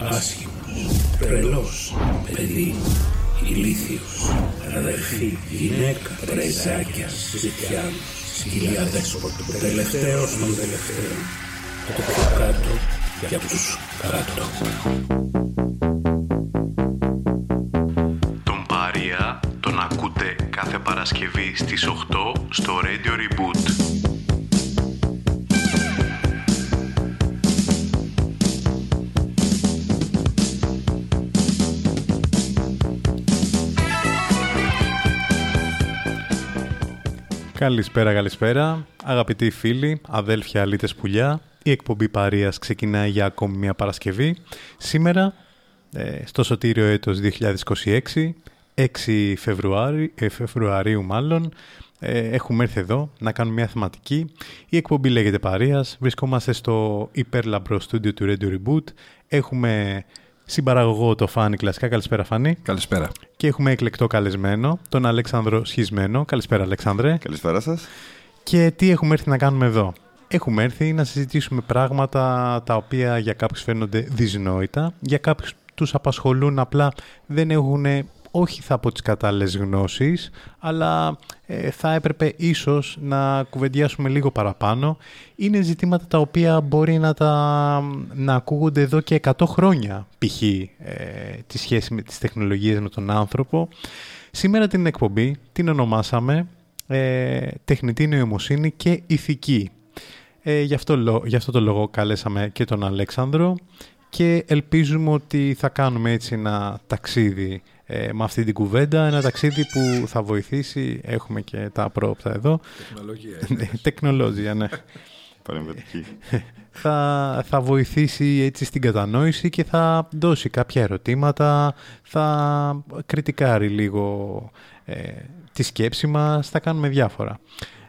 άσχημος, τρελός, παιδί, ηλίθιος, αδερφή, γυναίκα, πρεζάκια, ζητιά, σκυλιά δέσποτο, τελευταίος των τελευταίων, το πιο κάτω για τους κάτω. Τον Παρία τον ακούτε κάθε Παρασκευή στις 8 στο Radio Reboot. Καλησπέρα, καλησπέρα. Αγαπητοί φίλοι, αδέλφια, αλήτες πουλιά. Η εκπομπή Παρίας ξεκινάει για ακόμη μια Παρασκευή. Σήμερα, ε, στο Σωτήριο έτος 2026, 6 Φεβρουάρι, ε, Φεβρουαρίου μάλλον, ε, έχουμε έρθει εδώ να κάνουμε μια θεματική. Η εκπομπή λέγεται Παρίας. Βρισκόμαστε στο υπέρλαμπρο στούντιο του Radio Reboot. Έχουμε συμπαραγωγό το Φάνη κλασικά. Καλησπέρα Φάνη. Καλησπέρα. Και έχουμε εκλεκτό καλεσμένο, τον Αλέξανδρο Σχισμένο. Καλησπέρα Αλέξανδρε. Καλησπέρα σας. Και τι έχουμε έρθει να κάνουμε εδώ; Έχουμε έρθει να συζητήσουμε πράγματα τα οποία για κάποιους φαίνονται δυσνόητα, για κάποιους τους απασχολούν απλά δεν έχουν όχι θα πω τις κατάλληλες γνώσεις, αλλά ε, θα έπρεπε ίσως να κουβεντιάσουμε λίγο παραπάνω. Είναι ζητήματα τα οποία μπορεί να, τα, να ακούγονται εδώ και 100 χρόνια, π.χ. Ε, τη σχέση με τις τεχνολογίες με τον άνθρωπο. Σήμερα την εκπομπή την ονομάσαμε ε, «Τεχνητή νοημοσύνη και ηθική». Ε, γι, αυτό, γι' αυτό το λόγο καλέσαμε και τον Αλέξανδρο και ελπίζουμε ότι θα κάνουμε έτσι ένα ταξίδι ε, με αυτή την κουβέντα. Ένα ταξίδι που θα βοηθήσει. Έχουμε και τα πρόοπτα εδώ. Τεχνολογία. Τεχνολόγια, ναι. Παρεμβατική. θα, θα βοηθήσει έτσι στην κατανόηση και θα δώσει κάποια ερωτήματα, θα κριτικάρει λίγο ε, τη σκέψη μας, θα κάνουμε διάφορα.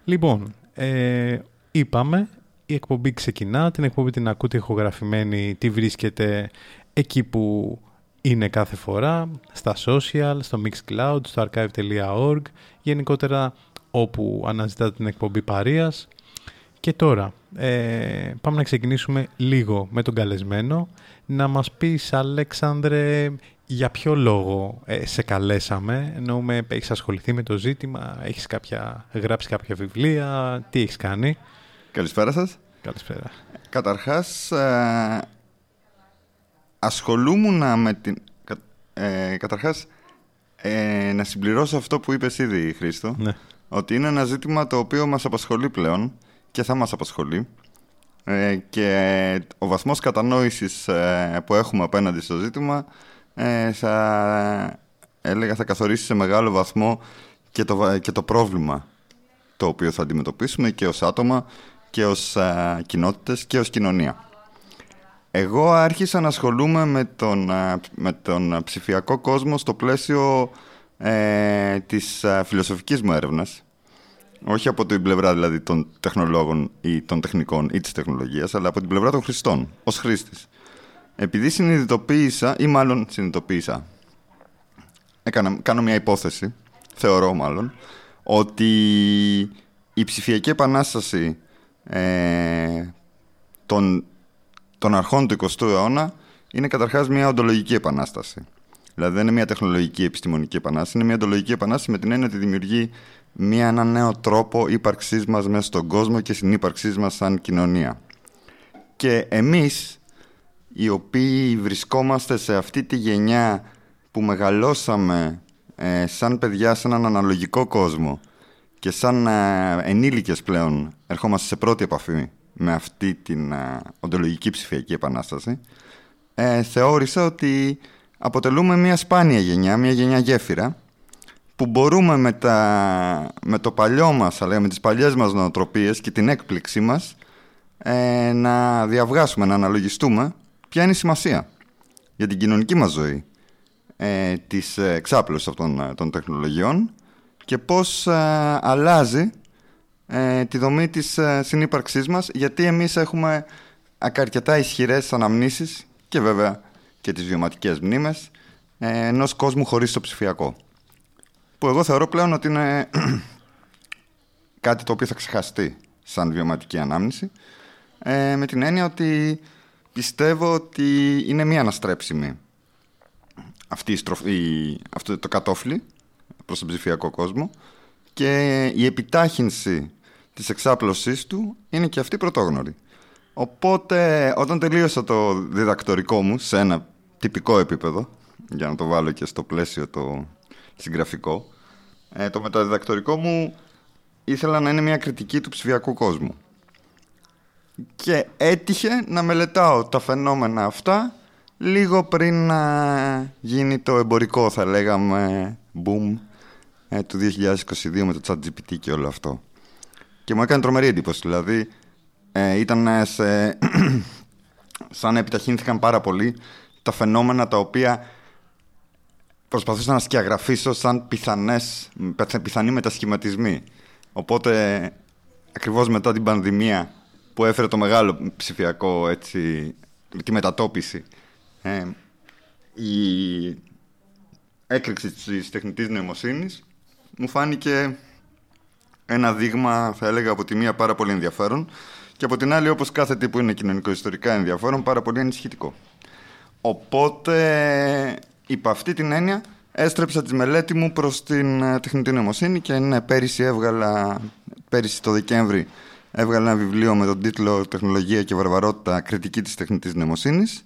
Λοιπόν, ε, είπαμε, η εκπομπή ξεκινά, την εκπομπή την ακούτε ηχογραφημένη, τη βρίσκεται εκεί που είναι κάθε φορά, στα social, στο Mixcloud, στο archive.org, γενικότερα όπου αναζητάτε την εκπομπή Παρίας. Και τώρα, ε, πάμε να ξεκινήσουμε λίγο με τον καλεσμένο. Να μας πεις, Αλέξανδρε, για ποιο λόγο ε, σε καλέσαμε. Εννοούμε, έχεις ασχοληθεί με το ζήτημα, έχεις κάποια, γράψει κάποια βιβλία, τι έχεις κάνει; Καλησπέρα σας. Καλησπέρα. Καταρχάς, ε, ασχολούμουν με την... Ε, καταρχάς, ε, να συμπληρώσω αυτό που είπες ήδη, Χρήστο, Ναι. ότι είναι ένα ζήτημα το οποίο μας απασχολεί πλέον και θα μας απασχολεί ε, και ο βαθμός κατανόησης ε, που έχουμε απέναντι στο ζήτημα ε, θα, έλεγα, θα καθορίσει σε μεγάλο βαθμό και το, βα- και το πρόβλημα το οποίο θα αντιμετωπίσουμε και ως άτομα και ως ε, κοινότητες και ως κοινωνία. Εγώ άρχισα να ασχολούμαι με τον, α, με τον ψηφιακό κόσμο στο πλαίσιο ε, της α, φιλοσοφικής μου έρευνας. Όχι από την πλευρά δηλαδή των τεχνολόγων ή των τεχνικών ή της τεχνολογίας, αλλά από την πλευρά των χρηστών, ως χρήστης. Επειδή συνειδητοποίησα, ή μάλλον συνειδητοποίησα, έκανα, κάνω μια υπόθεση, θεωρώ μάλλον, ότι η ψηφιακή επανάσταση ε, των των αρχών του 20ου αιώνα είναι καταρχάς μια οντολογική επανάσταση. Δηλαδή δεν είναι μια τεχνολογική επιστημονική επανάσταση, είναι μια οντολογική επανάσταση με την έννοια ότι δημιουργεί μια, ένα νέο τρόπο ύπαρξής μας μέσα στον κόσμο και συνύπαρξής μας σαν κοινωνία. Και εμείς, οι οποίοι βρισκόμαστε σε αυτή τη γενιά που μεγαλώσαμε ε, σαν παιδιά σε έναν αναλογικό κόσμο και σαν ε, ενήλικες πλέον ερχόμαστε σε πρώτη επαφή με αυτή την ε, οντολογική ψηφιακή επανάσταση ε, θεώρησα ότι αποτελούμε μια σπάνια γενιά, μια γενιά γέφυρα που μπορούμε με, τα, με το παλιό μας, αλλά με τις παλιές μας νοοτροπίες και την έκπληξή μας ε, να διαβγάσουμε, να αναλογιστούμε ποια είναι η σημασία. για την κοινωνική μας ζωή ε, της εξάπλωσης αυτών ε, των τεχνολογιών και πώς ε, αλλάζει ε, τη δομή της ε, συνύπαρξής μας γιατί εμείς έχουμε αρκετά ισχυρές αναμνήσεις και βέβαια και τις βιωματικές μνήμες ε, ενός κόσμου χωρίς το ψηφιακό. Που εγώ θεωρώ πλέον ότι είναι κάτι το οποίο θα ξεχαστεί σαν βιωματική ανάμνηση ε, με την έννοια ότι πιστεύω ότι είναι μία αναστρέψιμη αυτή η στροφή, αυτό το κατόφλι προς τον ψηφιακό κόσμο και η επιτάχυνση της εξάπλωσής του είναι και αυτή πρωτόγνωρη. Οπότε όταν τελείωσα το διδακτορικό μου σε ένα τυπικό επίπεδο για να το βάλω και στο πλαίσιο το συγγραφικό ε, το μεταδιδακτορικό μου ήθελα να είναι μια κριτική του ψηφιακού κόσμου και έτυχε να μελετάω τα φαινόμενα αυτά λίγο πριν να γίνει το εμπορικό θα λέγαμε boom ε, του 2022 με το ChatGPT και όλο αυτό. Και μου έκανε τρομερή εντύπωση. Δηλαδή ε, ήταν σε... σαν επιταχύνθηκαν πάρα πολύ τα φαινόμενα τα οποία προσπαθούσα να σκιαγραφίσω σαν πιθανές, πιθανοί μετασχηματισμοί. Οπότε ακριβώς μετά την πανδημία που έφερε το μεγάλο ψηφιακό έτσι, τη μετατόπιση ε, η έκρηξη της τεχνητής νοημοσύνης μου φάνηκε ένα δείγμα, θα έλεγα, από τη μία πάρα πολύ ενδιαφέρον και από την άλλη, όπως κάθε τι που είναι κοινωνικο-ιστορικά ενδιαφέρον, πάρα πολύ ανησυχητικό. Οπότε, υπ' αυτή την έννοια, έστρεψα τη μελέτη μου προς την ε, τεχνητή νοημοσύνη και ναι, πέρυσι έβγαλα, πέρυσι το Δεκέμβρη, έβγαλα ένα βιβλίο με τον τίτλο «Τεχνολογία και βαρβαρότητα. Κριτική της τεχνητής νοημοσύνης»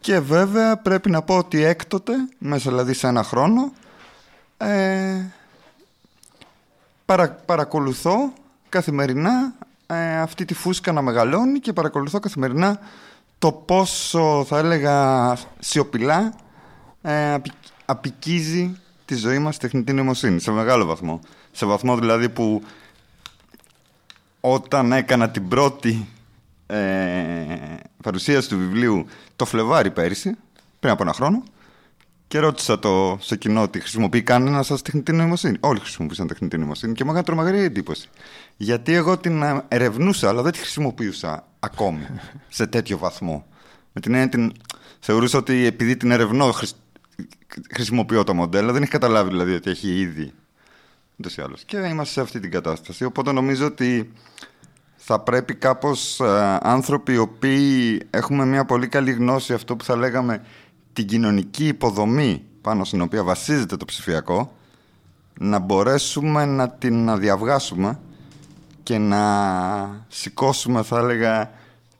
και βέβαια πρέπει να πω ότι έκτοτε, μέσα δηλαδή σε ένα χρόνο, ε, παρα, παρακολουθώ καθημερινά ε, αυτή τη φούσκα να μεγαλώνει και παρακολουθώ καθημερινά το πόσο θα έλεγα σιωπηλά ε, απικίζει τη ζωή μας τεχνητή νοημοσύνη σε μεγάλο βαθμό. Σε βαθμό δηλαδή που όταν έκανα την πρώτη ε, παρουσίαση του βιβλίου το Φλεβάρι πέρυσι, πριν από ένα χρόνο, και ρώτησα το στο κοινό ότι χρησιμοποιεί κανένα σα τεχνητή νοημοσύνη. Όλοι χρησιμοποιούσαν τεχνητή νοημοσύνη και μου έκανε τρομερή εντύπωση. Γιατί εγώ την ε, ερευνούσα, αλλά δεν τη χρησιμοποιούσα ακόμη σε τέτοιο βαθμό. Με την έννοια την θεωρούσα ότι επειδή την ερευνώ χρησιμοποιώ το μοντέλο, δεν έχει καταλάβει δηλαδή ότι έχει ήδη ούτως ή άλλως. Και είμαστε σε αυτή την κατάσταση. Οπότε νομίζω ότι θα πρέπει κάπως ε, άνθρωποι οι οποίοι έχουμε μια πολύ καλή γνώση αυτό που θα λέγαμε την κοινωνική υποδομή πάνω στην οποία βασίζεται το ψηφιακό να μπορέσουμε να την διαβγάσουμε και να σηκώσουμε θα έλεγα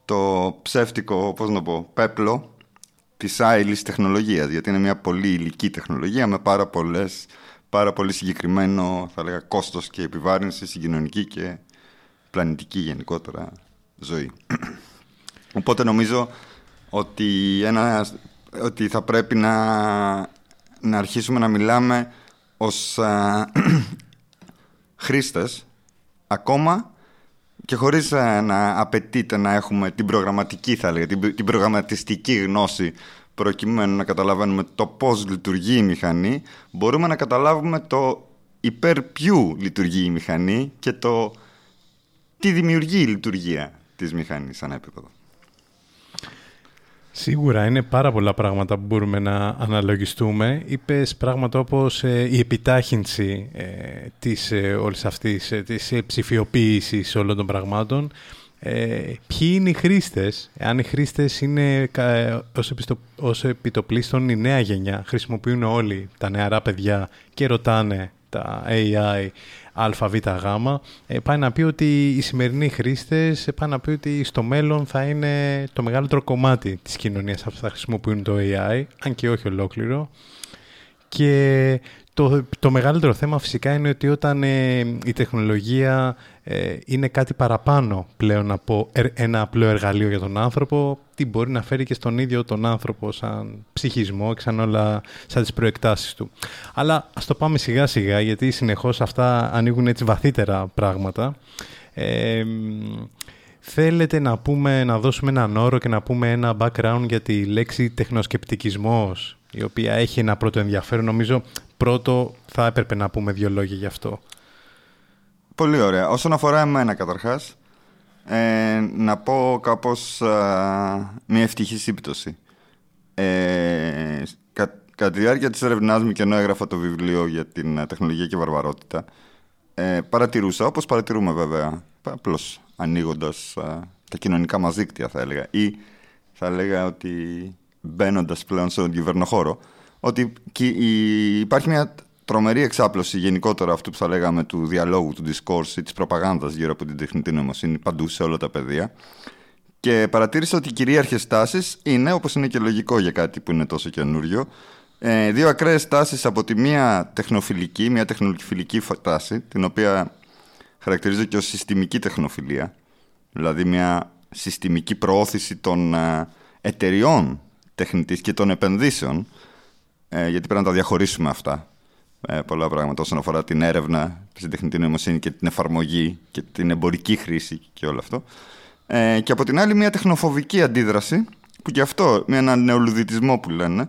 το ψεύτικο πώς να πω, πέπλο της άειλης τεχνολογίας γιατί είναι μια πολύ υλική τεχνολογία με πάρα, πολλές, πάρα πολύ συγκεκριμένο θα έλεγα κόστος και επιβάρυνση στην κοινωνική και πλανητική γενικότερα ζωή. Οπότε νομίζω ότι ένα ότι θα πρέπει να, να αρχίσουμε να μιλάμε ως α, χρήστες ακόμα και χωρίς να απαιτείται να έχουμε την προγραμματική θα έλεγα, την, την προγραμματιστική γνώση προκειμένου να καταλαβαίνουμε το πώς λειτουργεί η μηχανή μπορούμε να καταλάβουμε το υπέρ ποιου λειτουργεί η μηχανή και το τι δημιουργεί η λειτουργία της μηχανής σαν επίπεδο. Σίγουρα είναι πάρα πολλά πράγματα που μπορούμε να αναλογιστούμε. Είπες πράγματα όπως ε, η επιτάχυνση ε, της ε, όλης αυτής ε, της ψηφιοποίησης όλων των πραγμάτων. Ποιοι είναι οι χρήστες, αν οι χρήστες είναι ως, επιστο, ως επιτοπλίστων η νέα γενιά, χρησιμοποιούν όλοι τα νεαρά παιδιά και ρωτάνε τα AI ΑΒΓ, ε, πάει να πει ότι οι σημερινοί χρήστες ε, πάει να πει ότι στο μέλλον θα είναι το μεγαλύτερο κομμάτι της κοινωνίας αυτό θα χρησιμοποιούν το AI, αν και όχι ολόκληρο. Και το, το μεγαλύτερο θέμα φυσικά είναι ότι όταν ε, η τεχνολογία ε, είναι κάτι παραπάνω πλέον από ένα απλό εργαλείο για τον άνθρωπο, τι μπορεί να φέρει και στον ίδιο τον άνθρωπο σαν ψυχισμό και σαν όλα σαν τις προεκτάσεις του. Αλλά ας το πάμε σιγά σιγά γιατί συνεχώς αυτά ανοίγουν έτσι βαθύτερα πράγματα. Ε, Θέλετε να, πούμε, να δώσουμε έναν όρο και να πούμε ένα background για τη λέξη τεχνοσκεπτικισμός, η οποία έχει ένα πρώτο ενδιαφέρον. Νομίζω πρώτο θα έπρεπε να πούμε δύο λόγια γι' αυτό. Πολύ ωραία. Όσον αφορά εμένα καταρχάς, ε, να πω κάπως μια ευτυχής σύμπτωση. Ε, κα, κατά τη διάρκεια της έρευνάς μου και ενώ έγραφα το βιβλίο για την ε, τεχνολογία και βαρβαρότητα, ε, παρατηρούσα, όπως παρατηρούμε βέβαια, απλώς ανοίγοντας τα κοινωνικά μας δίκτυα θα έλεγα, ή θα έλεγα ότι μπαίνοντας πλέον στον κυβερνοχώρο, ότι υπάρχει μια τρομερή εξάπλωση γενικότερα αυτού που θα λέγαμε του διαλόγου, του discourse ή της προπαγάνδας γύρω από την τεχνητή νοημοσύνη παντού σε όλα τα πεδία. Και παρατήρησα ότι οι κυρίαρχες τάσεις είναι, όπως είναι και λογικό για κάτι που είναι τόσο καινούριο, ε, δύο ακραίες τάσεις από τη μία τεχνοφιλική, μια τεχνοφιλική τάση, την οποία χαρακτηρίζω και ως συστημική τεχνοφιλία, δηλαδή μια συστημική προώθηση των ε, εταιριών τεχνητής και των επενδύσεων, ε, γιατί πρέπει να τα διαχωρίσουμε αυτά ε, πολλά πράγματα όσον αφορά την έρευνα στην τεχνητή νοημοσύνη και την εφαρμογή και την εμπορική χρήση και όλο αυτό. Ε, και από την άλλη μια τεχνοφοβική αντίδραση που και αυτό, με έναν νεολουδιτισμό που λένε,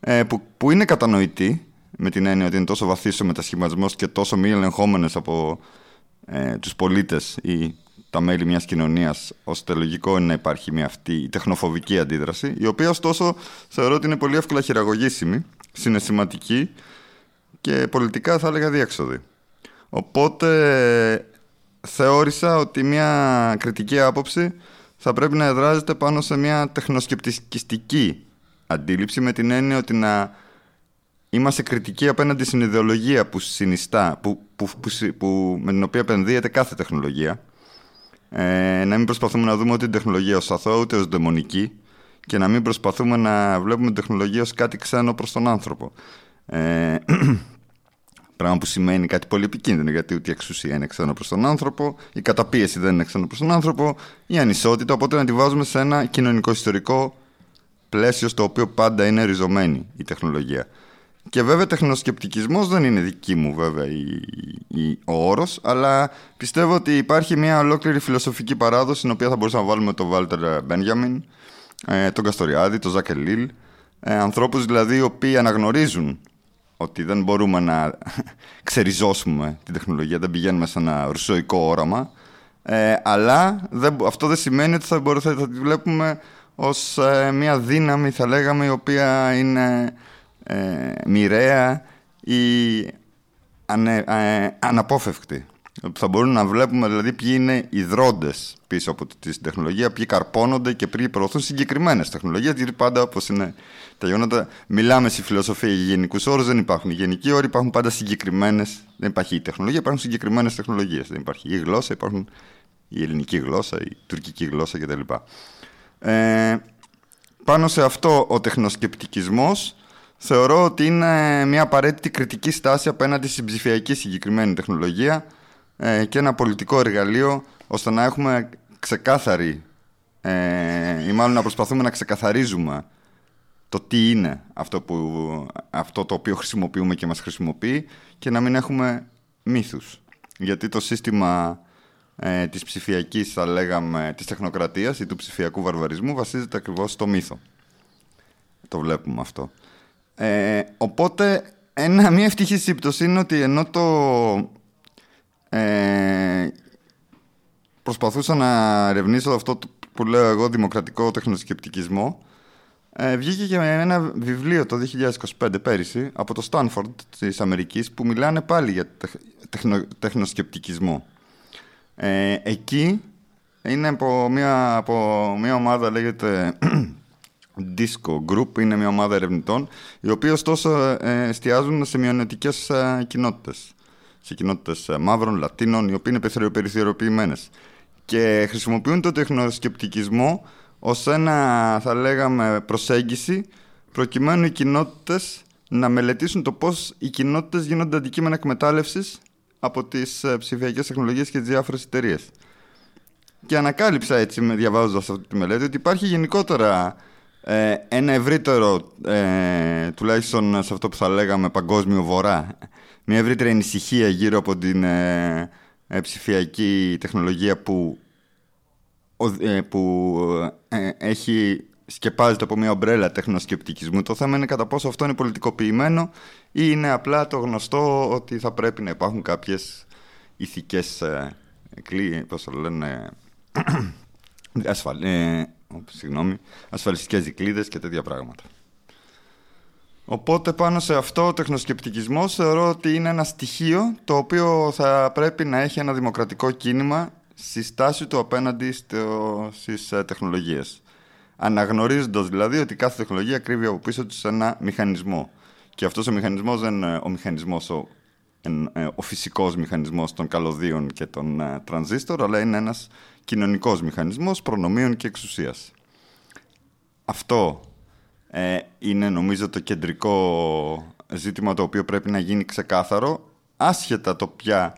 ε, που, που είναι κατανοητή με την έννοια ότι είναι τόσο βαθύς ο μετασχηματισμός και τόσο μη ελεγχόμενες από ε, τους πολίτες ή τα μέλη μιας κοινωνίας ώστε λογικό είναι να υπάρχει μια αυτή η τεχνοφοβική αντίδραση η οποία ωστόσο θεωρώ ότι είναι πολύ εύκολα χειραγωγήσιμη, συναισθηματική και πολιτικά θα έλεγα διέξοδη. Οπότε θεώρησα ότι μια κριτική άποψη θα πρέπει να εδράζεται πάνω σε μια τεχνοσκεπτικιστική αντίληψη με την έννοια ότι να είμαστε κριτικοί απέναντι στην ιδεολογία που συνιστά, που, που, που, με την οποία επενδύεται κάθε τεχνολογία. Ε, να μην προσπαθούμε να δούμε ούτε την τεχνολογία ως αθώα ούτε ως δαιμονική και να μην προσπαθούμε να βλέπουμε την τεχνολογία ως κάτι ξένο προς τον άνθρωπο. Ε, Πράγμα που σημαίνει κάτι πολύ επικίνδυνο γιατί ούτε η εξουσία είναι ξένο προς τον άνθρωπο, η καταπίεση δεν είναι ξένο προς τον άνθρωπο, η ανισότητα. Οπότε να τη βάζουμε σε ένα κοινωνικό-ιστορικό πλαίσιο στο οποίο πάντα είναι ριζωμένη η τεχνολογία. Και βέβαια τεχνοσκεπτικισμός δεν είναι δική μου βέβαια η, η, ο όρος, αλλά πιστεύω ότι υπάρχει μια ολόκληρη φιλοσοφική παράδοση στην οποία θα μπορούσαμε να βάλουμε τον Βάλτερ Μπένιαμιν, ε, τον Καστοριάδη, τον Ζάκε Λίλ, ε, ανθρώπους δηλαδή οι οποίοι αναγνωρίζουν ότι δεν μπορούμε να ξεριζώσουμε την τεχνολογία, δεν πηγαίνουμε σε ένα ρουσοϊκό όραμα, ε, αλλά δεν, αυτό δεν σημαίνει ότι θα, μπορούμε, θα τη βλέπουμε ως ε, μια δύναμη, θα λέγαμε, η οποία είναι ε, μοιραία ή ανε, ε, αναπόφευκτη. Θα μπορούμε να βλέπουμε δηλαδή ποιοι είναι οι δρόντες πίσω από τη τεχνολογία, ποιοι καρπώνονται και ποιοι προωθούν συγκεκριμένες τεχνολογίες. Γιατί πάντα όπως είναι τα γεγονότα, μιλάμε στη φιλοσοφία για γενικούς όρους, δεν υπάρχουν. Οι γενικοί όροι υπάρχουν πάντα συγκεκριμένες. Δεν υπάρχει η τεχνολογία, υπάρχουν συγκεκριμένες τεχνολογίες. Δεν υπάρχει η γλώσσα, υπάρχουν η ελληνική γλώσσα, η τουρκική γλώσσα κτλ. Ε, πάνω σε αυτό ο τεχνοσκεπτικισμός θεωρώ ότι είναι μια απαραίτητη κριτική στάση απέναντι στην ψηφιακή συγκεκριμένη τεχνολογία ε, και ένα πολιτικό εργαλείο ώστε να έχουμε ξεκάθαρη ε, ή μάλλον να προσπαθούμε να ξεκαθαρίζουμε το τι είναι αυτό, που, αυτό το οποίο χρησιμοποιούμε και μας χρησιμοποιεί και να μην έχουμε μύθους. Γιατί το σύστημα ε, της ψηφιακής, θα λέγαμε, της τεχνοκρατίας ή του ψηφιακού βαρβαρισμού βασίζεται ακριβώς στο μύθο. Το βλέπουμε αυτό. Ε, οπότε, ένα, μια ευτυχής σύμπτωση είναι ότι ενώ το ε, προσπαθούσα να ερευνήσω αυτό που λέω εγώ δημοκρατικό τεχνοσκεπτικισμό ε, βγήκε και ένα βιβλίο το 2025 πέρυσι από το Stanford της Αμερικής που μιλάνε πάλι για τεχνο, τεχνοσκεπτικισμό. Ε, εκεί είναι από μια, από μια ομάδα λέγεται Disco Group, είναι μια ομάδα ερευνητών οι οποίοι ωστόσο ε, εστιάζουν σε μειονοτικές ε, κοινότητες σε κοινότητες ε, μαύρων, Λατίνων, οι οποίοι είναι περιθωριοποιημένε. Και χρησιμοποιούν το τεχνοσκεπτικισμό ως ένα, θα λέγαμε, προσέγγιση προκειμένου οι κοινότητες να μελετήσουν το πώς οι κοινότητες γίνονται αντικείμενα εκμετάλλευσης από τις ε, ψηφιακές τεχνολογίες και τις διάφορες εταιρείες. Και ανακάλυψα έτσι, διαβάζοντας αυτή τη μελέτη, ότι υπάρχει γενικότερα ε, ένα ευρύτερο, ε, τουλάχιστον σε αυτό που θα λέγαμε παγκόσμιο βορρά, μια ευρύτερη ανησυχία γύρω από την ε, ε, ψηφιακή τεχνολογία που ε, που ε, έχει σκεπάζεται από μια ομπρέλα τεχνοσκεπτικισμού. Το θέμα είναι κατά πόσο αυτό είναι πολιτικοποιημένο ή είναι απλά το γνωστό ότι θα πρέπει να υπάρχουν κάποιες ηθικές ε, πώς το λένε, ασφαλ, ε, συγγνώμη, ασφαλιστικές δικλείδες και τέτοια πράγματα. Οπότε πάνω σε αυτό ο τεχνοσκεπτικισμός θεωρώ ότι είναι ένα στοιχείο το οποίο θα πρέπει να έχει ένα δημοκρατικό κίνημα στη στάση του απέναντι στο, στις ε, τεχνολογίες. Αναγνωρίζοντας δηλαδή ότι κάθε τεχνολογία κρύβει από πίσω της ένα μηχανισμό. Και αυτός ο μηχανισμός δεν είναι ο μηχανισμός, ο, ε, ο φυσικός μηχανισμός των καλωδίων και των ε, τρανζίστορ, αλλά είναι ένας κοινωνικός μηχανισμός προνομίων και εξουσίας. Αυτό ε, είναι νομίζω το κεντρικό ζήτημα το οποίο πρέπει να γίνει ξεκάθαρο άσχετα το ποια,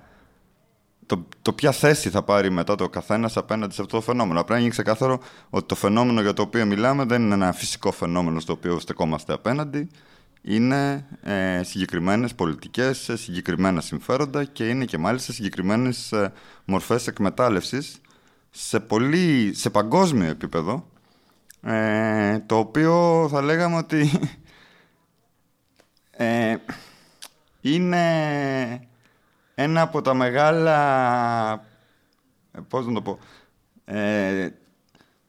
το, το ποια θέση θα πάρει μετά το καθένας απέναντι σε αυτό το φαινόμενο. Πρέπει να γίνει ξεκάθαρο ότι το φαινόμενο για το οποίο μιλάμε δεν είναι ένα φυσικό φαινόμενο στο οποίο στεκόμαστε απέναντι. Είναι ε, συγκεκριμένες πολιτικές, συγκεκριμένα συμφέροντα και είναι και μάλιστα συγκεκριμένες ε, μορφές εκμετάλλευσης σε, πολύ, σε παγκόσμιο επίπεδο ε, το οποίο θα λέγαμε ότι ε, είναι ένα από τα μεγάλα ε, πώς να το πω ε,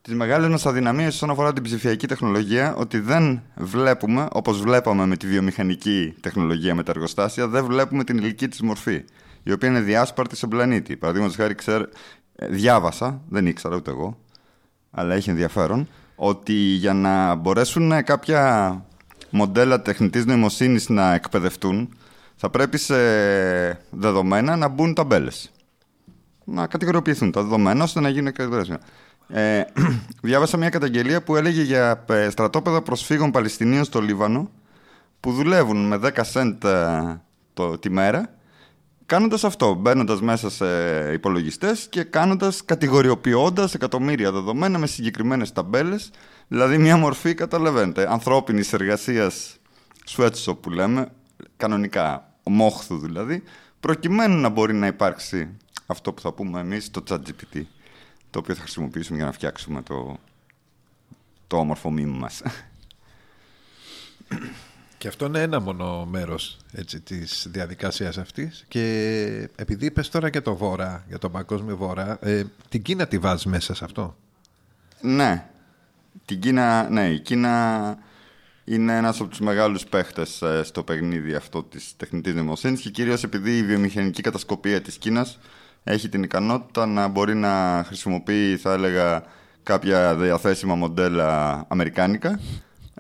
τις μεγάλες μας αδυναμίες όσον αφορά την ψηφιακή τεχνολογία ότι δεν βλέπουμε, όπως βλέπαμε με τη βιομηχανική τεχνολογία με τα εργοστάσια, δεν βλέπουμε την ηλική της μορφή, η οποία είναι διάσπαρτη στον πλανήτη. Παραδείγματος χάρη ξέρω, ε, διάβασα, δεν ήξερα ούτε εγώ, αλλά έχει ενδιαφέρον, ότι για να μπορέσουν κάποια μοντέλα τεχνητής νοημοσύνης να εκπαιδευτούν, θα πρέπει σε δεδομένα να μπουν ταμπέλες. Να κατηγοριοποιηθούν τα δεδομένα ώστε να γίνουν κατηγορίες. Ε, διάβασα μια καταγγελία που έλεγε για ε, στρατόπεδα προσφύγων Παλαιστινίων στο Λίβανο που δουλεύουν με 10 σέντ ε, το, τη μέρα Κάνοντας αυτό, μπαίνοντας μέσα σε υπολογιστές και κάνοντας, κατηγοριοποιώντας εκατομμύρια δεδομένα με συγκεκριμένες ταμπέλες, δηλαδή μια μορφή, καταλαβαίνετε, ανθρώπινης εργασίας sweatshop που λέμε, κανονικά, μόχθου δηλαδή, προκειμένου να μπορεί να υπάρξει αυτό που θα πούμε εμείς το ChatGPT, το οποίο θα χρησιμοποιήσουμε για να φτιάξουμε το, το όμορφο μήνυμα μας. Και αυτό είναι ένα μόνο μέρος έτσι, της διαδικασίας αυτής και επειδή είπες τώρα και το Βόρα, για τον παγκόσμιο Βόρα, ε, την Κίνα τη βάζεις μέσα σε αυτό; Ναι, την Κίνα, ναι, η Κίνα είναι ένας από τους μεγάλους παίχτες ε, στο παιχνίδι αυτό της τεχνητής νοημοσύνης και κυρίως επειδή η βιομηχανική κατασκοπία της Κίνας έχει την ικανότητα να μπορεί να χρησιμοποιεί, θα έλεγα, κάποια διαθέσιμα μοντέλα αμερικάνικα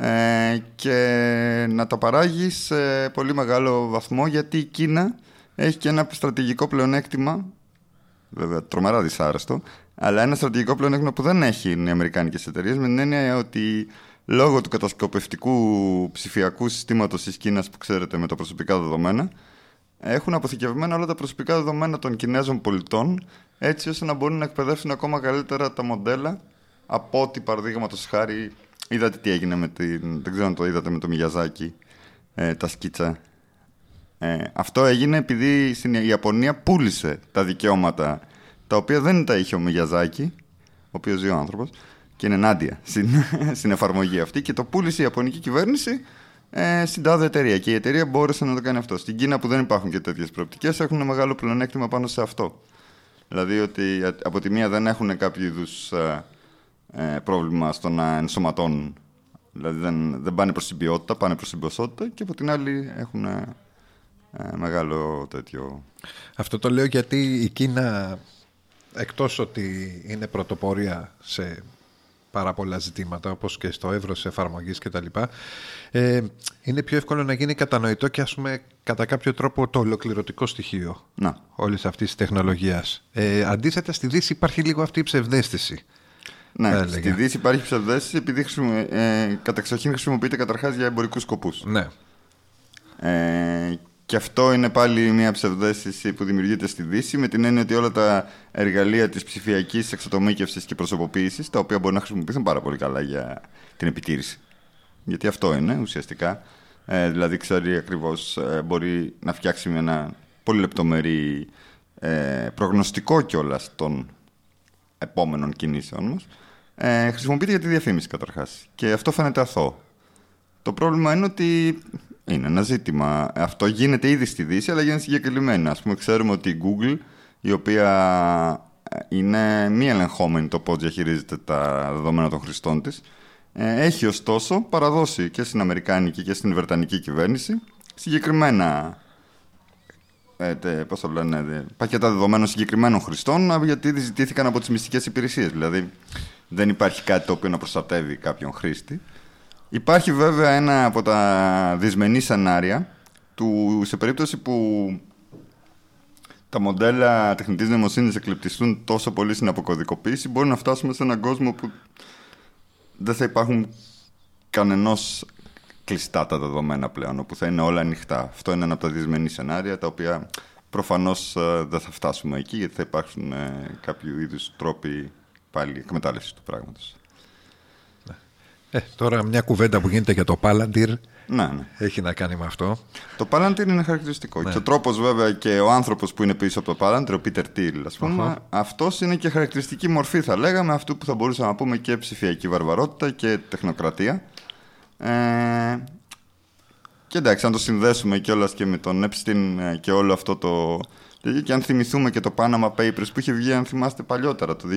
ε, και να τα παράγεις σε πολύ μεγάλο βαθμό γιατί η Κίνα έχει και ένα στρατηγικό πλεονέκτημα βέβαια τρομερά δυσάρεστο αλλά ένα στρατηγικό πλεονέκτημα που δεν έχει οι αμερικάνικες εταιρείες με την έννοια ότι λόγω του κατασκοπευτικού ψηφιακού συστήματος της Κίνας που ξέρετε με τα προσωπικά δεδομένα έχουν αποθηκευμένα όλα τα προσωπικά δεδομένα των Κινέζων πολιτών έτσι ώστε να μπορούν να εκπαιδεύσουν ακόμα καλύτερα τα μοντέλα από ό,τι παραδείγματος χάρη Είδατε τι έγινε με την... Δεν ξέρω αν το είδατε με το Μιγιαζάκι, ε, τα σκίτσα. Ε, αυτό έγινε επειδή στην Ιαπωνία πούλησε τα δικαιώματα τα οποία δεν τα είχε ο Μιγιαζάκι, ο οποίος ζει ο άνθρωπος, και είναι ενάντια στην, στην εφαρμογή αυτή και το πούλησε η Ιαπωνική κυβέρνηση ε, στην τάδε εταιρεία. Και η εταιρεία μπόρεσε να το κάνει αυτό. Στην Κίνα που δεν υπάρχουν και τέτοιες προοπτικές έχουν μεγάλο πλεονέκτημα πάνω σε αυτό. Δηλαδή ότι από τη μία δεν έχουν κάποιο είδους ε, ε, πρόβλημα στο να ενσωματώνουν. Δηλαδή δεν, δεν πάνε προς την ποιότητα, πάνε προς την ποσότητα και από την άλλη έχουν ε, μεγάλο τέτοιο... Αυτό το λέω γιατί η Κίνα εκτός ότι είναι πρωτοπορία σε πάρα πολλά ζητήματα όπως και στο εύρος εφαρμογής και τα λοιπά ε, είναι πιο εύκολο να γίνει κατανοητό και ας πούμε κατά κάποιο τρόπο το ολοκληρωτικό στοιχείο να. όλης αυτής της τεχνολογίας. Ε, αντίθετα στη Δύση υπάρχει λίγο αυτή η ψευδέστηση. Ναι, στη Δύση υπάρχει ψευδέστηση επειδή ε, κατεξοχήν χρησιμοποιείται καταρχάς για εμπορικούς σκοπούς. Ναι. Ε, και αυτό είναι πάλι μια ψευδέστηση που δημιουργείται στη Δύση με την έννοια ότι όλα τα εργαλεία της ψηφιακής εξατομίκευσης και προσωποποίησης τα οποία μπορεί να χρησιμοποιηθούν πάρα πολύ καλά για την επιτήρηση. Γιατί αυτό είναι ουσιαστικά. Ε, δηλαδή ξέρει ακριβώς ε, μπορεί να φτιάξει με ένα πολύ λεπτομερή ε, προγνωστικό κιόλας των επόμενων κινήσεων μας, ε, χρησιμοποιείται για τη διαφήμιση καταρχάς. Και αυτό φαίνεται αθώο. Το πρόβλημα είναι ότι είναι ένα ζήτημα. Αυτό γίνεται ήδη στη Δύση, αλλά γίνεται συγκεκριμένα. Ας πούμε, ξέρουμε ότι η Google, η οποία ε, είναι μη ελεγχόμενη το πώς διαχειρίζεται τα δεδομένα των χρηστών της, ε, έχει ωστόσο παραδώσει και στην Αμερικάνικη και στην Βρετανική κυβέρνηση συγκεκριμένα ε, πώς το λένε, πακέτα δεδομένων συγκεκριμένων χρηστών γιατί ζητήθηκαν από τις μυστικές υπηρεσίες. Δηλαδή δεν υπάρχει κάτι το οποίο να προστατεύει κάποιον χρήστη. Υπάρχει βέβαια ένα από τα δυσμενή σενάρια του, σε περίπτωση που τα μοντέλα τεχνητής νοημοσύνης εκλεπτιστούν τόσο πολύ στην αποκωδικοποίηση μπορεί να φτάσουμε σε έναν κόσμο που δεν θα υπάρχουν κανενός κλειστά τα δεδομένα πλέον, όπου θα είναι όλα ανοιχτά. Αυτό είναι ένα από τα δυσμενή σενάρια, τα οποία προφανώς ε, δεν θα φτάσουμε εκεί, γιατί θα υπάρξουν ε, κάποιο είδους τρόποι πάλι εκμετάλλευσης του πράγματος. Ε, τώρα μια κουβέντα που γίνεται για το Palantir ναι, ναι. έχει να κάνει με αυτό. Το Palantir είναι χαρακτηριστικό. Ναι. Και ο τρόπος βέβαια και ο άνθρωπος που είναι πίσω από το Palantir, ο Peter Thiel ας πούμε, uh-huh. αυτός είναι και χαρακτηριστική μορφή θα λέγαμε αυτού που θα μπορούσαμε να πούμε και ψηφιακή βαρβαρότητα και τεχνοκρατία. Ε, και εντάξει, αν το συνδέσουμε κιόλας και με τον Epstein ε, και όλο αυτό το, και αν θυμηθούμε και το Panama Papers που είχε βγει, αν θυμάστε παλιότερα, το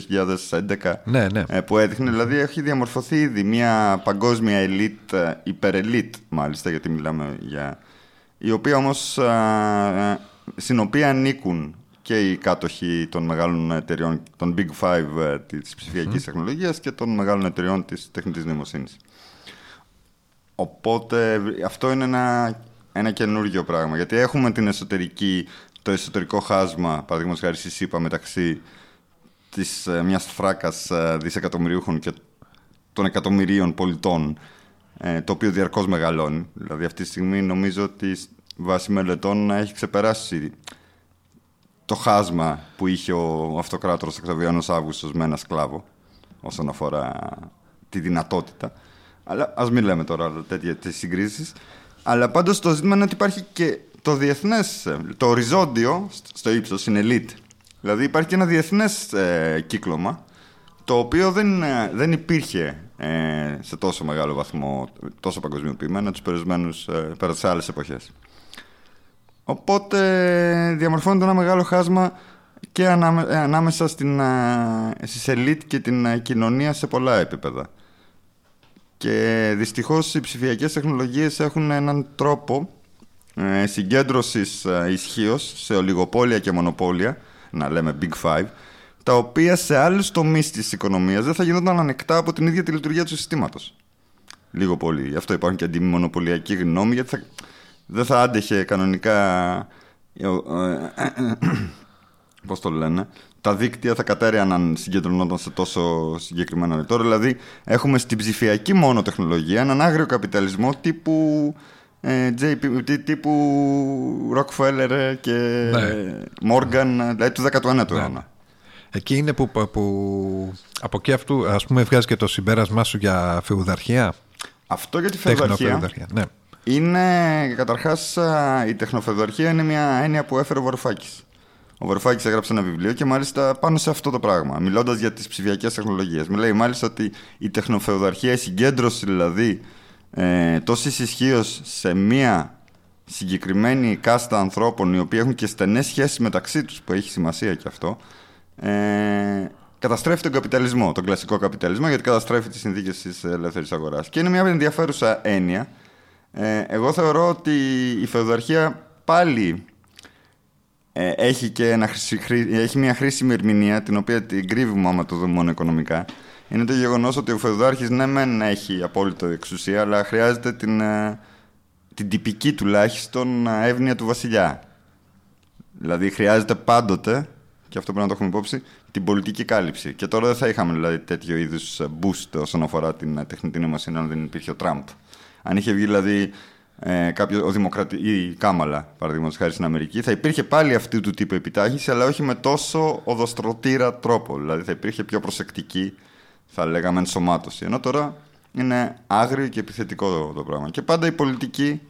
2011, ναι, ναι. Ε, που έδειχνε, δηλαδή έχει διαμορφωθεί ήδη μια παγκόσμια ελίτ, ε, υπερελίτ μάλιστα, γιατί μιλάμε για... η οποία όμως, ε, στην οποία ανήκουν και οι κάτοχοι των μεγάλων εταιριών, των Big Five της ψηφιακής mm. τεχνολογίας και των μεγάλων εταιριών της τεχνητής νοημοσύνης. Οπότε αυτό είναι ένα, ένα καινούργιο πράγμα, γιατί έχουμε την εσωτερική το εσωτερικό χάσμα, παραδείγματος χάρη στη ΣΥΠΑ, μεταξύ της, ε, μιας φράκας ε, δισεκατομμυρίουχων και των εκατομμυρίων πολιτών, ε, το οποίο διαρκώς μεγαλώνει. Δηλαδή αυτή τη στιγμή νομίζω ότι βάσει μελετών έχει ξεπεράσει το χάσμα που είχε ο αυτοκράτορας Οκταβιανός Αύγουστος με ένα σκλάβο όσον αφορά τη δυνατότητα. Αλλά ας μην λέμε τώρα τέτοιες συγκρίσεις. Αλλά πάντως το ζήτημα είναι ότι υπάρχει και το διεθνές, το οριζόντιο στο ύψος είναι elite. Δηλαδή υπάρχει και ένα διεθνές ε, κύκλωμα το οποίο δεν, ε, δεν υπήρχε ε, σε τόσο μεγάλο βαθμό, τόσο παγκοσμιοποιημένα τους περισμένους, ε, πέρα σε άλλες εποχές. Οπότε διαμορφώνεται ένα μεγάλο χάσμα και ανάμεσα στην, στις ελίτ και την κοινωνία σε πολλά επίπεδα. Και δυστυχώς οι ψηφιακές τεχνολογίες έχουν έναν τρόπο ε, συγκέντρωσης ε, ισχύως σε ολιγοπόλια και μονοπόλια, να λέμε Big Five, τα οποία σε άλλους τομείς της οικονομίας δεν θα γινόταν ανεκτά από την ίδια τη λειτουργία του συστήματος. Λίγο πολύ. Γι' αυτό υπάρχουν και αντιμονοπολιακοί γνώμοι, γιατί θα, δεν θα άντεχε κανονικά... Ε, πώς το λένε, τα δίκτυα θα κατέρεαν αν συγκεντρωνόταν σε τόσο συγκεκριμένα Τώρα δηλαδή έχουμε στην ψηφιακή μόνο τεχνολογία έναν άγριο καπιταλισμό τύπου ε, JP, τύπου Rockefeller και ναι. Morgan, δηλαδή του 19ου ναι. αιώνα. Εκεί είναι που, που από εκεί αυτού ας πούμε βγάζει και το συμπέρασμά σου για φεουδαρχία; Αυτό για τη φεουδαρχία ναι. είναι καταρχάς η τεχνοφεουδαρχία είναι μια έννοια που έφερε ο Βαρουφάκης. Ο Βαρουφάκης έγραψε ένα βιβλίο και μάλιστα πάνω σε αυτό το πράγμα, μιλώντας για τις ψηφιακές τεχνολογίες. Μιλάει μάλιστα ότι η τεχνοφεουδαρχία, η συγκέντρωση δηλαδή ε, τόσης ισχύως σε μία συγκεκριμένη κάστα ανθρώπων οι οποίοι έχουν και στενές σχέσεις μεταξύ τους που έχει σημασία και αυτό ε, καταστρέφει τον καπιταλισμό, τον κλασικό καπιταλισμό γιατί καταστρέφει τις συνθήκες της ελεύθερης αγοράς και είναι μια ενδιαφέρουσα έννοια ε, εγώ θεωρώ ότι η φεουδαρχία πάλι ε, έχει, και ένα, έχει μια χρήσιμη ερμηνεία την οποία την κρύβουμε άμα το δούμε μόνο οικονομικά είναι το γεγονός ότι ο Φεουδάρχης ναι, μεν έχει απόλυτο εξουσία, αλλά χρειάζεται την, ε, την τυπική τουλάχιστον ε, εύνοια του βασιλιά. Δηλαδή χρειάζεται πάντοτε, και αυτό πρέπει να το έχουμε υπόψη, την πολιτική κάλυψη. Και τώρα δεν θα είχαμε δηλαδή, τέτοιο είδους ε, boost όσον αφορά την τεχνητή νοημοσύνη αν δεν υπήρχε ο Τραμπ. Αν είχε βγει δηλαδή ε, κάποιος, ο Δημοκρατη... ή η Κάμαλα, παραδείγματος χάρη στην Αμερική, θα υπήρχε πάλι αυτή του τύπου επιτάχυνση, αλλά όχι με τόσο οδοστρωτήρα τρόπο. Δηλαδή θα υπήρχε πιο προσεκτική θα λέγαμε ενσωμάτωση. Ενώ τώρα είναι άγριο και επιθετικό το, πράγμα. Και πάντα η πολιτική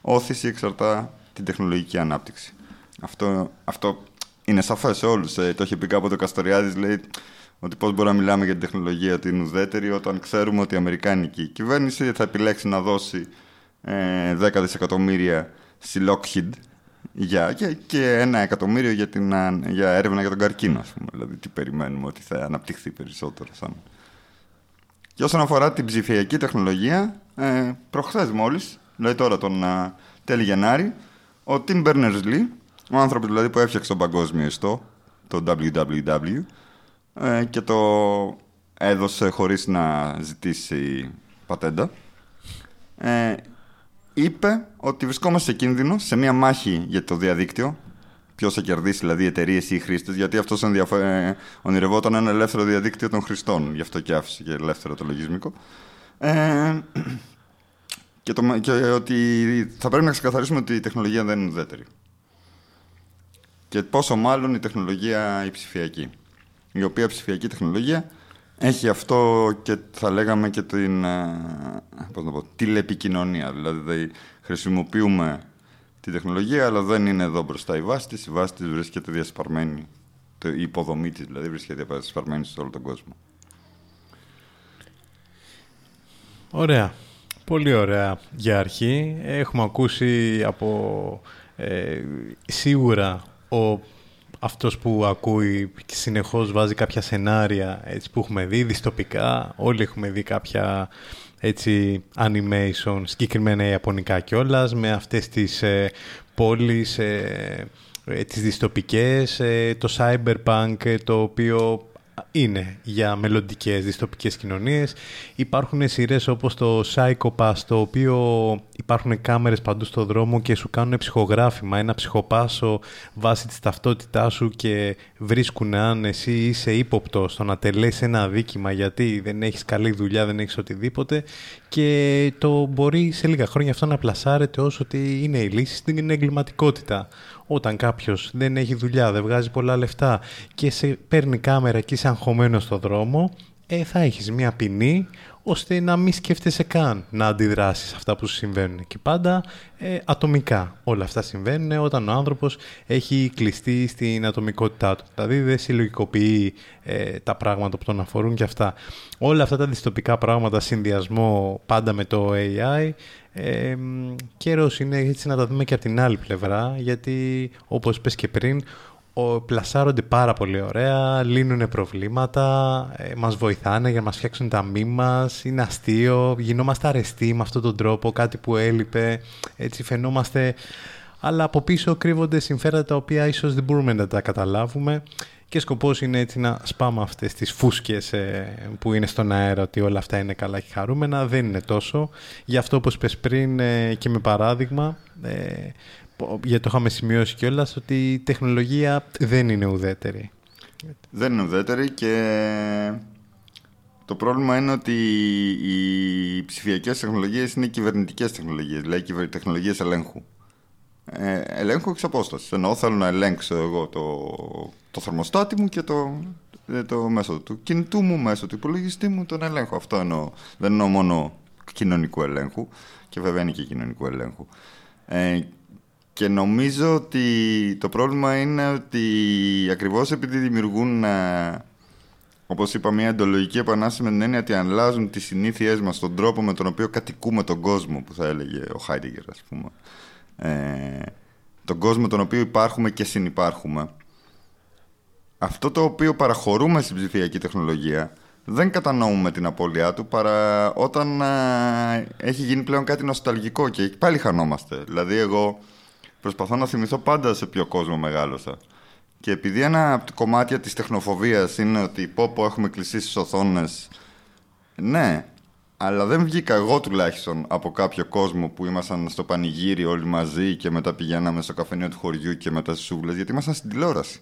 όθηση εξαρτά την τεχνολογική ανάπτυξη. Αυτό, αυτό είναι σαφές σε όλους. Ε, το είχε πει κάποτε ο Καστοριάδης, λέει Ότι πώς μπορούμε να μιλάμε για την τεχνολογία την ουδέτερη όταν ξέρουμε ότι η Αμερικάνικη κυβέρνηση θα επιλέξει να δώσει ε, 10 δισεκατομμύρια στη Lockheed για, και, και ένα εκατομμύριο για, την, για έρευνα για τον καρκίνο, ας πούμε. Δηλαδή, τι περιμένουμε ότι θα αναπτυχθεί περισσότερο. Σαν... Και όσον αφορά την ψηφιακή τεχνολογία, ε, προχθές μόλις, δηλαδή τώρα τον uh, τέλη Γενάρη, ο Tim Berners-Lee, ο άνθρωπος δηλαδή που έφτιαξε τον παγκόσμιο ιστό, το www, ε, και το έδωσε χωρίς να ζητήσει πατέντα, ε, είπε ότι βρισκόμαστε σε κίνδυνο σε μια μάχη για το διαδίκτυο. Ποιος θα κερδίσει, δηλαδή οι εταιρείες ή οι χρήστες, γιατί αυτός ενδιαφε... ονειρευόταν ένα ελεύθερο διαδίκτυο των χρηστών. Γι' αυτό και άφησε και ελεύθερο το λογισμικό. Ε, και, το, και ότι θα πρέπει να ξεκαθαρίσουμε ότι η τεχνολογία δεν είναι ουδέτερη. Και πόσο μάλλον η τεχνολογία η ψηφιακή. Η οποία ψηφιακή τεχνολογία έχει αυτό και θα λέγαμε και την ε, πώς να πω, τηλεπικοινωνία. Δηλαδή χρησιμοποιούμε τη τεχνολογία, αλλά δεν είναι εδώ μπροστά η βάση της. Η βάση της βρίσκεται διασπαρμένη, η υποδομή της δηλαδή βρίσκεται διασπαρμένη σε όλο τον κόσμο. Ωραία. Πολύ ωραία για αρχή. Έχουμε ακούσει από ε, σίγουρα ο αυτός που ακούει και συνεχώς βάζει κάποια σενάρια έτσι, που έχουμε δει, δυστοπικά. Όλοι έχουμε δει κάποια έτσι, animation, συγκεκριμένα ιαπωνικά κιόλας, με αυτές τις ε, πόλεις, ε, ε, τις δυστοπικές, ε, το cyberpunk, το οποίο είναι για μελλοντικές δυστοπικές κοινωνίες. Υπάρχουν σειρές όπως το Psychopass, το οποίο υπάρχουν κάμερες παντού στο δρόμο και σου κάνουν ψυχογράφημα, ένα ψυχοπάσο βάσει της ταυτότητάς σου και βρίσκουν αν εσύ είσαι ύποπτος στο να τελέσεις ένα αδίκημα γιατί δεν έχεις καλή δουλειά, δεν έχεις οτιδήποτε και το μπορεί σε λίγα χρόνια αυτό να πλασάρεται όσο ότι είναι η λύση στην εγκληματικότητα. Όταν κάποιος δεν έχει δουλειά, δεν βγάζει πολλά λεφτά και σε παίρνει κάμερα και είσαι αγχωμένος στο δρόμο, ε, θα έχεις μια ποινή ώστε να μην σκέφτεσαι καν να αντιδράσεις αυτά που σου συμβαίνουν. Και πάντα ε, ατομικά όλα αυτά συμβαίνουν όταν ο άνθρωπος έχει κλειστεί στην ατομικότητά του. Δηλαδή δεν συλλογικοποιεί ε, τα πράγματα που τον αφορούν και αυτά. Όλα αυτά τα δυστοπικά πράγματα, συνδυασμό πάντα με το AI, ε, καιρός είναι έτσι να τα δούμε και από την άλλη πλευρά, γιατί όπως πες και πριν, ο, πλασάρονται πάρα πολύ ωραία, λύνουν προβλήματα, ε, μας βοηθάνε για να μας φτιάξουν τα μη μας, είναι αστείο, γινόμαστε αρεστοί με αυτόν τον τρόπο, κάτι που έλειπε, έτσι φαινόμαστε, αλλά από πίσω κρύβονται συμφέροντα τα οποία ίσως δεν μπορούμε να τα καταλάβουμε και σκοπός είναι έτσι να σπάμε αυτές τις φούσκες ε, που είναι στον αέρα ότι όλα αυτά είναι καλά και χαρούμενα, δεν είναι τόσο. Γι' αυτό όπως πες πριν ε, και με παράδειγμα, ε, γιατί το είχαμε σημειώσει κιόλας ότι η τεχνολογία δεν είναι ουδέτερη. Δεν είναι ουδέτερη και το πρόβλημα είναι ότι οι ψηφιακές τεχνολογίες είναι κυβερνητικές τεχνολογίες, δηλαδή τεχνολογίες ελέγχου. Ε, ελέγχου εξ απόστασης. Ενώ θέλω να ελέγξω εγώ το, το θερμοστάτη μου και το, ε, το μέσο του κινητού μου, μέσω του υπολογιστή μου, τον ελέγχω. Αυτό εννοώ. Δεν εννοώ μόνο κοινωνικού ελέγχου και βέβαια είναι και κοινωνικού ελέγχου. Ε, και νομίζω ότι το πρόβλημα είναι ότι ακριβώς επειδή δημιουργούν, ε, όπως είπα, μια εντολογική επανάσταση με την έννοια ότι αλλάζουν τις συνήθειές μας, τον τρόπο με τον οποίο κατοικούμε τον κόσμο, που θα έλεγε ο Χάιντιγκερ, ας πούμε. Ε, τον κόσμο τον οποίο υπάρχουμε και συνυπάρχουμε. Αυτό το οποίο παραχωρούμε στην ψηφιακή τεχνολογία δεν κατανοούμε την απώλειά του παρά όταν ε, έχει γίνει πλέον κάτι νοσταλγικό και πάλι χανόμαστε. Δηλαδή εγώ προσπαθώ να θυμηθώ πάντα σε ποιο κόσμο μεγάλωσα. Και επειδή ένα από τα κομμάτια της τεχνοφοβίας είναι ότι πω πω έχουμε κλειστεί στις οθόνες ναι, αλλά δεν βγήκα εγώ τουλάχιστον από κάποιο κόσμο που ήμασταν στο πανηγύρι όλοι μαζί και μετά πηγαίναμε στο καφενείο του χωριού και μετά στις σούβλες, γιατί ήμασταν στην τηλεόραση.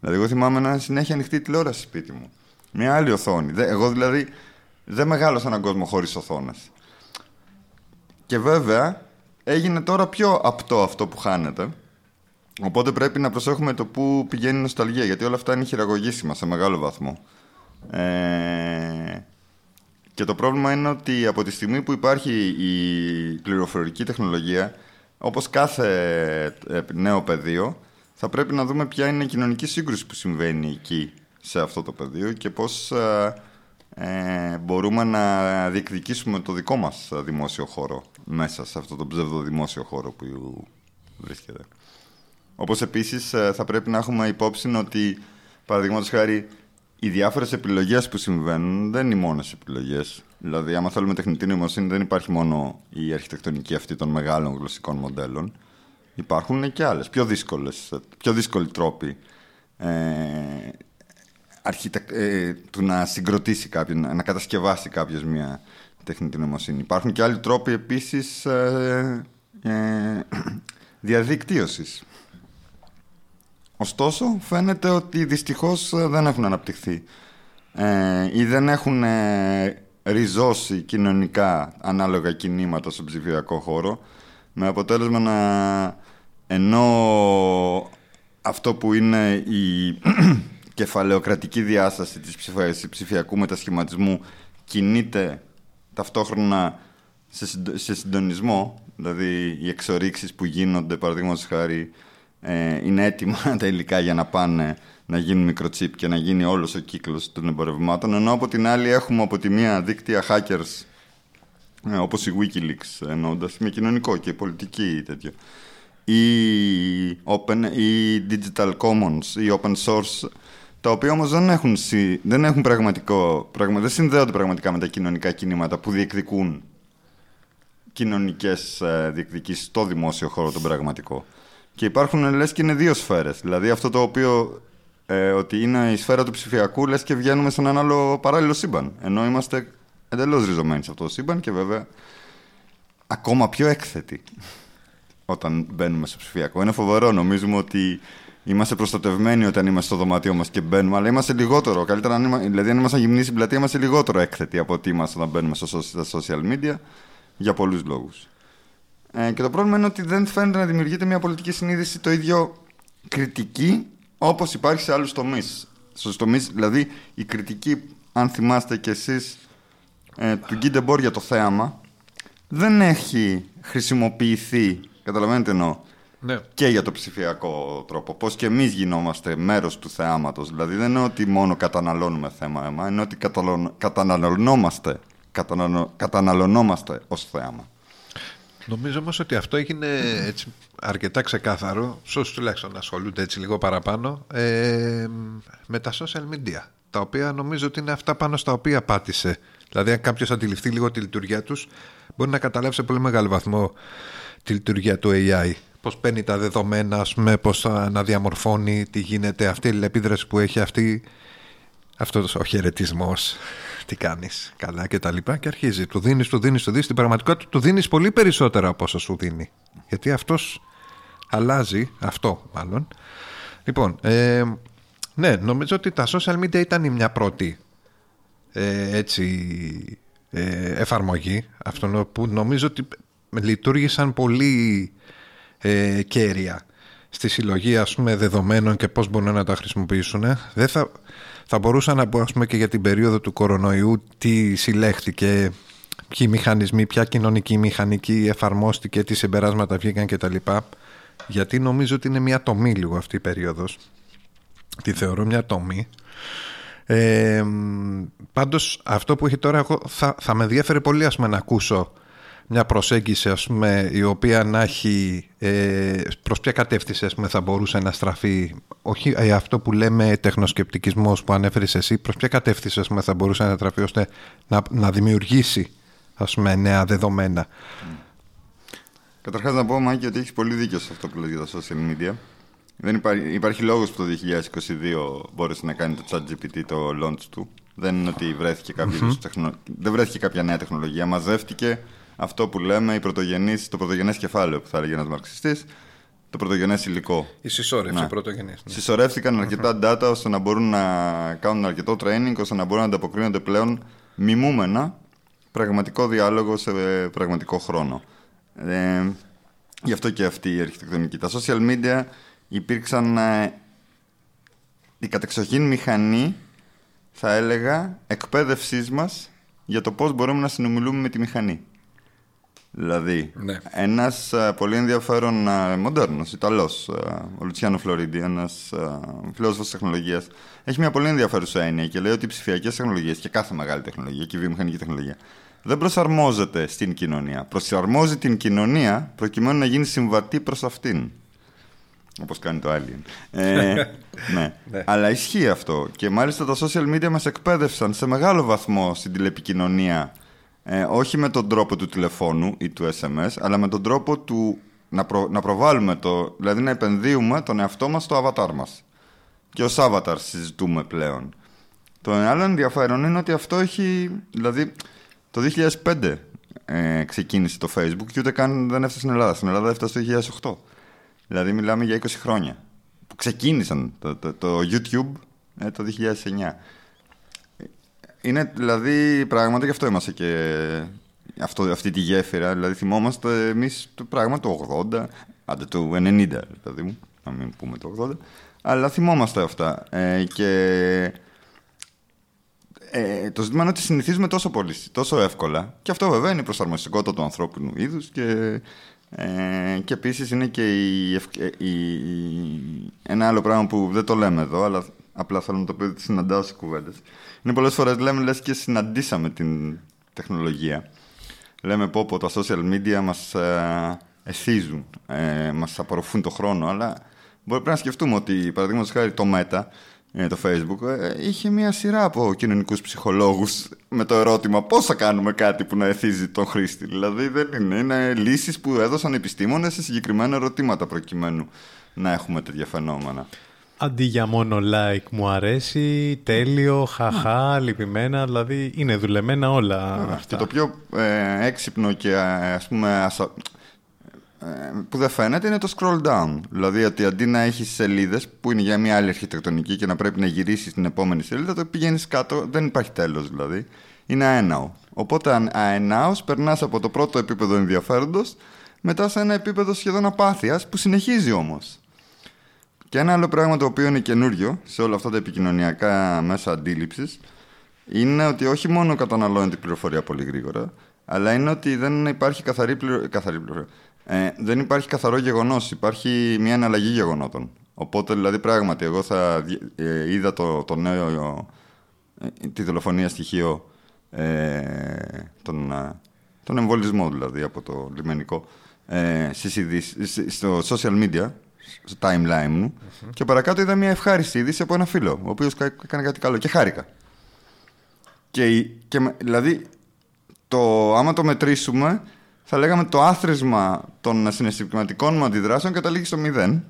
Δηλαδή, εγώ θυμάμαι να συνέχεια ανοιχτή τηλεόραση σπίτι μου. Μια άλλη οθόνη. Εγώ δηλαδή δεν μεγάλωσα έναν κόσμο χωρίς οθόνες. Και βέβαια έγινε τώρα πιο απτό αυτό που χάνεται. Οπότε πρέπει να προσέχουμε το πού πηγαίνει η νοσταλγία, γιατί όλα αυτά είναι χειραγωγήσιμα σε μεγάλο βαθμό. Ε, και το πρόβλημα είναι ότι από τη στιγμή που υπάρχει η πληροφορική τεχνολογία, όπως κάθε ε, νέο πεδίο, θα πρέπει να δούμε ποια είναι η κοινωνική σύγκρουση που συμβαίνει εκεί σε αυτό το πεδίο και πώς ε, ε, μπορούμε να διεκδικήσουμε το δικό μας δημόσιο χώρο μέσα σε αυτό το ψευδοδημόσιο χώρο που βρίσκεται. Όπως επίσης ε, θα πρέπει να έχουμε υπόψη ότι παραδείγματος χάρη οι διάφορες επιλογές που συμβαίνουν δεν είναι οι μόνες επιλογές. Δηλαδή, άμα θέλουμε τεχνητή νοημοσύνη, δεν υπάρχει μόνο η αρχιτεκτονική αυτή των μεγάλων γλωσσικών μοντέλων. Υπάρχουν και άλλες, πιο, δύσκολες, πιο δύσκολοι τρόποι ε, ε, του να συγκροτήσει κάποιον, να κατασκευάσει κάποιος μια τεχνητή νοημοσύνη. Υπάρχουν και άλλοι τρόποι επίσης ε, ε, διαδικτύωσης. Ωστόσο, φαίνεται ότι δυστυχώς ε, δεν έχουν αναπτυχθεί ε, ή δεν έχουν ε, ριζώσει κοινωνικά ανάλογα κινήματα στον ψηφιακό χώρο με αποτέλεσμα να ενώ αυτό που είναι η κεφαλαιοκρατική διάσταση της ψηφιακού μετασχηματισμού κινείται ταυτόχρονα σε συντονισμό, δηλαδή οι εξορίξεις που γίνονται, παραδείγματος χάρη, ε, είναι έτοιμα τα υλικά για να πάνε να γίνουν μικροτσίπ και να γίνει όλος ο κύκλος των εμπορευμάτων, ενώ από την άλλη έχουμε από τη μία δίκτυα hackers ε, όπως η Wikileaks εννοώντας με κοινωνικό και πολιτική ή τέτοιο ή, open, ή digital commons ή open source τα οποία όμως δεν έχουν, δεν έχουν πραγματικό, πραγμα, δεν συνδέονται πραγματικά με τα κοινωνικά κινήματα που διεκδικούν κοινωνικές ε, διεκδικήσεις στο δημόσιο χώρο τον πραγματικό. Και υπάρχουν λες και είναι δύο σφαίρες. Δηλαδή αυτό το οποίο ε, ότι είναι η σφαίρα του ψηφιακού λες και βγαίνουμε σε έναν άλλο παράλληλο σύμπαν. Ενώ είμαστε εντελώς ριζωμένοι σε αυτό το σύμπαν και βέβαια ακόμα πιο έκθετοι όταν μπαίνουμε στο ψηφιακό. Είναι φοβερό. Νομίζουμε ότι είμαστε προστατευμένοι όταν είμαστε στο δωμάτιό μας και μπαίνουμε, αλλά είμαστε λιγότερο. Καλύτερα, αν είμαστε, δηλαδή, αν είμαστε γυμνοί στην πλατεία, είμαστε λιγότερο έκθετοι από ότι είμαστε όταν μπαίνουμε στα social media για πολλούς λόγους. Ε, και το πρόβλημα είναι ότι δεν φαίνεται να δημιουργείται μια πολιτική συνείδηση το ίδιο κριτική όπως υπάρχει σε άλλους τομείς. Στους τομείς, δηλαδή, η κριτική, αν θυμάστε κι εσείς, ε, του Γκίντεμπορ για το θέαμα, δεν έχει χρησιμοποιηθεί Καταλαβαίνετε εννοώ. Ναι. Και για το ψηφιακό τρόπο. Πώς και εμείς γινόμαστε μέρος του θεάματος. Δηλαδή δεν είναι ότι μόνο καταναλώνουμε θέμα, είναι ότι καταναλωνόμαστε, καταναλωνόμαστε ως θέαμα. Νομίζω όμως ότι αυτό έγινε έτσι αρκετά ξεκάθαρο, σε όσου τουλάχιστον ασχολούνται έτσι λίγο παραπάνω, ε, με τα social media. Τα οποία νομίζω ότι είναι αυτά πάνω στα οποία πάτησε. Δηλαδή, αν κάποιος αντιληφθεί λίγο τη λειτουργία τους, μπορεί να καταλάβει σε πολύ μεγάλο βαθμό τη λειτουργία του AI. Πώς παίρνει τα δεδομένα, ας πούμε, πώς να διαμορφώνει, τι γίνεται, αυτή η επίδραση που έχει αυτή, αυτός ο χαιρετισμός, τι κάνεις, καλά και τα λοιπά και αρχίζει, του δίνεις, του δίνεις, του δίνεις, στην πραγματικότητα του δίνεις πολύ περισσότερα από όσα σου δίνει. Γιατί αυτός αλλάζει, αυτό μάλλον. Λοιπόν, ε, ναι, νομίζω ότι τα social media ήταν μια πρώτη ε, έτσι, ε, εφαρμογή αυτό που νομίζω ότι λειτουργήσαν πολύ ε, κέρια στη συλλογή ας πούμε, δεδομένων και πώς μπορούν να τα χρησιμοποιήσουν. Δεν θα, θα μπορούσα να πω ας πούμε, και για την περίοδο του κορονοϊού τι συλλέχθηκε, ποιοι μηχανισμοί, ποια κοινωνική μηχανική εφαρμόστηκε, τι συμπεράσματα βγήκαν κτλ. Γιατί νομίζω ότι είναι μια τομή λίγο αυτή η περίοδος. Τη θεωρώ μια τομή. Ε, πάντως αυτό που έχει τώρα εγώ θα, θα με ενδιαφέρει πολύ ας πούμε, να ακούσω μια προσέγγιση ας πούμε, η οποία να έχει ε, προς ποια κατεύθυνση ας πούμε, θα μπορούσε να στραφεί όχι ε, αυτό που λέμε τεχνοσκεπτικισμός που ανέφερες εσύ προς ποια κατεύθυνση ας πούμε, θα μπορούσε να στραφεί ώστε να, να δημιουργήσει ας πούμε, νέα δεδομένα. Καταρχάς να πω Μάκη ότι έχεις πολύ δίκιο σε αυτό που λες για τα social media. Δεν υπάρχει, υπάρχει λόγος που το 2022 μπόρεσε να κάνει το ChatGPT το launch του. Δεν είναι ότι βρέθηκε τεχνο... δεν βρέθηκε κάποια νέα τεχνολογία. Μαζεύτηκε αυτό που λέμε η πρωτογενής, το πρωτογενές κεφάλαιο που θα έλεγε ένας μαρξιστής, το πρωτογενές υλικό. Η συσσόρευση ναι. πρωτογενής. Ναι. Συσσωρεύτηκαν αρκετά data ώστε να μπορούν να κάνουν αρκετό training, ώστε να μπορούν να ανταποκρίνονται πλέον μιμούμενα πραγματικό διάλογο σε πραγματικό χρόνο. Ε, γι' αυτό και αυτή η αρχιτεκτονική. Τα social media υπήρξαν ε, η κατεξοχήν μηχανή, θα έλεγα, εκπαίδευσής μας για το πώς μπορούμε να συνομιλούμε με τη μηχανή. Δηλαδή, Ναι. ένας ε, πολύ ενδιαφέρον ε, μοντέρνος Ιταλός, ε, ο Λουτσιάνο Φλωρίντι, ένας ε, φιλόσοφος τεχνολογίας, έχει μια πολύ ενδιαφέρουσα έννοια και λέει ότι οι ψηφιακές τεχνολογίες και κάθε μεγάλη τεχνολογία και η βιομηχανική τεχνολογία δεν προσαρμόζεται στην κοινωνία. Προσαρμόζει την κοινωνία προκειμένου να γίνει συμβατή προς αυτήν. Όπως κάνει το Alien. Ε, ναι. Αλλά ισχύει αυτό. Και μάλιστα τα social media μας εκπαίδευσαν σε μεγάλο βαθμό στην τηλεπικοινωνία ε, όχι με τον τρόπο του τηλεφώνου ή του SMS, αλλά με τον τρόπο του να, προ- να προβάλλουμε το, δηλαδή να επενδύουμε τον εαυτό μας στο avatar μας. Και ως avatar συζητούμε πλέον. Το άλλο ενδιαφέρον είναι ότι αυτό έχει, δηλαδή το 2005 ε, ξεκίνησε το Facebook και ούτε καν δεν έφτασε στην Ελλάδα. Στην Ελλάδα έφτασε το 2008. Δηλαδή μιλάμε για 20 χρόνια. Που ξεκίνησαν το, το, το YouTube ε, το 2009. Είναι δηλαδή πράγματι γι' αυτό είμαστε και αυτό, αυτή τη γέφυρα. Δηλαδή θυμόμαστε εμείς το πράγμα το 80, άντε το 90 δηλαδή μου, να μην πούμε το 80. Αλλά θυμόμαστε αυτά. Ε, και ε, το ζήτημα είναι ότι συνηθίζουμε τόσο πολύ, τόσο εύκολα. Και αυτό βέβαια είναι η προσαρμοστικότητα του ανθρώπινου είδους και, ε, και επίσης είναι και η, ευκ- η, η- ένα άλλο πράγμα που δεν το λέμε εδώ, αλλά απλά θέλω να το πω ότι συναντάω σε κουβέντες. Είναι πολλές φορές λέμε λες και συναντήσαμε την τεχνολογία. Λέμε πω, πω τα social media μας ε, εθίζουν, ε, μας απορροφούν το χρόνο, αλλά μπορεί πρέπει να σκεφτούμε ότι, παραδείγματος χάρη, το Meta, ε, το Facebook, ε, είχε μια σειρά από κοινωνικούς ψυχολόγους με το ερώτημα πώς θα κάνουμε κάτι που να εθίζει τον χρήστη; Δηλαδή δεν είναι, είναι λύσεις που έδωσαν επιστήμονες σε συγκεκριμένα ερωτήματα προκειμένου να έχουμε τέτοια φαινόμενα. Αντί για μόνο like μου αρέσει, τέλειο, χαχά, λυπημένα, δηλαδή είναι δουλεμένα όλα Και αυτά. το πιο ε, έξυπνο και ε, ας πούμε ασα... ε, που δεν φαίνεται είναι το scroll down. Δηλαδή ότι αντί να έχεις σελίδες που είναι για μια άλλη αρχιτεκτονική και να πρέπει να γυρίσεις στην επόμενη σελίδα, το πηγαίνεις κάτω, δεν υπάρχει τέλος δηλαδή. Είναι αέναο. Οπότε αν- αενάω περνάς από το πρώτο επίπεδο ενδιαφέροντος μετά σε ένα επίπεδο σχεδόν απάθειας που συνεχίζει όμως. Και ένα άλλο πράγμα το οποίο είναι καινούριο σε όλα αυτά τα επικοινωνιακά μέσα αντίληψης είναι ότι όχι μόνο καταναλώνεται η πληροφορία πολύ γρήγορα, αλλά είναι ότι δεν υπάρχει καθαρή, πληρο... καθαρή πληροφορία. Ε, δεν υπάρχει καθαρό γεγονός. Υπάρχει μια αναλλαγή γεγονότων. Οπότε, δηλαδή, πράγματι, εγώ θα δι- ε, είδα το, το νέο. ε, τη δολοφονία στοιχείο. Ε, τον, ε, τον εμβολισμό, δηλαδή, από το λιμενικό. Ε, στις ειδήσεις- στο social media, στο timeline μου. Και παρακάτω είδα μια ευχάριστη είδηση από ένα φίλο, ο οποίος έκανε κάτι καλό και χάρηκα. Και, η- και, με- δηλαδή, το, άμα το μετρήσουμε, θα λέγαμε το άθροισμα των συναισθηματικών μου αντιδράσεων καταλήγει στο μηδέν.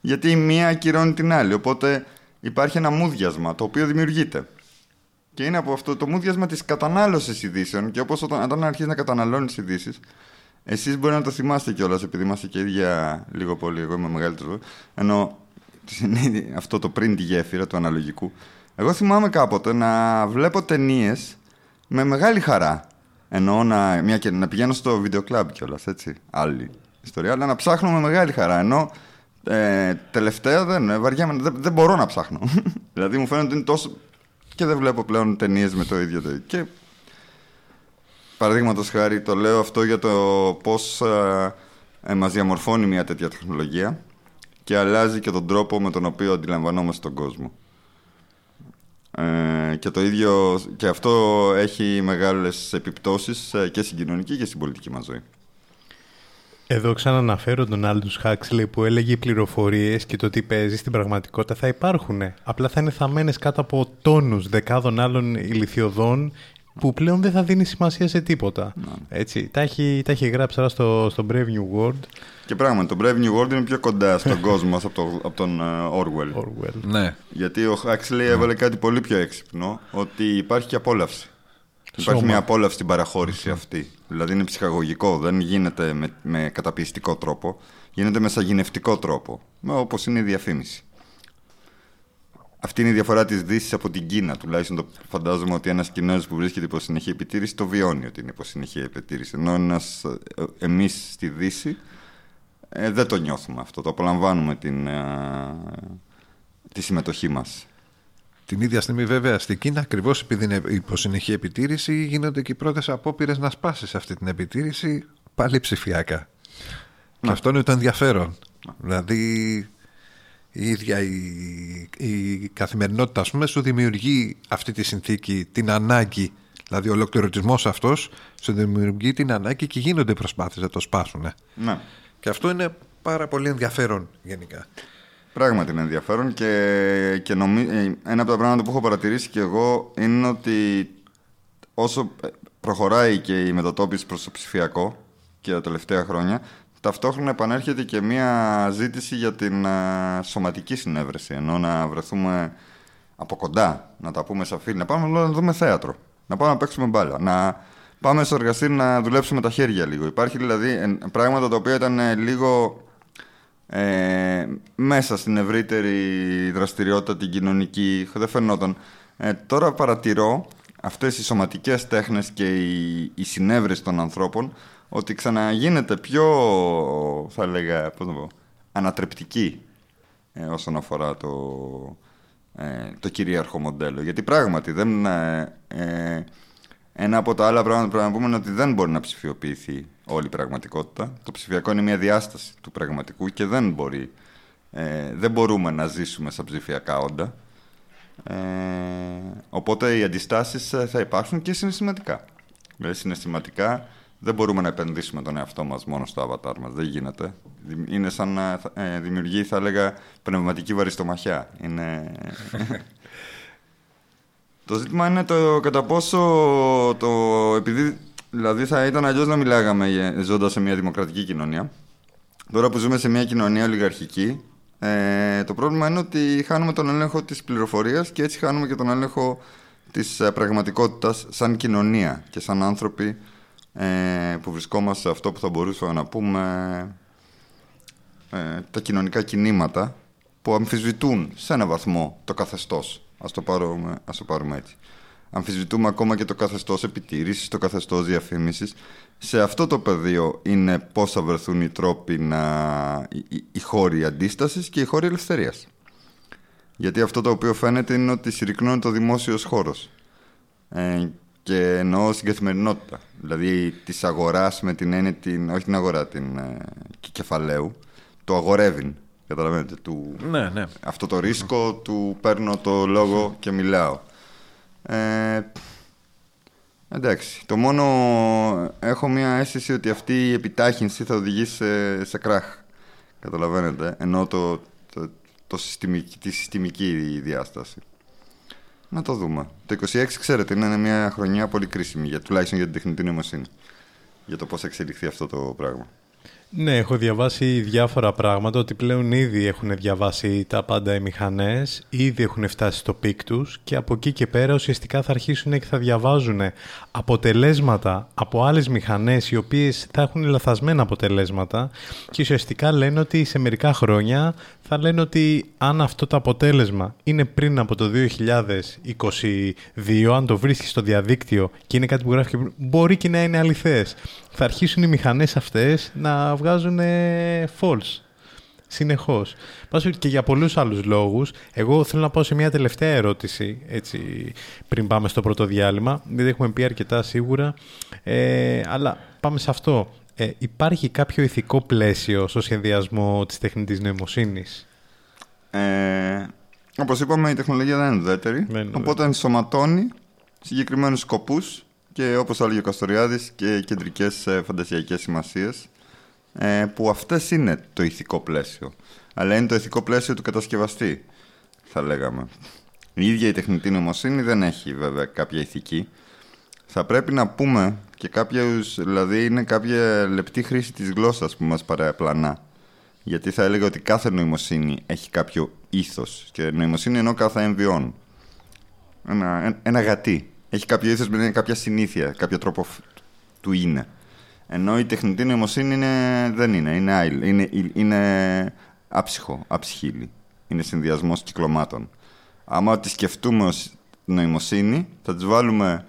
Γιατί η μία ακυρώνει την άλλη. Οπότε υπάρχει ένα μούδιασμα το οποίο δημιουργείται. Και είναι από αυτό το μούδιασμα της κατανάλωσης ειδήσεων. Και όπως όταν, όταν αρχίζεις να καταναλώνεις ειδήσεις, εσείς μπορεί να το θυμάστε κιόλας, επειδή είμαστε και ίδια λίγο πολύ. Εγώ είμαι μεγαλύτερος. Ενώ αυτό το πριν τη γέφυρα του αναλογικού. Εγώ θυμάμαι κάποτε να βλέπω ταινίες με μεγάλη χαρά. Εννοώ να, μια, και να πηγαίνω στο βίντεο κλαμπ κιόλας, έτσι. Άλλη ιστορία. Αλλά να ψάχνω με μεγάλη χαρά. Ενώ ε, τελευταία δεν, ε, βαριέμαι, δεν, δεν μπορώ να ψάχνω. δηλαδή μου φαίνεται ότι είναι τόσο. και δεν βλέπω πλέον ταινίες με το ίδιο. τε- Και παραδείγματος χάρη το λέω αυτό για το πώς ε, ε, μας διαμορφώνει μια τέτοια τεχνολογία και αλλάζει και τον τρόπο με τον οποίο αντιλαμβανόμαστε τον κόσμο. Ε, και το ίδιο και αυτό έχει μεγάλες επιπτώσεις ε, και στην κοινωνική και στην πολιτική μας ζωή. Εδώ ξαναναφέρω τον Aldous Huxley που έλεγε οι πληροφορίες και το τι παίζει στην πραγματικότητα θα υπάρχουν. Απλά θα είναι θαμμένες κάτω από τόνους δεκάδων άλλων ηλικιωδών που πλέον δεν θα δίνει σημασία σε τίποτα. Έτσι, τα έχει, τα έχει γράψει τώρα στο, στο Brave New World. Και πράγματι, το Brave New World είναι πιο κοντά στον κόσμο μας από, το, από τον ε, Orwell. Orwell. Ναι. Γιατί ο Huxley έβαλε κάτι πολύ πιο έξυπνο, ότι υπάρχει και απόλαυση. Υπάρχει Σώμα. μια απόλαυση στην παραχώρηση αυτή. Δηλαδή είναι ψυχαγωγικό, δεν γίνεται με, με καταπιεστικό τρόπο, γίνεται με σαγηνευτικό τρόπο, με- όπως είναι η διαφήμιση. Αυτή είναι η διαφορά της Δύσης από την Κίνα. Τουλάχιστον το φαντάζομαι ότι ένας Κινέζος που βρίσκεται υπό συνεχή επιτήρηση το βιώνει ότι είναι υπό συνεχή επιτήρηση. Ενώ ένας, εμείς στη Δύση ε, δεν το νιώθουμε αυτό. Το απολαμβάνουμε την, ε, τη συμμετοχή μας. Την ίδια στιγμή, βέβαια, στην Κίνα, ακριβώς επειδή είναι υπό συνεχή επιτήρηση, γίνονται και οι πρώτες απόπειρες να σπάσει αυτή την επιτήρηση πάλι ψηφιακά. Και αυτό είναι το ενδιαφέρον. Δηλαδή η ίδια η, η καθημερινότητα ας πούμε, σου δημιουργεί αυτή τη συνθήκη, την ανάγκη Δηλαδή ο ολοκληρωτισμός αυτός σου δημιουργεί την ανάγκη και γίνονται προσπάθειες να το σπάσουν. Ναι. Και αυτό είναι πάρα πολύ ενδιαφέρον γενικά. Πράγματι είναι ενδιαφέρον και, και νομί... Ε, ένα από τα πράγματα που έχω παρατηρήσει και εγώ είναι ότι όσο προχωράει και η μετατόπιση προς το ψηφιακό και τα τελευταία χρόνια, ταυτόχρονα επανέρχεται και μία ζήτηση για την σωματική συνέβρεση, ενώ να βρεθούμε από κοντά, να τα πούμε σαν φίλοι, να πάμε να δούμε θέατρο, να πάμε να παίξουμε μπάλα, να πάμε στο εργαστήριο να δουλέψουμε τα χέρια λίγο. Υπάρχει δηλαδή πράγματα τα οποία ήταν ε, λίγο ε, μέσα στην ευρύτερη δραστηριότητα την κοινωνική, δεν φαινόταν. Ε, τώρα παρατηρώ αυτές οι σωματικές τέχνες και η, η συνέβρεση των ανθρώπων ότι ξαναγίνεται πιο, θα έλεγα, πώς να πω, ανατρεπτική ε, όσον αφορά το, ε, το κυρίαρχο μοντέλο. Γιατί πράγματι δεν, ε, ένα από τα άλλα πράγματα που πρέπει να πούμε είναι ότι δεν μπορεί να ψηφιοποιηθεί όλη η πραγματικότητα. Το ψηφιακό είναι μια διάσταση του πραγματικού και δεν μπορεί. Ε, δεν μπορούμε να ζήσουμε σαν ψηφιακά όντα. Ε, οπότε οι αντιστάσεις ε, θα υπάρξουν και συναισθηματικά. Δηλαδή συναισθηματικά δεν μπορούμε να επενδύσουμε τον εαυτό μας μόνο στο avatar μας. Δεν γίνεται. Είναι σαν να ε, δημιουργεί, θα έλεγα, πνευματική βαριστομαχιά. Είναι... το ζήτημα είναι το κατά πόσο το, επειδή Δηλαδή θα ήταν αλλιώς να μιλάγαμε ζώντας σε μια δημοκρατική κοινωνία. Τώρα που ζούμε σε μια κοινωνία ολιγαρχική, ε, το πρόβλημα είναι ότι χάνουμε τον έλεγχο της πληροφορίας και έτσι χάνουμε και τον έλεγχο της ε, πραγματικότητας σαν κοινωνία και σαν άνθρωποι ε, που βρισκόμαστε σε αυτό που θα μπορούσαμε να πούμε ε, τα κοινωνικά κινήματα που αμφισβητούν σε ένα βαθμό το καθεστώς. Ας το πάρουμε, ας το πάρουμε έτσι αμφισβητούμε ακόμα και το καθεστώς επιτήρησης, το καθεστώς διαφήμισης. Σε αυτό το πεδίο είναι πώς θα βρεθούν οι τρόποι να. οι, οι χώροι αντίστασης και οι χώροι ελευθερίας. Γιατί αυτό το οποίο φαίνεται είναι ότι συρρυκνώνει το δημόσιος χώρος. Ε, και εννοώ στην καθημερινότητα. Δηλαδή της αγοράς με την έννοια, την, όχι την αγορά, την ε, κεφαλαίου, το αγορεύει. Καταλαβαίνετε. Του, ναι, ναι. Αυτό το ρίσκο του παίρνω το λόγο και μιλάω. Ε, εντάξει. Το μόνο έχω μια αίσθηση ότι αυτή η επιτάχυνση θα οδηγήσει σε, σε κραχ. Καταλαβαίνετε. Ενώ το, το, το συστημική, τη συστημική διάσταση. Να το δούμε. Το 26 ξέρετε είναι μια χρονιά πολύ κρίσιμη για, τουλάχιστον για την τεχνητή νοημοσύνη. Για το πώς θα εξελιχθεί αυτό το πράγμα. Ναι, έχω διαβάσει διάφορα πράγματα, ότι πλέον ήδη έχουν διαβάσει τα πάντα οι μηχανές, ήδη έχουν φτάσει στο peak τους και από εκεί και πέρα ουσιαστικά θα αρχίσουν και θα διαβάζουν αποτελέσματα από άλλες μηχανές οι οποίες θα έχουν λαθασμένα αποτελέσματα και ουσιαστικά λένε ότι σε μερικά χρόνια θα λένε ότι αν αυτό το αποτέλεσμα είναι πριν από το 2022, αν το βρίσκεις στο διαδίκτυο και είναι κάτι που γράφεις και μπορεί και να είναι αληθές, θα αρχίσουν οι μηχανές αυτές να βγάζουν false συνεχώς. Πάσω και για πολλούς άλλους λόγους. Εγώ θέλω να πάω σε μια τελευταία ερώτηση, έτσι, πριν πάμε στο πρώτο διάλειμμα. Δεν έχουμε πει αρκετά σίγουρα, ε, αλλά πάμε σε αυτό. Ε, υπάρχει κάποιο ηθικό πλαίσιο στο σχεδιασμό της τεχνητής νοημοσύνης; Ε, όπως είπαμε η τεχνολογία δεν είναι ουδέτερη, οπότε ενσωματώνει συγκεκριμένους σκοπούς και όπως έλεγε ο Καστοριάδης και κεντρικές ε, φαντασιακές σημασίες ε, που αυτές είναι το ηθικό πλαίσιο. Αλλά είναι το ηθικό πλαίσιο του κατασκευαστή, θα λέγαμε. Η ίδια η τεχνητή νοημοσύνη δεν έχει βέβαια κάποια ηθική. Θα πρέπει να πούμε και κάποια, δηλαδή είναι κάποια λεπτή χρήση της γλώσσας που μας παραπλανά. Γιατί θα έλεγα ότι κάθε νοημοσύνη έχει κάποιο ήθος και νοημοσύνη ενώ κάθε εμβιών. Ένα, ένα γατί. Έχει κάποιο ήθος με κάποια συνήθεια, κάποιο τρόπο του είναι. Ενώ η τεχνητή νοημοσύνη είναι, δεν είναι, είναι, είναι, είναι άψυχο, αψυχήλη. Είναι συνδυασμός κυκλωμάτων. Άμα τη σκεφτούμε ως νοημοσύνη, θα της βάλουμε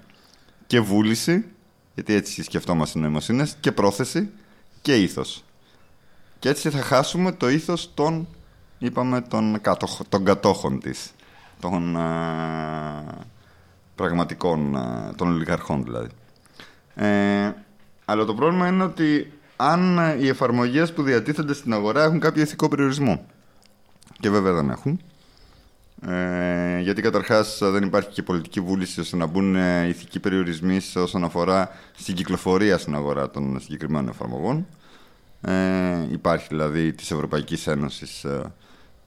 και βούληση, γιατί έτσι σκεφτόμαστε νοημοσύνες, και πρόθεση και ήθος. Και έτσι θα χάσουμε το ήθος των, είπαμε, των, κατοχ, των κατόχων της. Των α, πραγματικών, α, των ολιγαρχών δηλαδή. Ε, αλλά το πρόβλημα είναι ότι αν ε, οι εφαρμογές που διατίθενται στην αγορά έχουν κάποιο ηθικό περιορισμό. Και βέβαια δεν έχουν. Ε, γιατί καταρχάς δεν υπάρχει και πολιτική βούληση ώστε να μπουν ε, ηθικοί περιορισμοί όσον αφορά στην κυκλοφορία στην αγορά των συγκεκριμένων εφαρμογών. Ε, υπάρχει δηλαδή της Ευρωπαϊκής Ένωσης ε,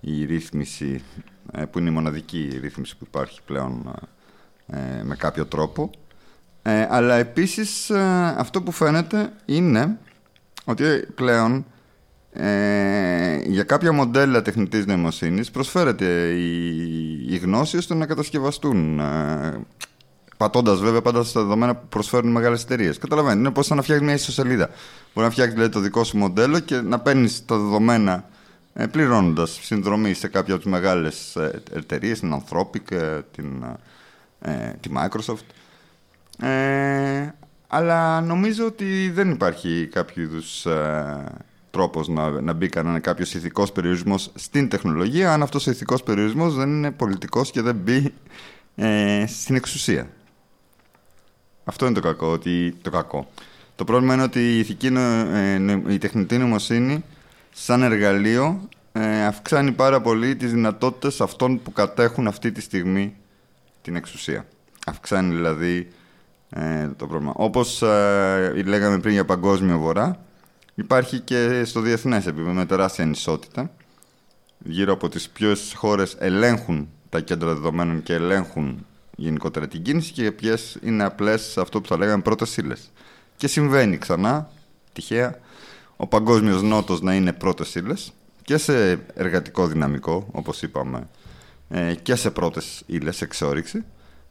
η ρύθμιση ε, που είναι η μοναδική ρύθμιση που υπάρχει πλέον με κάποιο τρόπο. αλλά επίσης αυτό που φαίνεται είναι ότι πλέον ε, για κάποια μοντέλα τεχνητής νοημοσύνης προσφέρεται η, η γνώση ώστε να κατασκευαστούν ε, πατώντας βέβαια πάντα στα δεδομένα που προσφέρουν μεγάλες εταιρείες. Καταλαβαίνετε, είναι πώ να φτιάξει μια ιστοσελίδα. Μπορεί να φτιάξει δηλαδή, το δικό σου μοντέλο και να παίρνεις τα δεδομένα ε, πληρώνοντας συνδρομή σε κάποια από τις μεγάλες εταιρείες, την Anthropic, ε, την, ε, τη Microsoft. Ε, αλλά νομίζω ότι δεν υπάρχει κάποιο είδους ε, τρόπος να, να μπει κανένα κάποιος ηθικός περιορισμός στην τεχνολογία αν αυτός ο ηθικός περιορισμός δεν είναι πολιτικός και δεν μπει ε, στην εξουσία. Αυτό είναι το κακό, ότι, το κακό. Το πρόβλημα είναι ότι η, ηθική, ε, η τεχνητή νοημοσύνη σαν εργαλείο ε, αυξάνει πάρα πολύ τις δυνατότητες αυτών που κατέχουν αυτή τη στιγμή την εξουσία. Αυξάνει δηλαδή ε, το πρόβλημα. Όπως ε, λέγαμε πριν για παγκόσμιο βορρά, υπάρχει και στο διεθνές επίπεδο με τεράστια ανισότητα. Γύρω από τις ποιες χώρες ελέγχουν τα κέντρα δεδομένων και ελέγχουν γενικότερα την κίνηση και ποιες είναι απλές αυτό που θα λέγαμε πρώτες ύλε. Και συμβαίνει ξανά, τυχαία, ο παγκόσμιος νότος να είναι πρώτες ύλε και σε εργατικό δυναμικό, όπως είπαμε, ε, και σε πρώτες ύλες εξόριξη,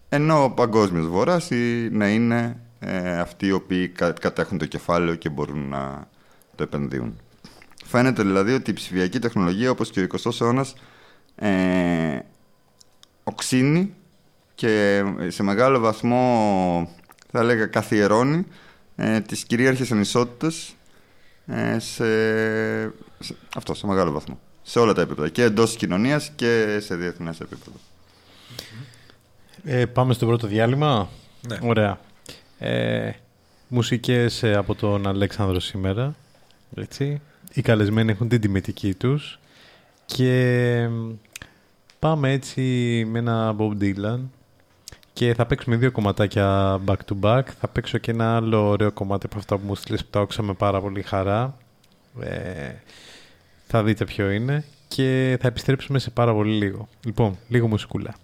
ενώ ο παγκόσμιος βορράς να είναι ε, αυτοί οι οποίοι κατέχουν το κεφάλαιο και μπορούν να το επενδύουν. Φαίνεται δηλαδή ότι η ψηφιακή τεχνολογία όπως και ο 20ος αιώνας ε, οξύνει και σε μεγάλο βαθμό θα έλεγα καθιερώνει ε, τις κυρίαρχες ανισότητες ε, σε, σε, αυτό, σε μεγάλο βαθμό. Σε όλα τα επίπεδα. Και εντός της κοινωνίας και σε διεθνές επίπεδο. Ε, πάμε στο πρώτο διάλειμμα. Ναι. Ωραία. Ε, μουσικές ε, από τον Αλέξανδρο σήμερα. Έτσι. Οι καλεσμένοι έχουν την τιμητική τους. Και πάμε έτσι με ένα Bob Dylan. Και θα παίξουμε δύο κομματάκια back to back. Θα παίξω και ένα άλλο ωραίο κομμάτι από αυτά που μου στείλες που τα άκουσα με πάρα πολύ χαρά. Ε, θα δείτε ποιο είναι. Και θα επιστρέψουμε σε πάρα πολύ λίγο. Λοιπόν, λίγο μουσικούλα.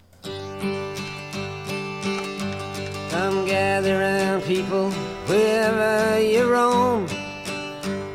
Come gather around people wherever you roam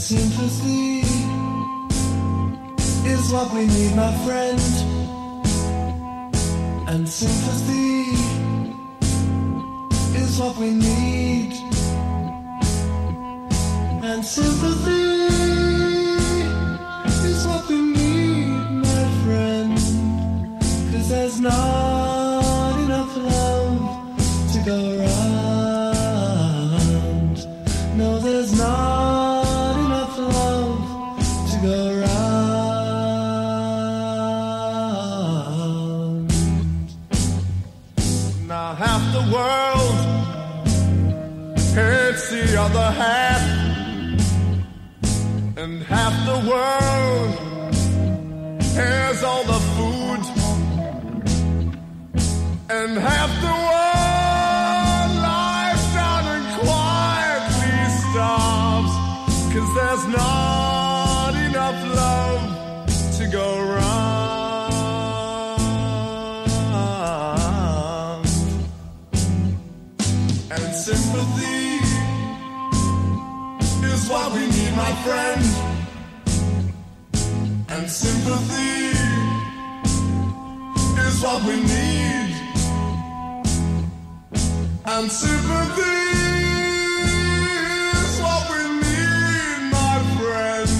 Sympathy is what we need, my friend. And sympathy is what we need. And sympathy has all the food, and half the world lies down and quietly starves, cause there's not enough love to go around. And sympathy is what we need, my friend. And sympathy what we need. And sympathy is what we need, my friend.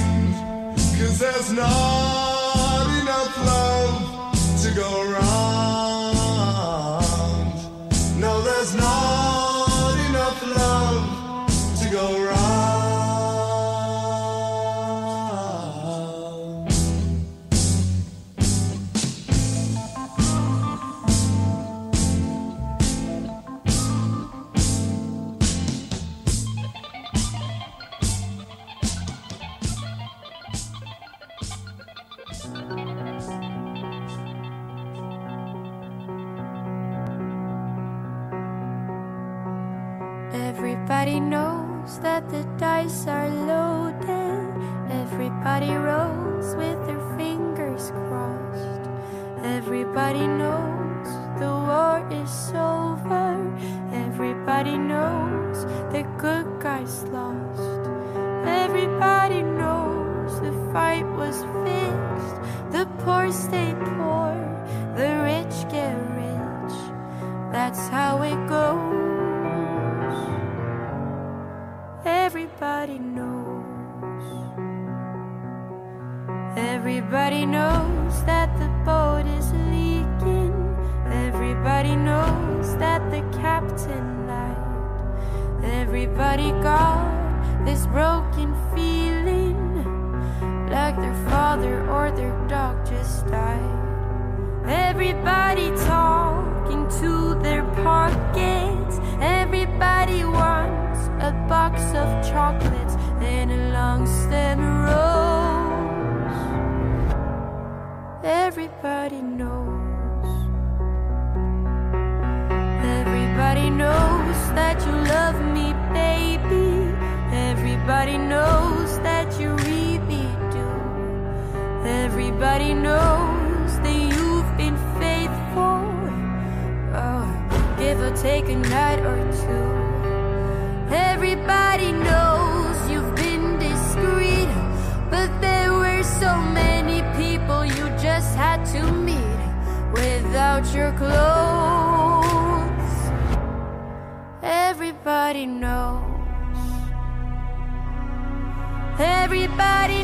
Cause there's not Everybody knows the good guys lost. Everybody knows the fight was fixed. The poor stay poor, the rich get rich. That's how it goes. Everybody knows. Everybody knows that the boat is. Everybody knows that the captain lied. Everybody got this broken feeling like their father or their dog just died. Everybody talking to their pockets. Everybody wants a box of chocolates and a long stem rose. Everybody knows. Everybody knows that you love me, baby. Everybody knows that you really do. Everybody knows that you've been faithful. Oh, give or take a night or two. Everybody knows you've been discreet, but there were so many people you just had to meet without your clothes. Everybody knows. Everybody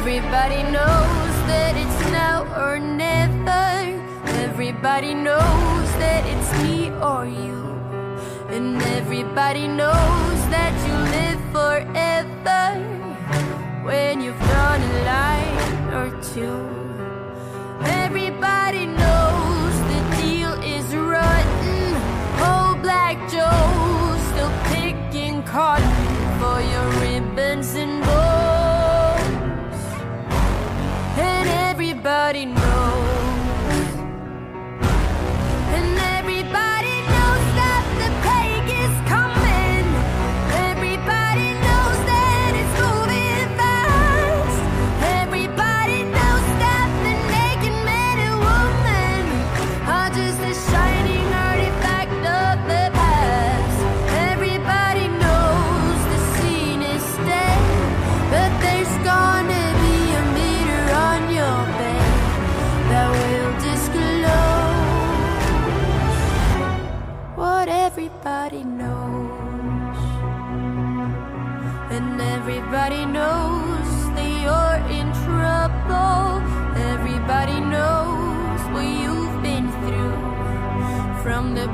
everybody knows that it's now or never. Everybody knows that it's me or you. And everybody knows that you live forever when you've drawn a line or two. Everybody knows the deal is rotten. Old Black Joe still picking cotton for your ribbons and bows. Everybody knows.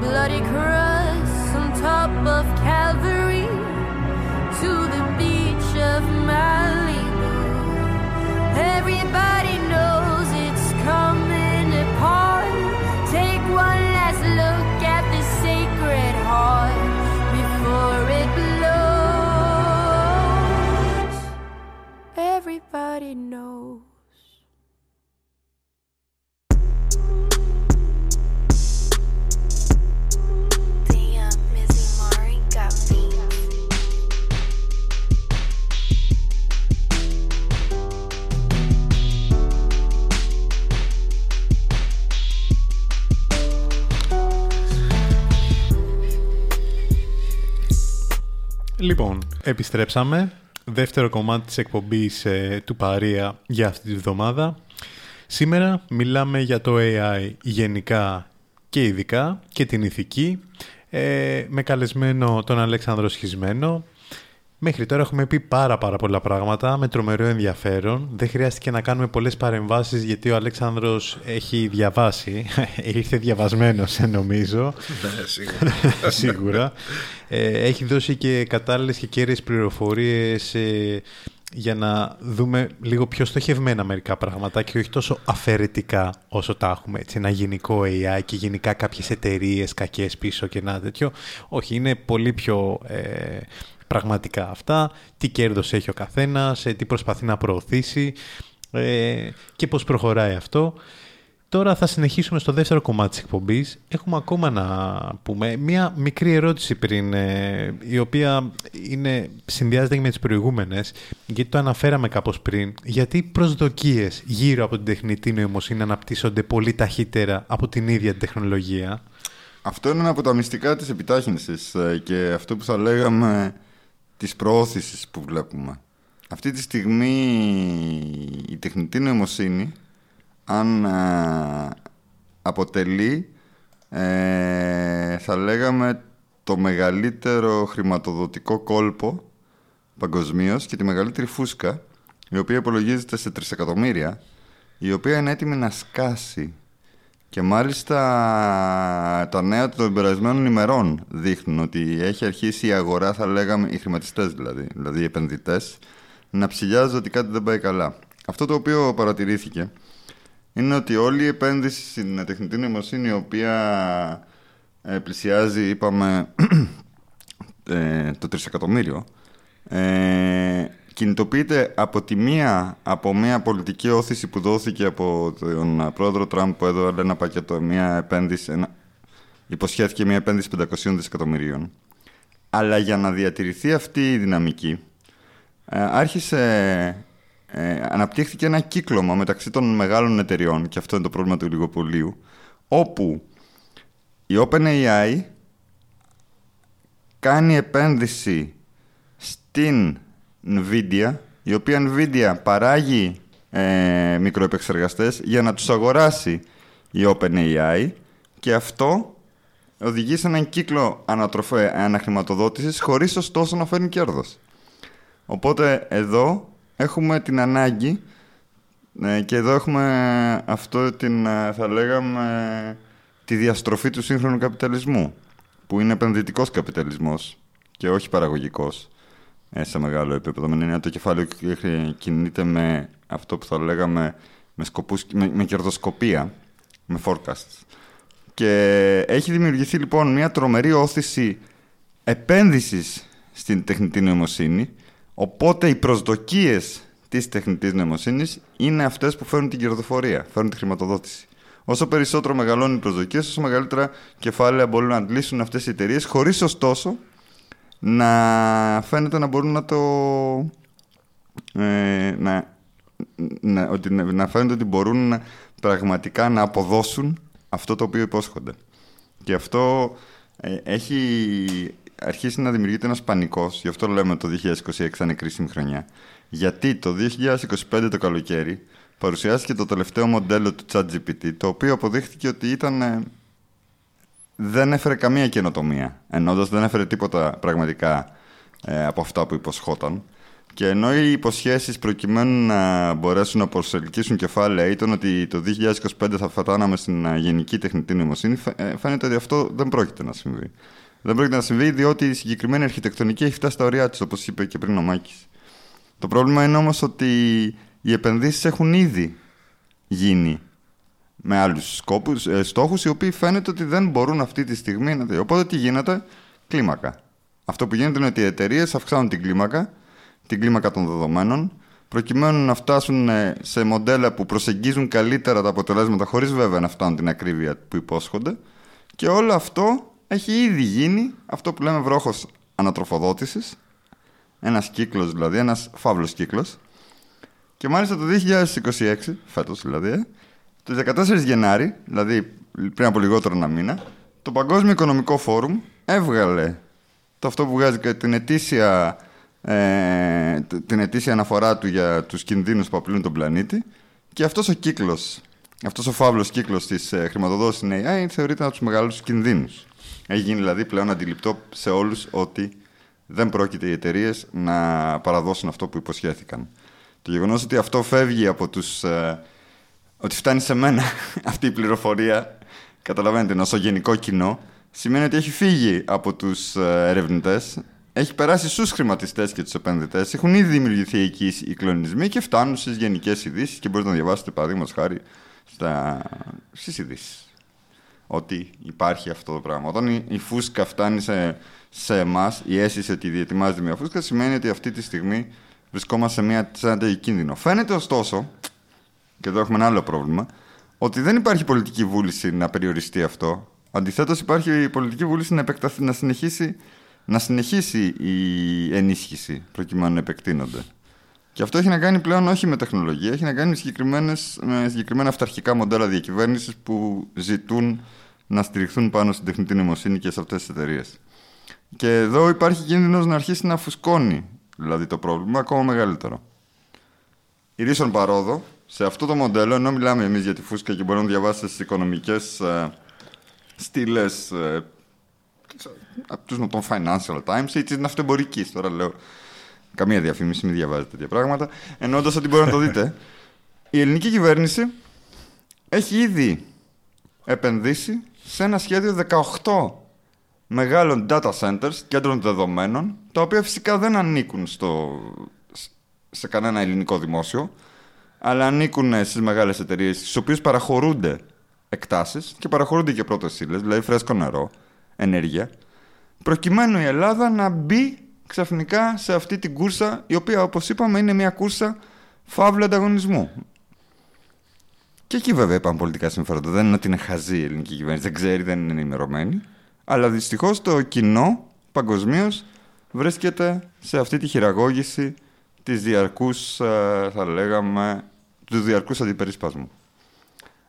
Bloody cross on top of Λοιπόν, επιστρέψαμε. Δεύτερο κομμάτι της εκπομπής ε, του Παρία για αυτή τη βδομάδα. Σήμερα μιλάμε για το AI γενικά και ειδικά και την ηθική ε, με καλεσμένο τον Αλέξανδρο Σχισμένο. Μέχρι τώρα έχουμε πει πάρα πάρα πολλά πράγματα με τρομερό ενδιαφέρον. Δεν χρειάστηκε να κάνουμε πολλές παρεμβάσεις γιατί ο Αλέξανδρος έχει διαβάσει. Ήρθε διαβασμένος νομίζω. Ναι, σίγουρα. Σίγουρα. Ε, έχει δώσει και κατάλληλες και κέρδιες πληροφορίες ε, για να δούμε λίγο πιο στοχευμένα μερικά πράγματα και όχι τόσο αφαιρετικά όσο τα έχουμε. Έτσι, ένα γενικό AI και γενικά κάποιες εταιρείες κακές πίσω και ένα τέτοιο. Όχι, είναι πολύ πιο ε, πραγματικά αυτά. Τι κέρδος έχει ο καθένας, ε, τι προσπαθεί να προωθήσει ε, και πώς προχωράει αυτό. Τώρα θα συνεχίσουμε στο δεύτερο κομμάτι της εκπομπής. Έχουμε ακόμα να πούμε μία μικρή ερώτηση πριν, ε, η οποία είναι, συνδυάζεται και με τις προηγούμενες, γιατί το αναφέραμε κάπως πριν. Γιατί οι προσδοκίες γύρω από την τεχνητή νοημοσύνη αναπτύσσονται πολύ ταχύτερα από την ίδια την τεχνολογία; Αυτό είναι ένα από τα μυστικά της επιτάχυνσης ε, και αυτό που θα λέγαμε της προώθησης που βλέπουμε. Αυτή τη στιγμή η τεχνητή νοημοσύνη αν ε, αποτελεί ε, θα λέγαμε το μεγαλύτερο χρηματοδοτικό κόλπο παγκοσμίως και τη μεγαλύτερη φούσκα η οποία υπολογίζεται σε τρισεκατομμύρια η οποία είναι έτοιμη να σκάσει. Και μάλιστα τα νέα των περασμένων ημερών δείχνουν ότι έχει αρχίσει η αγορά, θα λέγαμε, οι χρηματιστές δηλαδή, δηλαδή οι επενδυτές, να ψηλιάζουν ότι κάτι δεν πάει καλά. Αυτό το οποίο παρατηρήθηκε είναι ότι όλη η επένδυση στην τεχνητή νοημοσύνη, η οποία ε, πλησιάζει, είπαμε, ε, το τρισεκατομμύριο, ε, κινητοποιείται από τη μία, από μια πολιτική όθηση που δόθηκε από τον πρόεδρο Τραμπ που έδωσε ένα πακέτο, μια επένδυση, ένα, υποσχέθηκε μια επένδυση 500 δισεκατομμυρίων. Αλλά για να διατηρηθεί αυτή η δυναμική, ε, άρχισε, ε, αναπτύχθηκε ένα κύκλωμα μεταξύ των μεγάλων εταιριών, και αυτό είναι το πρόβλημα του λιγοπολίου, όπου η OpenAI κάνει επένδυση στην Nvidia, η οποία Nvidia παράγει ε, μικροεπεξεργαστές για να τους αγοράσει η OpenAI και αυτό οδηγεί σε έναν κύκλο ανατροφέ, αναχρηματοδότησης χωρίς ωστόσο να φέρνει κέρδος. Οπότε εδώ έχουμε την ανάγκη ε, και εδώ έχουμε αυτό την, ε, θα λέγαμε, τη διαστροφή του σύγχρονου καπιταλισμού που είναι επενδυτικός καπιταλισμός και όχι παραγωγικός ε, σε μεγάλο επίπεδο. Με είναι το κεφάλαιο κινείται με αυτό που θα λέγαμε με, σκοπούς, με, με κερδοσκοπία, με forecasts. Και έχει δημιουργηθεί λοιπόν μια τρομερή όθηση επένδυσης στην τεχνητή νοημοσύνη, οπότε οι προσδοκίες της τεχνητής νοημοσύνης είναι αυτές που φέρνουν την κερδοφορία, φέρνουν τη χρηματοδότηση. Όσο περισσότερο μεγαλώνουν οι προσδοκίες, όσο μεγαλύτερα κεφάλαια μπορούν να αντλήσουν αυτές οι εταιρείες, χωρίς ωστόσο να φαίνεται να μπορούν να το. Ε, να, να, ότι, να φαίνεται ότι μπορούν να, πραγματικά να αποδώσουν αυτό το οποίο υπόσχονται. Και αυτό ε, έχει αρχίσει να δημιουργείται ένας πανικός, γι' αυτό λέμε το 2026 θα είναι κρίσιμη χρονιά. Γιατί το 2025 το καλοκαίρι παρουσιάστηκε το τελευταίο μοντέλο του ChatGPT, το οποίο αποδείχθηκε ότι ήταν... ε, δεν έφερε καμία καινοτομία, εννοώντας δεν έφερε τίποτα πραγματικά ε, από αυτά που υποσχόταν. Και ενώ οι υποσχέσεις προκειμένου να μπορέσουν να προσελκύσουν κεφάλαια ήταν ότι το 2025 θα φτάναμε στην ε, γενική τεχνητή νοημοσύνη, φα- ε, φαίνεται ότι αυτό δεν πρόκειται να συμβεί. Δεν πρόκειται να συμβεί διότι η συγκεκριμένη αρχιτεκτονική έχει φτάσει στα ωριά της, όπως είπε και πριν ο Μάκης. Το πρόβλημα είναι όμως ότι οι επενδύσεις έχουν ήδη γίνει με άλλους ε, στόχους, οι οποίοι φαίνεται ότι δεν μπορούν αυτή τη στιγμή να δει. Οπότε τι γίνεται, κλίμακα. Αυτό που γίνεται είναι ότι οι εταιρείες αυξάνουν την κλίμακα, την κλίμακα των δεδομένων, προκειμένου να φτάσουν ε, σε μοντέλα που προσεγγίζουν καλύτερα τα αποτελέσματα, χωρίς βέβαια να φτάνουν την ακρίβεια που υπόσχονται. Και όλο αυτό έχει ήδη γίνει αυτό που λέμε βρόχος ανατροφοδότησης. Ένας κύκλος δηλαδή, ένας φαύλος κύκλος. Και μάλιστα το 2026, φέτος δηλαδή, ε, το 14 Γενάρη, δηλαδή πριν από λιγότερο ένα μήνα, το Παγκόσμιο Οικονομικό Φόρουμ έβγαλε το αυτό που βγάζει και την ετήσια, ε, τ- την ετήσια αναφορά του για τους κινδύνους που απειλούν τον πλανήτη και αυτός ο κύκλος, αυτός ο φαύλος κύκλος της ε, χρηματοδότησης στην AI θεωρείται από τους μεγάλους κινδύνους. Έχει γίνει δηλαδή πλέον αντιληπτό σε όλους ότι δεν πρόκειται οι εταιρείες να παραδώσουν αυτό που υποσχέθηκαν. Το γεγονός ότι αυτό φεύγει από τους... ε, ότι φτάνει σε μένα αυτή η πληροφορία, καταλαβαίνετε, ενώ στο γενικό κοινό, σημαίνει ότι έχει φύγει από τους ε, ερευνητές, έχει περάσει στους χρηματιστές και τους επενδυτές, έχουν ήδη δημιουργηθεί εκεί οι κλονισμοί και φτάνουν στις γενικές ειδήσεις και μπορείτε να διαβάσετε παραδείγματος χάρη στα... στις ειδήσεις. Ότι υπάρχει αυτό το πράγμα. Όταν η, η φούσκα φτάνει σε, σε εμάς, η αίσθηση ότι διετοιμάζεται μια φούσκα, σημαίνει ότι αυτή τη στιγμή βρισκόμαστε σε, μια, σε ένα τέτοιο κίνδυνο. Φαίνεται ωστόσο, και εδώ έχουμε ένα άλλο πρόβλημα, ότι δεν υπάρχει πολιτική βούληση να περιοριστεί αυτό. Αντιθέτως, υπάρχει πολιτική βούληση να, επεκταθεί, να, συνεχίσει, να συνεχίσει η ενίσχυση προκειμένου να επεκτείνονται. Και αυτό έχει να κάνει πλέον όχι με τεχνολογία, έχει να κάνει με, συγκεκριμένες, με συγκεκριμένα αυταρχικά μοντέλα διακυβέρνησης που ζητούν να στηριχθούν πάνω στην τεχνητή νοημοσύνη και σε αυτές τις εταιρείες. Και εδώ υπάρχει κίνδυνος να αρχίσει να φουσκώνει δηλαδή το πρόβλημα ακόμα μεγαλύτερο. Η ρίσον παρόδο σε αυτό το μοντέλο, ενώ μιλάμε εμείς για τη φούσκα και μπορούμε να διαβάσετε στις οικονομικές ε, στήλες ε, από τους των Financial Times ή της ναυτεμπορικής. Τώρα λέω καμία διαφήμιση, μην διαβάζετε τέτοια πράγματα. Εννοώντας ότι μπορείτε να το δείτε. Η ελληνική κυβέρνηση έχει ήδη επενδύσει σε ένα σχέδιο 18 μεγάλων data centers, κέντρων δεδομένων, τα οποία φυσικά δεν ανήκουν στο, σε κανένα ελληνικό δημόσιο, αλλά ανήκουν στις μεγάλες εταιρείες, στις οποίες παραχωρούνται εκτάσεις και παραχωρούνται και πρώτες ύλες, δηλαδή φρέσκο νερό, ενέργεια, προκειμένου η Ελλάδα να μπει ξαφνικά σε αυτή την κούρσα, η οποία όπως είπαμε είναι μια κούρσα φαύλου ανταγωνισμού. Και εκεί βέβαια υπάρχουν πολιτικά συμφέροντα. Δεν είναι ότι είναι χαζή η ελληνική κυβέρνηση, δεν ξέρει, δεν είναι ενημερωμένη. Αλλά δυστυχώς το κοινό παγκοσμίως βρίσκεται σε αυτή τη χειραγώγηση της διαρκούς, ε, θα λέγαμε, του διαρκούς αντιπερισπασμού.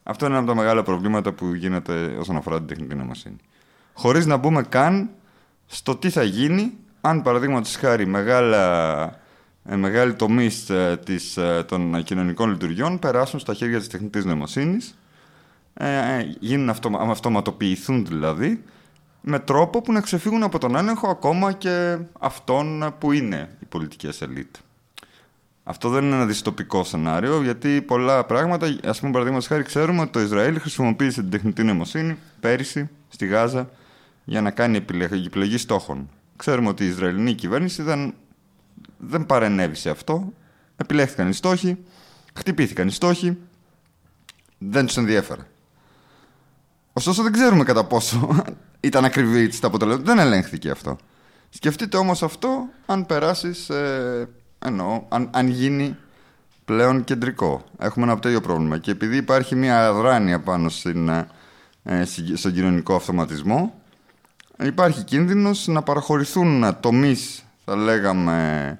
Αυτό είναι ένα από τα μεγάλα προβλήματα που γίνεται όσον αφορά την τεχνητή νοημοσύνη. Χωρίς να μπούμε καν στο τι θα γίνει αν παραδείγματος χάρη μεγάλα, ε, μεγάλοι τομείς ε, των κοινωνικών λειτουργιών περάσουν στα χέρια της τεχνητής νοημοσύνης, ε, ε, γίνουν αυτομα, αυτοματοποιηθούν δηλαδή, με τρόπο που να ξεφύγουν από τον έλεγχο ακόμα και αυτών που είναι οι πολιτικές ελίτ. Αυτό δεν είναι ένα δυστοπικό σενάριο, γιατί πολλά πράγματα, ας πούμε, παραδείγματος χάρη, ξέρουμε ότι το Ισραήλ χρησιμοποίησε την τεχνητή νοημοσύνη πέρυσι στη Γάζα για να κάνει επιλογή, επιλογή στόχων. Ξέρουμε ότι η Ισραηλινή κυβέρνηση δεν, δεν παρενέβη σε αυτό. Επιλέχθηκαν οι στόχοι, χτυπήθηκαν οι στόχοι, δεν τους ενδιέφερε. Ωστόσο, δεν ξέρουμε κατά πόσο ήταν ακριβή τα αποτελέσματα. Δεν ελέγχθηκε αυτό. Σκεφτείτε όμως αυτό αν περάσεις σε Εννοώ, αν, αν γίνει πλέον κεντρικό. Έχουμε ένα τέτοιο πρόβλημα. Και επειδή υπάρχει μια αδράνεια πάνω στην, ε, στον κοινωνικό αυτοματισμό, υπάρχει κίνδυνος να παραχωρηθούν τομείς, θα λέγαμε,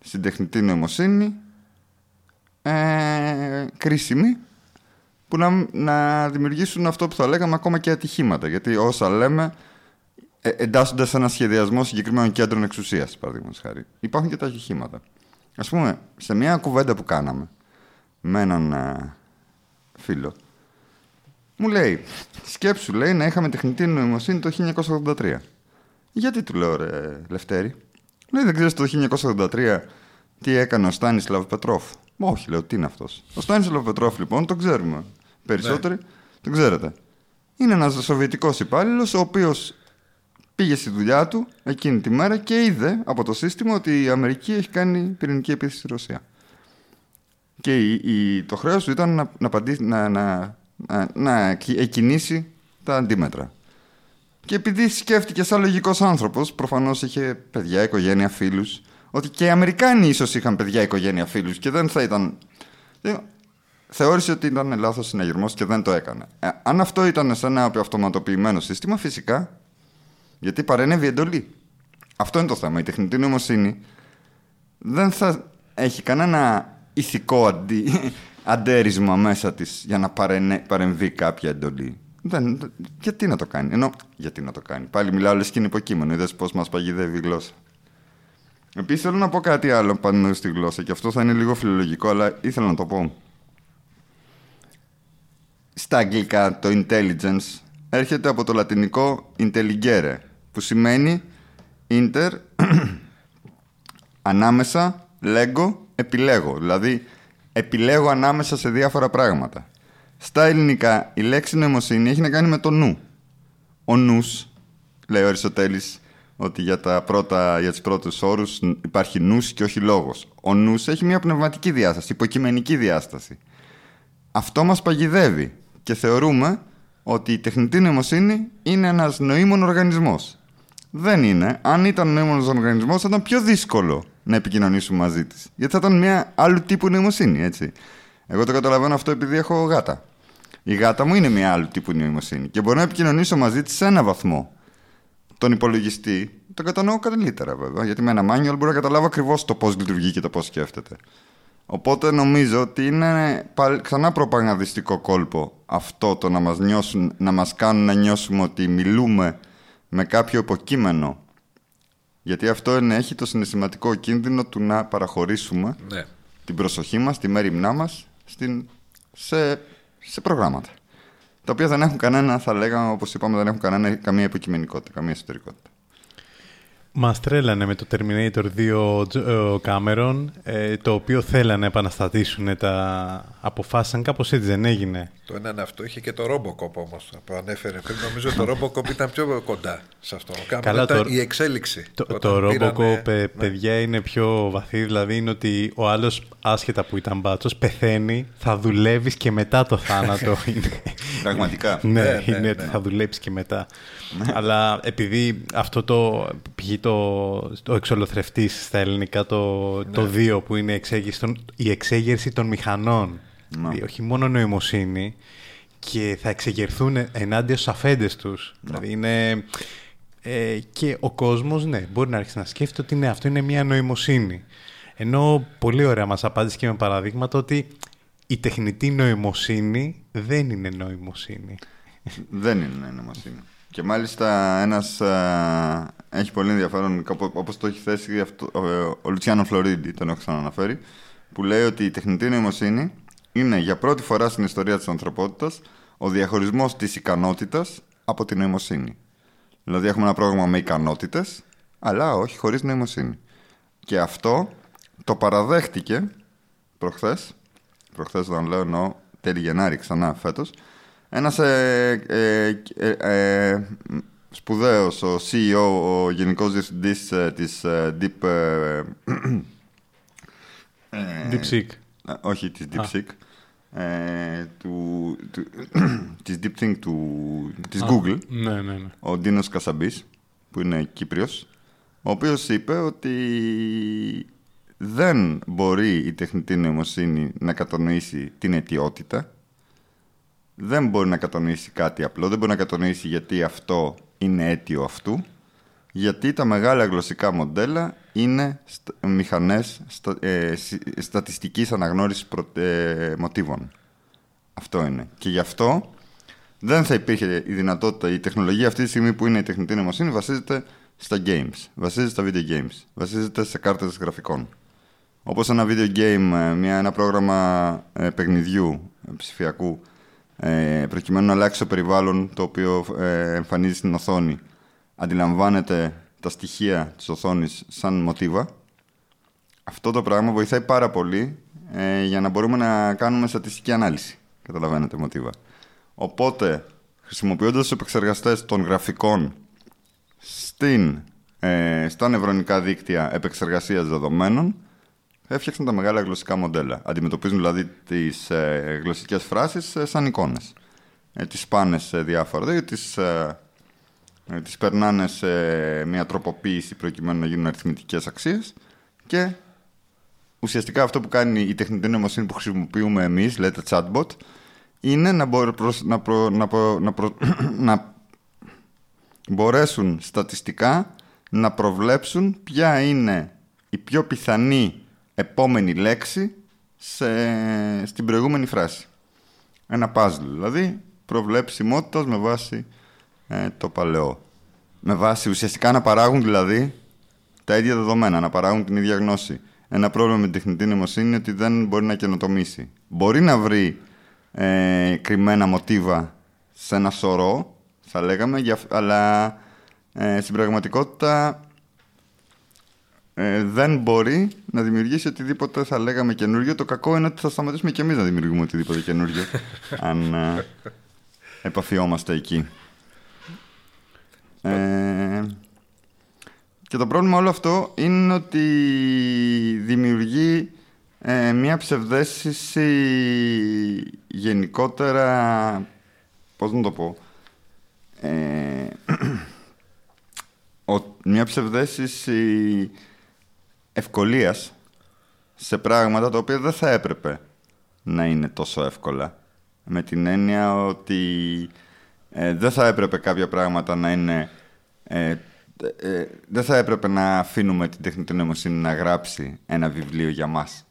στην τεχνητή νοημοσύνη, ε, κρίσιμοι, που να, να δημιουργήσουν αυτό που θα λέγαμε ακόμα και ατυχήματα. Γιατί όσα λέμε ε, εντάσσονται σε ένα σχεδιασμό συγκεκριμένων κέντρων εξουσίας, παραδείγματος χάρη. Υπάρχουν και τα ατυχήματα. Α πούμε, σε μια κουβέντα που κάναμε με έναν ε, φίλο, μου λέει, σκέψου λέει να είχαμε τεχνητή νοημοσύνη το 1983. Γιατί του λέω ρε Λευτέρη; Λέει δεν ξέρεις το 1983 τι έκανε ο Στάνισλαβ Πετρόφ. Όχι λέω τι είναι αυτός. Ο Στάνισλαβ Πετρόφ λοιπόν τον ξέρουμε. Περισσότεροι Ναι. τον ξέρετε. Είναι ένας σοβιετικός υπάλληλος ο οποίος πήγε στη δουλειά του εκείνη τη μέρα και είδε από το σύστημα ότι η Αμερική έχει κάνει πυρηνική επίθεση στη Ρωσία. Και η, η- το χρέος του ήταν να, να, απαντήσει- να, να, να, να εκ- εκκινήσει τα αντίμετρα. Και επειδή σκέφτηκε σαν λογικός άνθρωπος, προφανώς είχε παιδιά, οικογένεια, φίλους, ότι και οι Αμερικάνοι ίσως είχαν παιδιά, οικογένεια, φίλους και δεν θα ήταν. Ε, Θεώρησε ότι ήταν λάθος συναγερμός και δεν το έκανε. Ε, αν αυτό ήταν σε ένα αυτοματοποιημένο σύστημα, φυσικά. Γιατί παρενέβη η εντολή. Αυτό είναι το θέμα. Η τεχνητή νοημοσύνη δεν θα έχει κανένα ηθικό αντι... αντέρισμα μέσα της για να παρενε... παρεμβεί κάποια εντολή. Δεν... Γιατί να το κάνει; Ενώ γιατί να το κάνει; Πάλι μιλάω λες και είναι υποκείμενο. Είδες πώς μας παγιδεύει η γλώσσα. Επίσης θέλω να πω κάτι άλλο πάνω στη γλώσσα και αυτό θα είναι λίγο φιλολογικό αλλά ήθελα να το πω. Στα αγγλικά το intelligence έρχεται από το λατινικό intelligere που σημαίνει inter ανάμεσα λέγω επιλέγω. Δηλαδή επιλέγω ανάμεσα σε διάφορα πράγματα. Στα ελληνικά η λέξη νοημοσύνη έχει να κάνει με το νου. Ο νους, λέει ο Αριστοτέλης, ότι για, τα πρώτα, για τις πρώτες όρους υπάρχει νους και όχι λόγος. Ο νους έχει μια πνευματική διάσταση, υποκειμενική διάσταση. Αυτό μας παγιδεύει και θεωρούμε ότι η τεχνητή νοημοσύνη είναι ένας νοήμων οργανισμός. Δεν είναι. Αν ήταν νοήμονος οργανισμός θα ήταν πιο δύσκολο να επικοινωνήσουμε μαζί της. Γιατί θα ήταν μια άλλου τύπου νοημοσύνη, έτσι. Εγώ το καταλαβαίνω αυτό επειδή έχω γάτα. Η γάτα μου είναι μια άλλου τύπου νοημοσύνη και μπορώ να επικοινωνήσω μαζί της σε ένα βαθμό. Τον υπολογιστή τον κατανοώ καλύτερα βέβαια, γιατί με ένα manual μπορώ να καταλάβω ακριβώς το πώς λειτουργεί και το πώς σκέφτεται. Οπότε νομίζω ότι είναι πάλι- ξανά προπαγανδιστικό κόλπο αυτό το να μας, νιώσουν, να μας κάνουν να νιώσουμε ότι μιλούμε με κάποιο υποκείμενο. Γιατί αυτό είναι, έχει το συναισθηματικό κίνδυνο του να παραχωρήσουμε Ναι. την προσοχή μας, τη μέρημνά μας στην, σε, σε προγράμματα. Τα οποία δεν έχουν κανένα, θα λέγαμε, όπως είπαμε, δεν έχουν κανένα, καμία υποκειμενικότητα, καμία εσωτερικότητα. Μας τρέλανε με το Terminator 2 ο Τζο- ο Cameron, ε, το οποίο θέλανε να επαναστατήσουν τα... Αποφάσισαν κάπως έτσι δεν έγινε. Το ένα είναι αυτό. Είχε και το Robocop όμως που ανέφερε πριν. Νομίζω το Robocop ήταν πιο κοντά σε αυτό. Κάπου Καλά, ήταν το- η εξέλιξη. Το, Όταν το πήρανε- Robocop, ε, παιδιά, είναι πιο βαθύ. Δηλαδή είναι ότι ο άλλος, άσχετα που ήταν μπάτσος, πεθαίνει, θα δουλεύεις και μετά το θάνατο. είναι. Πραγματικά. ναι, Ναι, ναι, είναι ναι. ότι θα δουλέψεις και μετά. Αλλά επειδή αυτό το, π.χ. το, το εξολοθρευτής στα ελληνικά, το, το Ναι. 2 που είναι η εξέγερση των, η εξέγερση των μηχανών. Ναι. Δηλαδή, όχι μόνο νοημοσύνη και θα εξεγερθούν ενάντια στους αφέντες τους. Δηλαδή είναι... Ε, και ο κόσμος, ναι, μπορεί να αρχίσει να σκέφτεται ότι ναι, αυτό είναι μια νοημοσύνη. Ενώ πολύ ωραία μας απάντησε και με παραδείγματα ότι η τεχνητή νοημοσύνη δεν είναι νοημοσύνη. Δεν είναι νοημοσύνη. Και μάλιστα ένας α, έχει πολύ ενδιαφέρον, κάπου- όπως το έχει θέσει αυτό, ο, ο Λουτσιάνο Φλωρίντι, τον έχω ξαναναφέρει, που λέει ότι η τεχνητή νοημοσύνη είναι για πρώτη φορά στην ιστορία της ανθρωπότητας ο διαχωρισμός της ικανότητας από τη νοημοσύνη. Δηλαδή έχουμε ένα πρόγραμμα με ικανότητες, αλλά όχι χωρίς νοημοσύνη. Και αυτό το παραδέχτηκε προχθές, προχθές όταν λέω εννοώ τέλη Γενάρη ξανά φέτος, ένας ε, ε, ε, ε, σπουδαίος, ο CEO, ο γενικός διευθυντής ε, της ε, Deep... ε, ε, DeepSeek. ε, όχι, της Α. DeepSeek. Ε, του, του, της DeepThink του, της Α, Google Ναι, ναι, ναι. ο Ντίνος Κασαμπής που είναι Κύπριος ο οποίος είπε ότι δεν μπορεί η τεχνητή νοημοσύνη να κατανοήσει την αιτιότητα δεν μπορεί να κατανοήσει κάτι απλό δεν μπορεί να κατανοήσει γιατί αυτό είναι αίτιο αυτού γιατί τα μεγάλα γλωσσικά μοντέλα είναι στα- μηχανές στα, ε, συ- στατιστικής αναγνώρισης προ- ε, μοτίβων. Αυτό είναι. Και γι' αυτό δεν θα υπήρχε η δυνατότητα, η τεχνολογία αυτή τη στιγμή που είναι η τεχνητή νοημοσύνη βασίζεται στα games, βασίζεται στα video games, βασίζεται σε κάρτες γραφικών. Όπως ένα video game, ε, μια, ένα πρόγραμμα ε, παιχνιδιού ε, ψηφιακού, ε, προκειμένου να αλλάξει το περιβάλλον το οποίο ε, εμφανίζει στην οθόνη, αντιλαμβάνεται τα στοιχεία της οθόνης σαν μοτίβα, αυτό το πράγμα βοηθάει πάρα πολύ ε, για να μπορούμε να κάνουμε στατιστική ανάλυση. Καταλαβαίνετε μοτίβα. Οπότε, χρησιμοποιώντας τους επεξεργαστές των γραφικών στην, ε, στα νευρονικά δίκτυα επεξεργασίας δεδομένων, έφτιαξαν τα μεγάλα γλωσσικά μοντέλα. Αντιμετωπίζουν δηλαδή τις ε, γλωσσικές φράσεις ε, σαν εικόνες. Ε, τις πάνε σε διάφορα, δηλαδή τις, ε, ε, τις περνάνε σε μια τροποποίηση προκειμένου να γίνουν αριθμητικές αξίες και ουσιαστικά αυτό που κάνει η τεχνητή νοημοσύνη που χρησιμοποιούμε εμείς, λέτε chatbot, είναι να, μπορ, προς- να, προ- να, προ- να, προ- να μπορέσουν στατιστικά να προβλέψουν ποια είναι η πιο πιθανή επόμενη λέξη σε, στην προηγούμενη φράση. Ένα puzzle, δηλαδή προβλέψιμότητας με βάση ε, το παλαιό. Με βάση ουσιαστικά να παράγουν δηλαδή τα ίδια δεδομένα, να παράγουν την ίδια γνώση. Ένα πρόβλημα με την τεχνητή νοημοσύνη είναι ότι δεν μπορεί να καινοτομήσει. Μπορεί να βρει ε, κρυμμένα μοτίβα σε ένα σωρό, θα λέγαμε, για- αλλά ε, στην πραγματικότητα ε, δεν μπορεί να δημιουργήσει οτιδήποτε θα λέγαμε καινούριο. Το κακό είναι ότι θα σταματήσουμε και εμείς να δημιουργούμε οτιδήποτε καινούριο, αν ε, επαφιόμαστε εκεί. Ε, και το πρόβλημα όλο αυτό είναι ότι δημιουργεί ε, μια ψευδέστηση γενικότερα, πώς να το πω, ε, ο- μια ψευδέστηση ευκολίας σε πράγματα τα οποία δεν θα έπρεπε να είναι τόσο εύκολα. Με την έννοια ότι ε, δεν θα έπρεπε κάποια πράγματα να είναι... Ε, ε, δεν θα έπρεπε να αφήνουμε την τεχνητή νοημοσύνη να γράψει ένα βιβλίο για μας.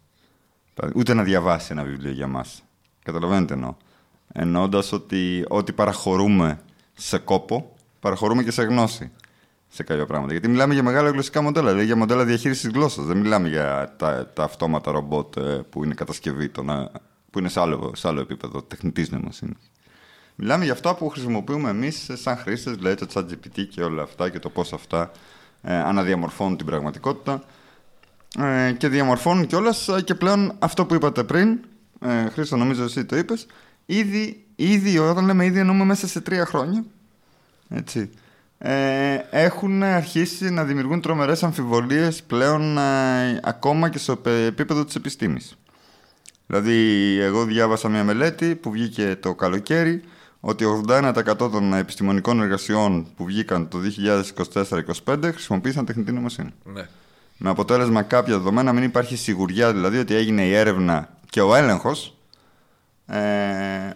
Ούτε να διαβάσει ένα βιβλίο για μας. Καταλαβαίνετε εννοώ. Εννοώντας ότι ό,τι παραχωρούμε σε κόπο, παραχωρούμε και σε γνώση σε κάποια πράγματα. Γιατί μιλάμε για μεγάλα γλωσσικά μοντέλα, δηλαδή για μοντέλα διαχείρισης γλώσσας. Δεν μιλάμε για τα, τα αυτόματα ρομπότ ε, που είναι κατασκευή, των, ε, που είναι σε άλλο, σε άλλο επίπεδο τεχνητής νοημοσύνης. Μιλάμε για αυτά που χρησιμοποιούμε εμείς σαν χρήστες, δηλαδή το ChatGPT και όλα αυτά και το πώς αυτά ε, αναδιαμορφώνουν την πραγματικότητα ε, και διαμορφώνουν κιόλας και πλέον αυτό που είπατε πριν, ε, Χρήστο νομίζω εσύ το είπες, ήδη, ήδη όταν λέμε ήδη εννοούμε μέσα σε τρία χρόνια, έτσι, ε, έχουν αρχίσει να δημιουργούν τρομερές αμφιβολίες πλέον ε, ακόμα και στο πε- επίπεδο της επιστήμης. Δηλαδή, εγώ διάβασα μια μελέτη που βγήκε το καλοκαίρι ότι 81% των επιστημονικών εργασιών που βγήκαν το 2024-2025 χρησιμοποίησαν τεχνητή νοημοσύνη. Ναι. Με αποτέλεσμα κάποια δεδομένα μην υπάρχει σιγουριά δηλαδή ότι έγινε η έρευνα και ο έλεγχος ε,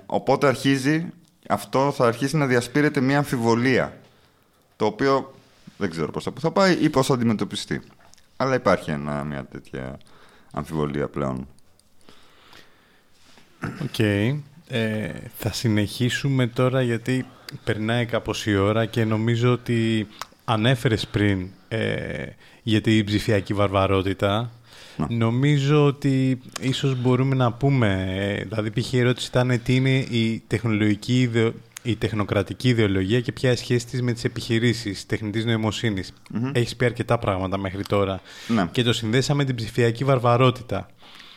οπότε αρχίζει αυτό θα αρχίσει να διασπείρεται μια αμφιβολία το οποίο δεν ξέρω πώς θα, πού θα πάει ή πώς θα αντιμετωπιστεί. Αλλά υπάρχει ένα, μια τέτοια αμφιβολία πλέον. Οκ. Ε, θα συνεχίσουμε τώρα γιατί περνάει κάπως η ώρα και νομίζω ότι ανέφερες πριν ε, για την ψηφιακή βαρβαρότητα. Νομίζω ότι ίσως μπορούμε να πούμε, ε, δηλαδή π.χ. η ερώτηση ήταν τι είναι η τεχνολογική ιδεο- η τεχνοκρατική ιδεολογία και ποια είναι η σχέση της με τις επιχειρήσεις τεχνητής νοημοσύνης. Μμμ. Έχεις πει αρκετά πράγματα μέχρι τώρα. Ναι. Και το συνδέσαμε με την ψηφιακή βαρβαρότητα.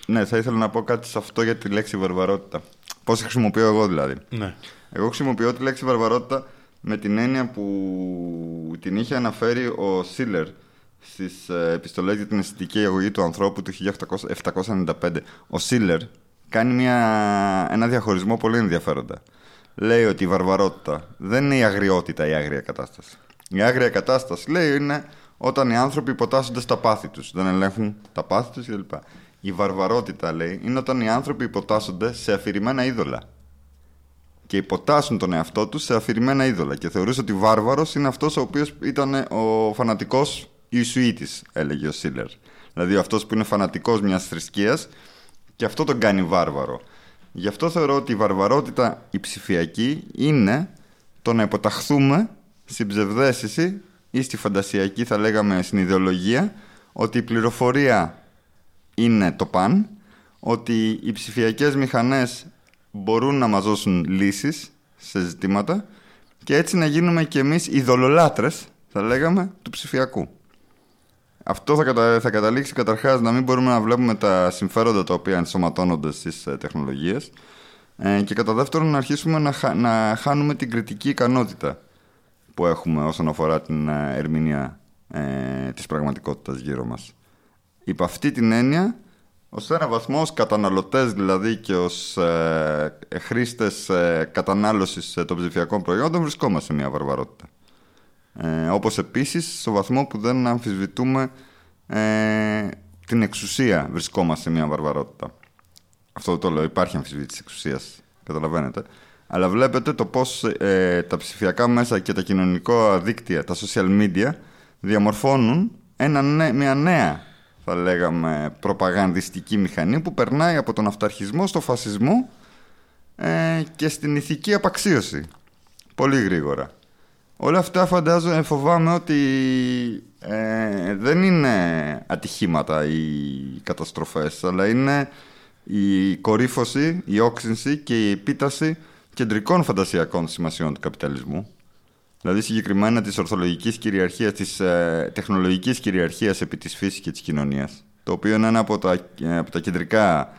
Ναι, θα ήθελα να πω κάτι σε αυτό για τη λέξη βαρβαρότητα. Πώς τη χρησιμοποιώ εγώ δηλαδή. Ναι. Εγώ χρησιμοποιώ τη λέξη βαρβαρότητα με την έννοια που την είχε αναφέρει ο Σίλερ στις ε, επιστολές για την αισθητική αγωγή του ανθρώπου του 1795. Ο Σίλερ κάνει μια, ένα διαχωρισμό πολύ ενδιαφέροντα. Λέει ότι η βαρβαρότητα δεν είναι η αγριότητα η άγρια κατάσταση. Η άγρια κατάσταση, λέει, είναι όταν οι άνθρωποι υποτάσσονται στα πάθη τους, δεν ελέγχουν τα πάθη τους κλπ. Η βαρβαρότητα, λέει, είναι όταν οι άνθρωποι υποτάσσονται σε αφηρημένα είδωλα και υποτάσσουν τον εαυτό τους σε αφηρημένα είδωλα και θεωρούσε ότι βάρβαρος είναι αυτός ο οποίος ήταν ο φανατικός Ιησουήτης, έλεγε ο Σίλερ. Δηλαδή αυτός που είναι φανατικός μιας θρησκείας και αυτό τον κάνει βάρβαρο. Γι' αυτό θεωρώ ότι η βαρβαρότητα η ψηφιακή είναι το να υποταχθούμε στην ψευδέστηση ή στη φαντασιακή θα λέγαμε στην ιδεολογία ότι η πληροφορία είναι το παν, ότι οι ψηφιακές μηχανές μπορούν να μας δώσουν λύσεις σε ζητήματα και έτσι να γίνουμε κι εμείς ειδωλολάτρες, θα λέγαμε, του ψηφιακού. Αυτό θα, κατα... θα καταλήξει καταρχάς να μην μπορούμε να βλέπουμε τα συμφέροντα τα οποία ενσωματώνονται στις ε, τεχνολογίες ε, και κατά δεύτερον να αρχίσουμε να, χα- να χάνουμε την κριτική ικανότητα που έχουμε όσον αφορά την ε, ερμηνεία ε, της πραγματικότητας γύρω μας. Υπ' αυτή την έννοια, ως ένα βαθμό, ως καταναλωτές δηλαδή και ως ε, χρήστες ε, κατανάλωσης ε, των ψηφιακών προϊόντων βρισκόμαστε σε μια βαρβαρότητα. Ε, όπως επίσης, στο βαθμό που δεν αμφισβητούμε ε, την εξουσία βρισκόμαστε σε μια βαρβαρότητα. Αυτό το λέω, υπάρχει αμφισβήτηση εξουσίας, καταλαβαίνετε. Αλλά βλέπετε το πώς ε, τα ψηφιακά μέσα και τα κοινωνικά δίκτυα, τα social media, διαμορφώνουν ένα, νέ- μια νέα, θα λέγαμε, προπαγανδιστική μηχανή που περνάει από τον αυταρχισμό στο φασισμό ε, και στην ηθική απαξίωση. Πολύ γρήγορα. Όλα αυτά φαντάζομαι, φοβάμαι ότι ε, δεν είναι ατυχήματα οι καταστροφές, αλλά είναι η κορύφωση, η όξυνση και η επίταση κεντρικών φαντασιακών σημασιών του καπιταλισμού. Δηλαδή συγκεκριμένα της ορθολογικής κυριαρχίας, της ε, τεχνολογικής κυριαρχίας επί της φύσης και της κοινωνίας. Το οποίο είναι ένα από τα, ε, από τα κεντρικά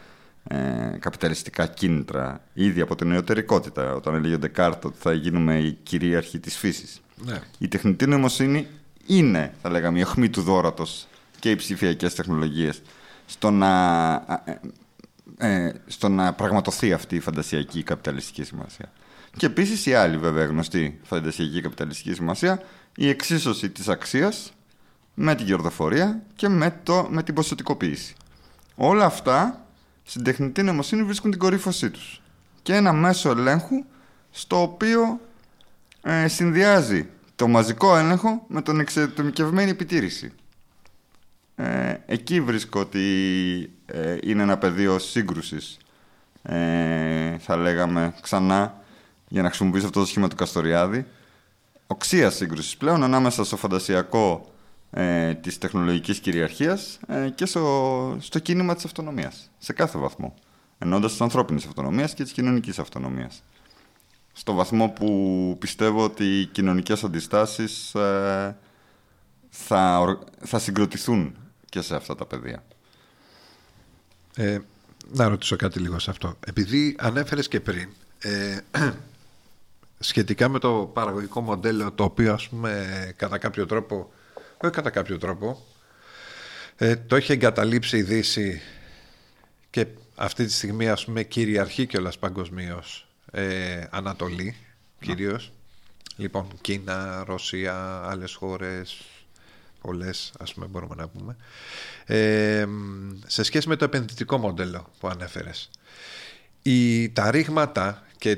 ε, καπιταλιστικά κίνητρα ήδη από την νεωτερικότητα, όταν έλεγε ο Ντεκάρτ ότι θα γίνουμε οι κυρίαρχοι της φύσης. Ναι. Η τεχνητή νοημοσύνη είναι, θα λέγαμε, η αιχμή του δόρατος και οι ψηφιακές τεχνολογίες στο να, ε, ε, στο να πραγματοθεί αυτή η φαντασιακή καπιταλιστική σημασία. Και επίσης η άλλη βέβαια γνωστή φαντασιακή καπιταλιστική σημασία, η εξίσωση της αξίας με την κερδοφορία και με, το, με την ποσοτικοποίηση. Όλα αυτά στην τεχνητή νοημοσύνη βρίσκουν την κορύφωσή τους. Και ένα μέσο ελέγχου στο οποίο ε, συνδυάζει το μαζικό έλεγχο με τον εξατομικευμένη επιτήρηση. Ε, εκεί βρίσκω ότι ε, είναι ένα πεδίο σύγκρουσης, ε, θα λέγαμε ξανά, για να χρησιμοποιήσω αυτό το σχήμα του Καστοριάδη, οξία σύγκρουσης πλέον ανάμεσα στο φαντασιακό ε, της τεχνολογικής κυριαρχίας ε, και στο, στο κίνημα της αυτονομίας, σε κάθε βαθμό. Ενώντας της ανθρώπινης αυτονομίας και της κοινωνικής αυτονομίας. Στο βαθμό που πιστεύω ότι οι κοινωνικές αντιστάσεις ε, θα, ορ- θα συγκροτηθούν και σε αυτά τα πεδία. Ε, να ρωτήσω κάτι λίγο σε αυτό. Επειδή ανέφερες και πριν ε, σχετικά με το παραγωγικό μοντέλο το οποίο ας πούμε κατά κάποιο τρόπο όχι κατά κάποιο τρόπο. Ε, το έχει εγκαταλείψει η Δύση και αυτή τη στιγμή ας πούμε κυριαρχεί κιόλας παγκοσμίως ε, Ανατολή κυρίως. Λοιπόν Κίνα, Ρωσία, άλλες χώρες πολλές ας πούμε μπορούμε να πούμε. Ε, σε σχέση με το επενδυτικό μοντέλο που ανέφερες. Η, τα ρήγματα και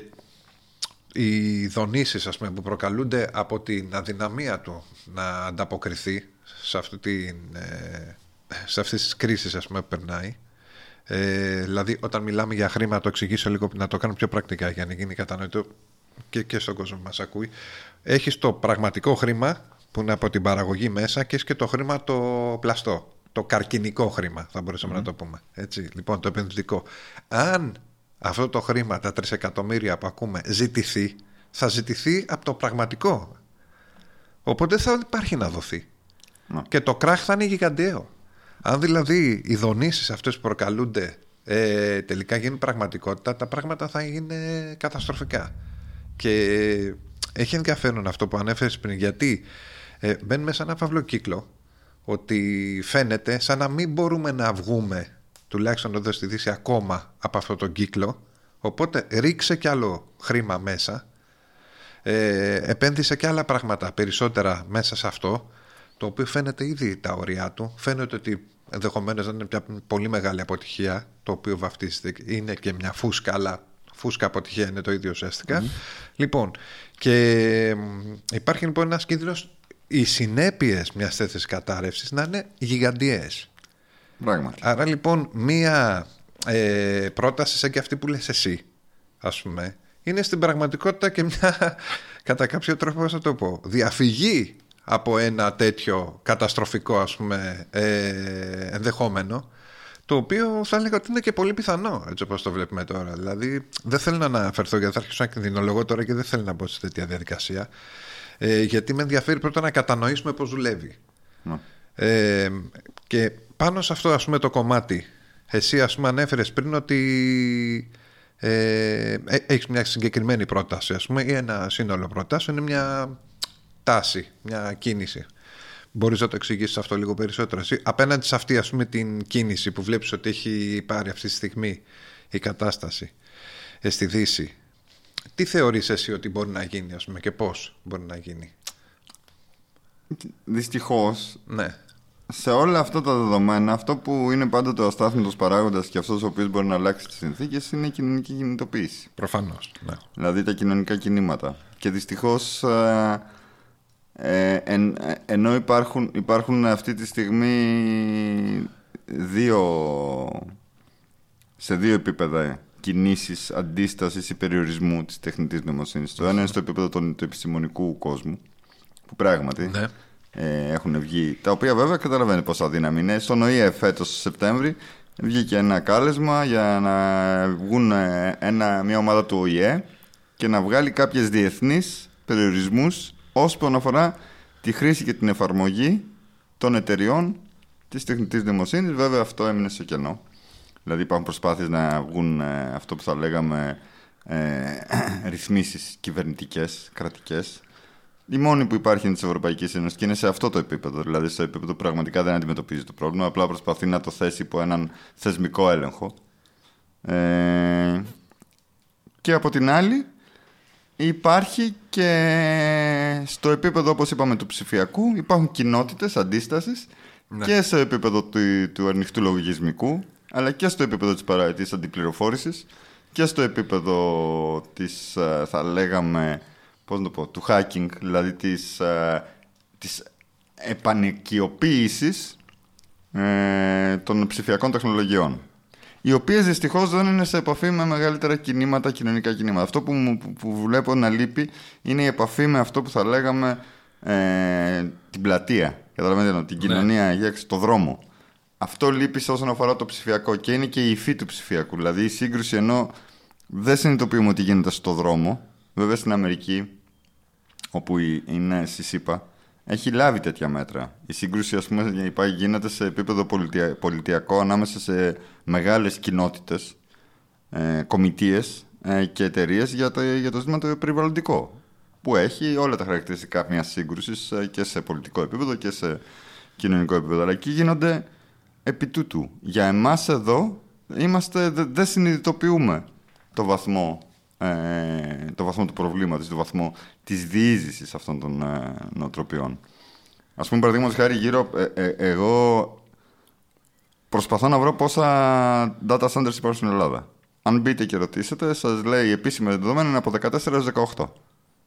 οι δονήσεις ας πούμε, που προκαλούνται από την αδυναμία του να ανταποκριθεί σε, αυτή την, ε, σε αυτές τις κρίσεις ας πούμε, που περνάει. Ε, δηλαδή όταν μιλάμε για χρήμα το εξηγήσω λίγο να το κάνω πιο πρακτικά για να γίνει κατανοητό και, και στον κόσμο που μας ακούει. Έχεις το πραγματικό χρήμα που είναι από την παραγωγή μέσα και έχεις και το χρήμα το πλαστό το καρκινικό χρήμα θα μπορούσαμε να το πούμε. Έτσι, λοιπόν το επενδυτικό. Αν αυτό το χρήμα τα τρισεκατομμύρια που ακούμε ζητηθεί θα ζητηθεί από το πραγματικό. Οπότε θα υπάρχει να δοθεί. Ναι. και το κράχ θα είναι γιγαντιαίο. Αν δηλαδή οι δονήσεις αυτές που προκαλούνται ε, τελικά γίνουν πραγματικότητα τα πράγματα θα είναι καταστροφικά. Και έχει ενδιαφέρον αυτό που ανέφερες πριν γιατί ε, μπαίνουμε σε ένα φαύλο κύκλο ότι φαίνεται σαν να μην μπορούμε να βγούμε τουλάχιστον εδώ στη Δύση ακόμα από αυτό τον κύκλο. Οπότε ρίξε κι άλλο χρήμα μέσα. Ε, επένδυσε και άλλα πράγματα περισσότερα μέσα σε αυτό το οποίο φαίνεται ήδη τα ωριά του. Φαίνεται ότι ενδεχομένως δεν είναι μια πολύ μεγάλη αποτυχία το οποίο βαφτίζεται είναι και μια φούσκα αλλά φούσκα αποτυχία είναι το ίδιο ουσιαστικά. λοιπόν και μ, υπάρχει λοιπόν ένας κίνδυνος οι συνέπειες μιας τέτοιας κατάρρευσης να είναι γιγαντιές Πράγματι. Άρα λοιπόν μία ε, πρόταση σαν και αυτή που λες εσύ ας πούμε είναι στην πραγματικότητα και μια κατά κάποιο τρόπο πώς θα το πω διαφυγή από ένα τέτοιο καταστροφικό ας πούμε ε, ενδεχόμενο το οποίο θα έλεγα ότι είναι και πολύ πιθανό έτσι όπως το βλέπουμε τώρα δηλαδή δεν θέλω να αναφερθώ γιατί θα αρχίσω να κινδυνολογώ τώρα και δεν θέλω να μπω σε τέτοια διαδικασία ε, γιατί με ενδιαφέρει πρώτα να κατανοήσουμε πώς δουλεύει Ναι. ε, και πάνω σε αυτό ας πούμε το κομμάτι. Εσύ ας πούμε ανέφερες πριν ότι ε, ε, έχεις μια συγκεκριμένη πρόταση ας πούμε ή ένα σύνολο προτάσεων είναι μια τάση, μια κίνηση. Μπορείς να το εξηγήσεις αυτό λίγο περισσότερο εσύ; Απέναντι σε αυτή ας πούμε την κίνηση που βλέπεις ότι έχει πάρει αυτή τη στιγμή η κατάσταση ε, στη Δύση τι θεωρείς εσύ ότι μπορεί να γίνει ας πούμε και πώς μπορεί να γίνει; Δυστυχώς, ναι σε όλα αυτά τα δεδομένα, αυτό που είναι πάντοτε ο αστάθμητος παράγοντας και αυτός ο οποίος μπορεί να αλλάξει τις συνθήκες είναι η κοινωνική κινητοποίηση. προφανώς ναι. Δηλαδή τα κοινωνικά κινήματα. Και δυστυχώς ε, ε, εν- ε, ενώ υπάρχουν, υπάρχουν αυτή τη στιγμή δύο σε δύο επίπεδα κινήσεις αντίστασης ή περιορισμού της τεχνητής νοημοσύνης. Το ένα είναι στο επίπεδο των, του επιστημονικού κόσμου που πράγματι Ναι. Ε, έχουν βγει, τα οποία βέβαια καταλαβαίνει πόσο αδύναμη είναι. Στον ΟΗΕ φέτος Σεπτέμβρη βγήκε ένα κάλεσμα για να βγουν ε, ένα, μια ομάδα του ΟΗΕ και να βγάλει κάποιες διεθνείς περιορισμούς όσον αφορά τη χρήση και την εφαρμογή των εταιριών της τεχνητής νοημοσύνης. Βέβαια αυτό έμεινε στο κενό. Δηλαδή υπάρχουν προσπάθειες να βγουν ε, αυτό που θα λέγαμε ε, ρυθμίσεις κυβερνητικές, κρατικές. Η μόνη που υπάρχει είναι της Ευρωπαϊκής Ένωσης και είναι σε αυτό το επίπεδο. Δηλαδή, στο επίπεδο που πραγματικά δεν αντιμετωπίζει το πρόβλημα, απλά προσπαθεί να το θέσει υπό έναν θεσμικό έλεγχο. Ε, και από την άλλη, υπάρχει και στο επίπεδο, όπως είπαμε, του ψηφιακού, υπάρχουν κοινότητες αντίστασης και στο επίπεδο του, του ανοιχτού λογισμικού, αλλά και στο επίπεδο της, παρα, της αντιπληροφόρησης και στο επίπεδο της, ε, θα λέγαμε, πώς να το πω, του hacking, δηλαδή της, ε, της επανοικιοποίησης ε, των ψηφιακών τεχνολογιών οι οποίες δυστυχώς δεν είναι σε επαφή με μεγαλύτερα κινήματα, κοινωνικά κινήματα. Αυτό που, μου- που, που βλέπω να λείπει είναι η επαφή με αυτό που θα λέγαμε ε, την πλατεία. Καταλαβαίνετε, την κοινωνία, για το δρόμο. Αυτό λείπει σε όσον αφορά το ψηφιακό και είναι και η υφή του ψηφιακού. Δηλαδή η σύγκρουση ενώ δεν συνειδητοποιούμε ότι γίνεται στο δρόμο. Βέβαια στην Αμερική, όπου η- είναι στη ΣΥΠΑ, έχει λάβει τέτοια μέτρα. Η σύγκρουση, ας πούμε, υπάρχει- γίνεται σε επίπεδο πολιτια- πολιτιακό ανάμεσα σε μεγάλες κοινότητες, ε, κομιτείες ε, και εταιρείες για, το, για το ζήτημα το περιβαλλοντικό. Που έχει όλα τα χαρακτηριστικά μιας σύγκρουσης και σε πολιτικό επίπεδο και σε κοινωνικό επίπεδο. Αλλά εκεί γίνονται επί τούτου. Για εμάς εδώ είμαστε, δε- δεν συνειδητοποιούμε το βαθμό, ε, το βαθμό του προβλήματος, το βαθμό της διείσδυσης αυτών των ε, νοοτροπιών. Ας πούμε, παραδείγματος χάρη, γύρω, ε, ε, εγώ προσπαθώ να βρω πόσα data centers υπάρχουν στην Ελλάδα. Αν μπείτε και ρωτήσετε, σας λέει επίσημα δεδομένα είναι από 14 έως 18.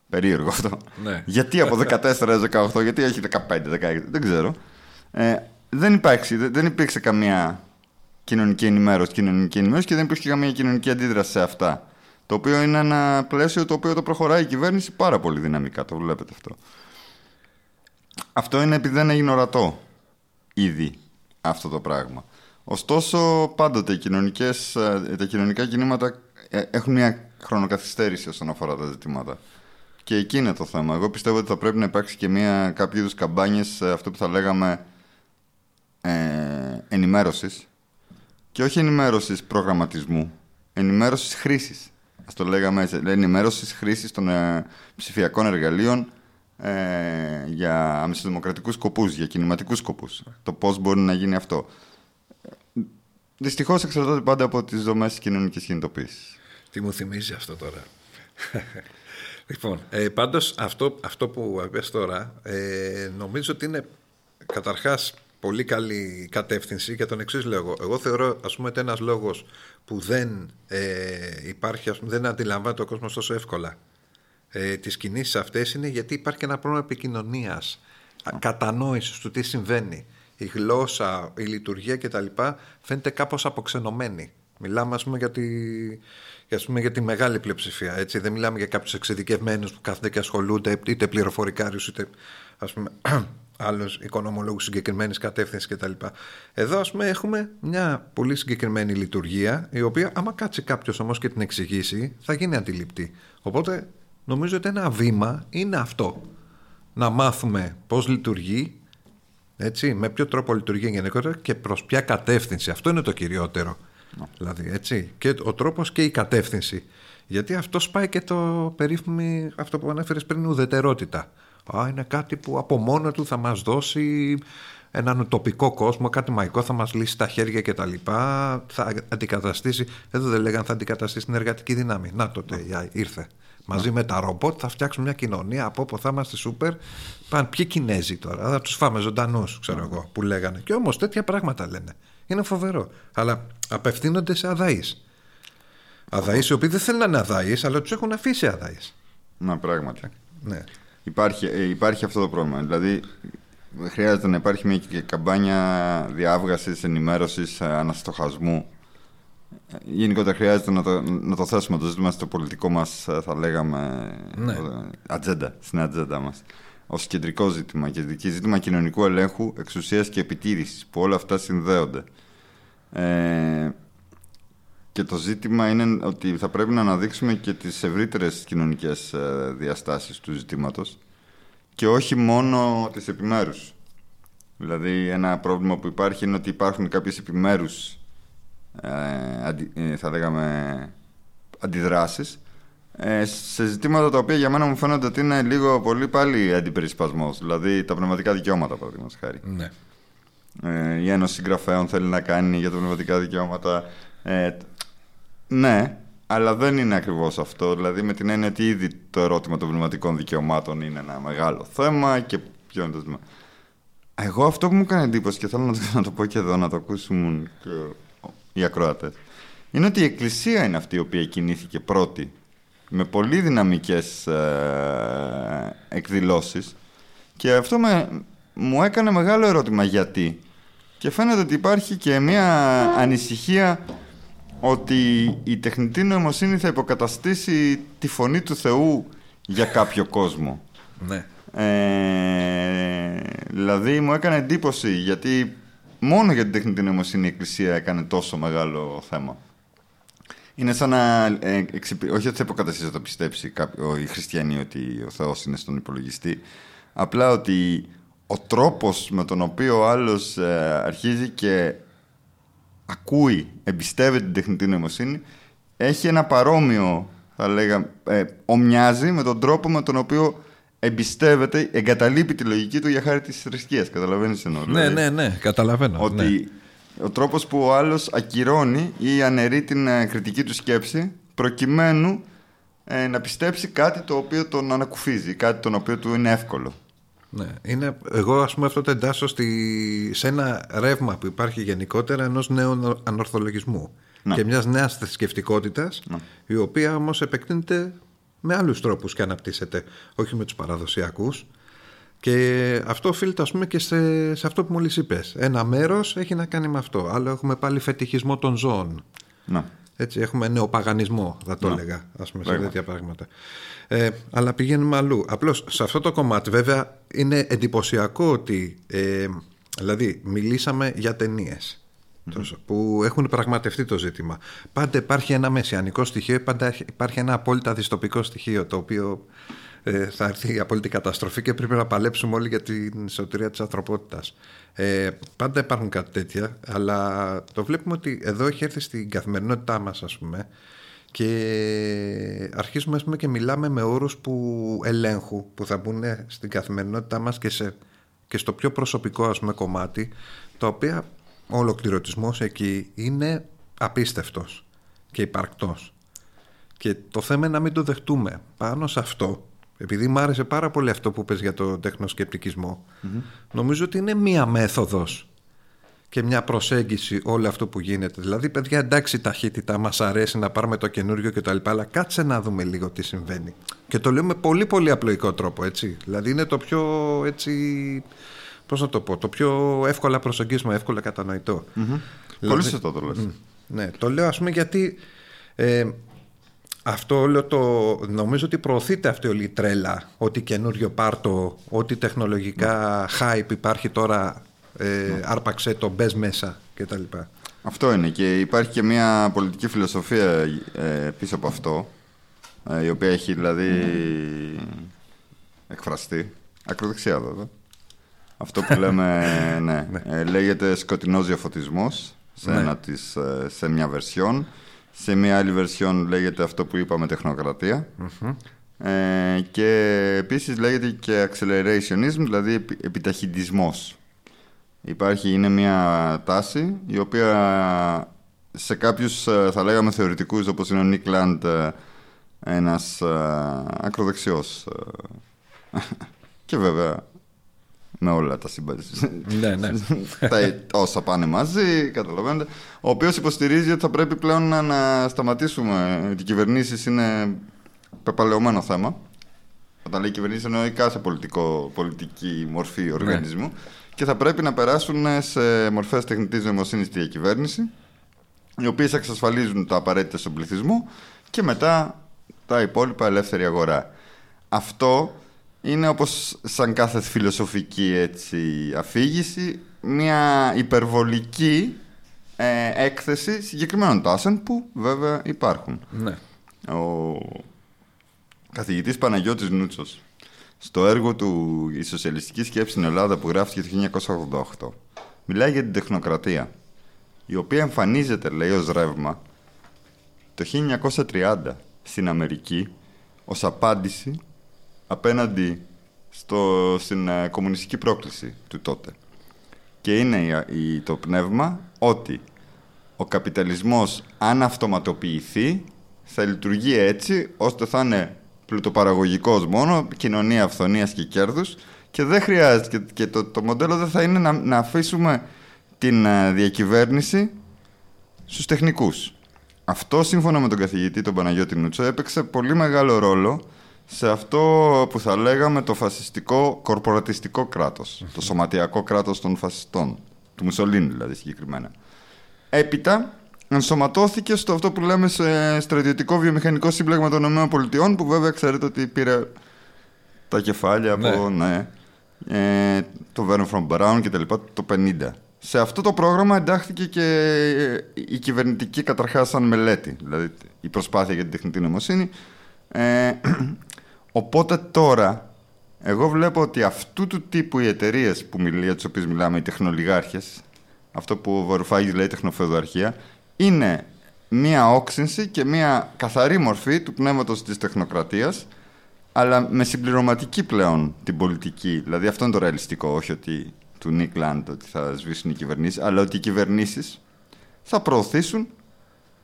Περίεργο αυτό. Ναι. Γιατί από 14 έως 18, γιατί έχει 15, 16, δεν ξέρω. Ε, δεν, υπάρξει, δεν, δεν υπήρξε καμία κοινωνική ενημέρωση, κοινωνική ενημέρωση και δεν υπήρχε καμία κοινωνική αντίδραση σε αυτά. Το οποίο είναι ένα πλαίσιο το οποίο το προχωράει η κυβέρνηση πάρα πολύ δυναμικά. Το βλέπετε αυτό. Αυτό είναι επειδή δεν έγινε ορατό ήδη αυτό το πράγμα. Ωστόσο, πάντοτε οι κοινωνικές, ε, τα κοινωνικά κινήματα ε, έχουν μια χρονοκαθυστέρηση όσον αφορά τα ζητήματα. Και εκεί είναι το θέμα. Εγώ πιστεύω ότι θα πρέπει να υπάρξει και μια κάποιο είδους καμπάνιες, αυτό που θα λέγαμε ε, ενημέρωσης. Και όχι ενημέρωσης προγραμματισμού, ενημέρωσης χρήσης. Α το λέγαμε έτσι. Ενημέρωσης χρήσης των ε, ψηφιακών εργαλείων ε, για αμεσοδημοκρατικού σκοπούς, για κινηματικούς σκοπούς. Το πώς μπορεί να γίνει αυτό. Δυστυχώς εξαρτάται πάντα από τις δομές της κοινωνικής κινητοποίησης. Τι μου θυμίζει αυτό τώρα. λοιπόν, ε, πάντως αυτό, αυτό που είπες τώρα ε, νομίζω ότι είναι καταρχάς πολύ καλή κατεύθυνση για τον εξής λόγο. Εγώ θεωρώ ας πούμε ότι ένας λόγος που δεν ε, υπάρχει, ας πούμε, δεν αντιλαμβάνεται ο κόσμος τόσο εύκολα ε, τις κινήσεις αυτές είναι γιατί υπάρχει και ένα πρόβλημα επικοινωνίας, α, κατανόησης του τι συμβαίνει. Η γλώσσα, η λειτουργία κτλ. φαίνεται κάπως αποξενωμένη. Μιλάμε ας πούμε για τη, για, ας πούμε, για τη μεγάλη πλειοψηφία. Έτσι. Δεν μιλάμε για κάποιους εξειδικευμένους που κάθονται και ασχολούνται είτε πληροφορικάριους είτε ας πούμε, άλλους οικονομολόγους συγκεκριμένης κατεύθυνσης κτλ. Εδώ ας πούμε έχουμε μια πολύ συγκεκριμένη λειτουργία η οποία άμα κάτσει κάποιος όμως και την εξηγήσει θα γίνει αντιληπτή. Οπότε νομίζω ότι ένα βήμα είναι αυτό. Να μάθουμε πώς λειτουργεί έτσι, με ποιο τρόπο λειτουργεί γενικότερα και προς ποια κατεύθυνση. Αυτό είναι το κυριότερο. Δηλαδή, έτσι. Και ο τρόπος και η κατεύθυνση. Γιατί αυτό σπάει και το περίφημο, αυτό που ανέφερες πριν, ουδετερότητα. Α, είναι κάτι που από μόνο του θα μας δώσει έναν τοπικό κόσμο, κάτι μαϊκό, θα μας λύσει τα χέρια και τα λοιπά, θα αντικαταστήσει, εδώ δεν λέγανε θα αντικαταστήσει την εργατική δύναμη. Να τότε ήρθε. Μαζί με τα ρομπότ θα φτιάξουμε μια κοινωνία από όπου θα είμαστε σούπερ. Πάνε ποιοι Κινέζοι τώρα, θα τους φάμε ζωντανούς, ξέρω εγώ, που λέγανε. Και όμως τέτοια πράγματα λένε. Είναι φοβερό. Αλλά απευθύνονται σε αδαείς. Αδαείς οι οποίοι δεν θέλουν να είναι αδαείς, αλλά τους έχουν αφήσει αδαείς. Να, πράγματι. Ναι. Υπάρχει, ε, υπάρχει αυτό το πρόβλημα. Δηλαδή, χρειάζεται να υπάρχει μια και καμπάνια διάβγασης, ενημέρωσης, αναστοχασμού. Ε, Γενικότερα χρειάζεται να το, να το θέσουμε το ζήτημα στο πολιτικό μας, θα λέγαμε, Ναι. ε, ατζέντα, στην ατζέντα μας. Ω κεντρικό ζήτημα και και ζήτημα κοινωνικού ελέγχου, εξουσίας και επιτήρησης, που όλα αυτά συνδέονται. Ε, και το ζήτημα είναι ότι θα πρέπει να αναδείξουμε και τις ευρύτερες κοινωνικές ε, διαστάσεις του ζητήματος και όχι μόνο τις επιμέρους. Δηλαδή ένα πρόβλημα που υπάρχει είναι ότι υπάρχουν κάποιες επιμέρους ε, αντι- ε, θα λέγαμε αντιδράσεις ε, σε ζητήματα τα οποία για μένα μου φαίνονται ότι είναι λίγο πολύ πάλι αντιπερισπασμός. Δηλαδή τα πνευματικά δικαιώματα παραδείγματος χάρη. Ναι. Ε, η Ένωση Συγγραφέων θέλει να κάνει για τα πνευματικά δικαιώματα. Ε, ναι, αλλά δεν είναι ακριβώς αυτό. Δηλαδή με την έννοια ότι ήδη το ερώτημα των πνευματικών δικαιωμάτων είναι ένα μεγάλο θέμα και ποιο είναι το ζήτημα. Εγώ αυτό που μου έκανε εντύπωση και θέλω να το, να το πω και εδώ να το ακούσουν και οι ακροατές είναι ότι η Εκκλησία είναι αυτή η οποία κινήθηκε πρώτη με πολύ δυναμικές ε, εκδηλώσεις και αυτό με, μου έκανε μεγάλο ερώτημα γιατί. Και φαίνεται ότι υπάρχει και μια ανησυχία ότι η τεχνητή νοημοσύνη θα υποκαταστήσει τη φωνή του Θεού για κάποιο κόσμο. Ναι. Ε, δηλαδή μου έκανε εντύπωση γιατί μόνο για την τεχνητή νοημοσύνη η Εκκλησία έκανε τόσο μεγάλο θέμα. Είναι σαν να. Ε, εξυπη- όχι ότι θα υποκαταστήσει να το πιστέψει κάποιο, οι χριστιανοί ότι ο Θεός είναι στον υπολογιστή, Απλά ότι ο τρόπος με τον οποίο ο άλλος ε, αρχίζει και ακούει, εμπιστεύεται την τεχνητή νοημοσύνη, έχει ένα παρόμοιο, θα λέγαμε, ε, ομοιάζει με τον τρόπο με τον οποίο εμπιστεύεται, εγκαταλείπει τη λογική του για χάρη της θρησκείας. Καταλαβαίνεις εννοώ. Ναι, δηλαδή. ναι, ναι, καταλαβαίνω. Ότι ναι. ο τρόπος που ο άλλος ακυρώνει ή αναιρεί την ε, κριτική του σκέψη προκειμένου ε, να πιστέψει κάτι το οποίο τον ανακουφίζει, κάτι το οποίο του είναι εύκολο. Ναι. Είναι, εγώ ας πούμε αυτό το εντάσσω στη, σε ένα ρεύμα που υπάρχει γενικότερα ενός νέου ανορθολογισμού Ναι. και μιας νέας θρησκευτικότητας, η οποία όμως επεκτείνεται με άλλους τρόπους και αναπτύσσεται όχι με τους παραδοσιακούς και αυτό οφείλεται ας πούμε και σε, σε αυτό που μόλις είπες ένα μέρος έχει να κάνει με αυτό άλλο έχουμε πάλι φετιχισμό των ζώων Ναι. Έτσι, έχουμε νεοπαγανισμό, θα το Ναι. έλεγα, ας πούμε, σε Πράγμα. τέτοια πράγματα. Ε, αλλά πηγαίνουμε αλλού. Απλώς, σε αυτό το κομμάτι, βέβαια, είναι εντυπωσιακό ότι, ε, δηλαδή, μιλήσαμε για ταινίες που έχουν πραγματευτεί το ζήτημα. Πάντα υπάρχει ένα μεσιανικό στοιχείο, πάντα υπάρχει ένα απόλυτα δυστοπικό στοιχείο, το οποίο ε, θα έρθει η απόλυτη καταστροφή και πρέπει να παλέψουμε όλοι για την σωτηρία της ανθρωπότητας. Ε, πάντα υπάρχουν κάτι τέτοια, αλλά το βλέπουμε ότι εδώ έχει έρθει στην καθημερινότητά μας, ας πούμε, και αρχίζουμε ας πούμε, και μιλάμε με όρους που ελέγχου, που θα μπουν στην καθημερινότητά μας και, σε, και στο πιο προσωπικό ας πούμε, κομμάτι, τα οποία ο ολοκληρωτισμός εκεί είναι απίστευτος και υπαρκτός. Και το θέμα είναι να μην το δεχτούμε. Πάνω σε αυτό, επειδή μου άρεσε πάρα πολύ αυτό που πες για το τεχνοσκεπτικισμό, νομίζω ότι είναι μία μέθοδος και μια προσέγγιση όλο αυτό που γίνεται. Δηλαδή, παιδιά, εντάξει, η ταχύτητα μας αρέσει να πάρουμε το καινούριο κτλ. Αλλά κάτσε να δούμε λίγο τι συμβαίνει. Και το λέω με πολύ πολύ απλοϊκό τρόπο, έτσι. Δηλαδή, είναι το πιο έτσι. Πώς να το πω, το πιο εύκολα προσεγγίσιμο, εύκολα κατανοητό. Πολύ σωστό το λες. Μμ, Ναι, το λέω ας πούμε γιατί ε, αυτό όλο το. Νομίζω ότι προωθείται αυτή όλη η τρέλα. Ό,τι καινούριο πάρτο, ό,τι τεχνολογικά hype υπάρχει τώρα, ε, άρπαξε το μπες μέσα κτλ. Αυτό είναι και υπάρχει και μια πολιτική φιλοσοφία ε, πίσω από αυτό ε, η οποία έχει δηλαδή εκφραστεί ακροδεξιά βέβαια αυτό που λέμε ναι, ε, λέγεται σκοτεινός διαφωτισμός σε, Ναι. ένα της, ε, σε μια βερσιόν σε μια άλλη βερσιόν λέγεται αυτό που είπαμε τεχνοκρατία. Ε, και επίσης λέγεται και accelerationism δηλαδή επι, επιταχυντισμός. Υπάρχει, είναι μια τάση η οποία σε κάποιους ε, θα λέγαμε θεωρητικούς όπως είναι ο Νίκ Λάντ ε, ένας ε, ακροδεξιός ε, και βέβαια με όλα τα σύμπαντα Ναι, ναι. τα, όσα πάνε μαζί, καταλαβαίνετε. Ο οποίος υποστηρίζει ότι θα πρέπει πλέον να, να σταματήσουμε. Ότι οι κυβερνήσεις είναι πεπαλαιωμένο θέμα. Όταν λέει κυβερνήσεις εννοεί κάθε πολιτικό, πολιτική μορφή οργανισμού. Και θα πρέπει να περάσουν σε μορφές τεχνητής νοημοσύνης στη διακυβέρνηση οι οποίες εξασφαλίζουν τα απαραίτητα στον πληθυσμό και μετά τα υπόλοιπα ελεύθερη αγορά. Αυτό είναι όπως σαν κάθε φιλοσοφική έτσι, αφήγηση μια υπερβολική ε, έκθεση συγκεκριμένων τάσεων που βέβαια υπάρχουν. Ναι. Ο καθηγητής Παναγιώτης Νούτσος στο έργο του «Η Σοσιαλιστική Σκέψη στην Ελλάδα» που γράφτηκε το 1988 μιλάει για την τεχνοκρατία η οποία εμφανίζεται, λέει, ως ρεύμα το 1930 στην Αμερική ως απάντηση απέναντι στο, στην ε, κομμουνιστική πρόκληση του τότε. Και είναι η- η- το πνεύμα ότι ο καπιταλισμός αν αυτοματοποιηθεί θα λειτουργεί έτσι ώστε θα είναι πλουτοπαραγωγικός μόνο, κοινωνία αυθονίας και κέρδους και δεν χρειάζεται και, και το, το μοντέλο δεν θα είναι να, να αφήσουμε την ε, διακυβέρνηση στους τεχνικούς. Αυτό σύμφωνα με τον καθηγητή τον Παναγιώτη Νούτσο έπαιξε πολύ μεγάλο ρόλο σε αυτό που θα λέγαμε το φασιστικό κορπορατιστικό κράτος, το σωματιακό κράτος των φασιστών, του Μουσολίνη δηλαδή συγκεκριμένα. Έπειτα ενσωματώθηκε στο αυτό που λέμε σε στρατιωτικό βιομηχανικό σύμπλεγμα των ΗΠΑ που βέβαια ξέρετε ότι πήρε τα κεφάλια από ναι. ε, το Vernon from Brown και τα λοιπά το 50. Σε αυτό το πρόγραμμα εντάχθηκε και η κυβερνητική καταρχάς σαν μελέτη, δηλαδή η προσπάθεια για την τεχνητή νοημοσύνη. Ε, οπότε τώρα Εγώ βλέπω ότι αυτού του τύπου οι εταιρείες που μιλά, για τις οποίες μιλάμε, οι τεχνολιγάρχες, αυτό που ο Βαρουφάκης λέει τεχνοφεουδαρχία, είναι μία όξυνση και μία καθαρή μορφή του πνεύματος της τεχνοκρατίας, αλλά με συμπληρωματική πλέον την πολιτική. Δηλαδή αυτό είναι το ρεαλιστικό, όχι ότι του Νίκ Λάντ ότι θα σβήσουν οι κυβερνήσεις, αλλά ότι οι κυβερνήσεις θα προωθήσουν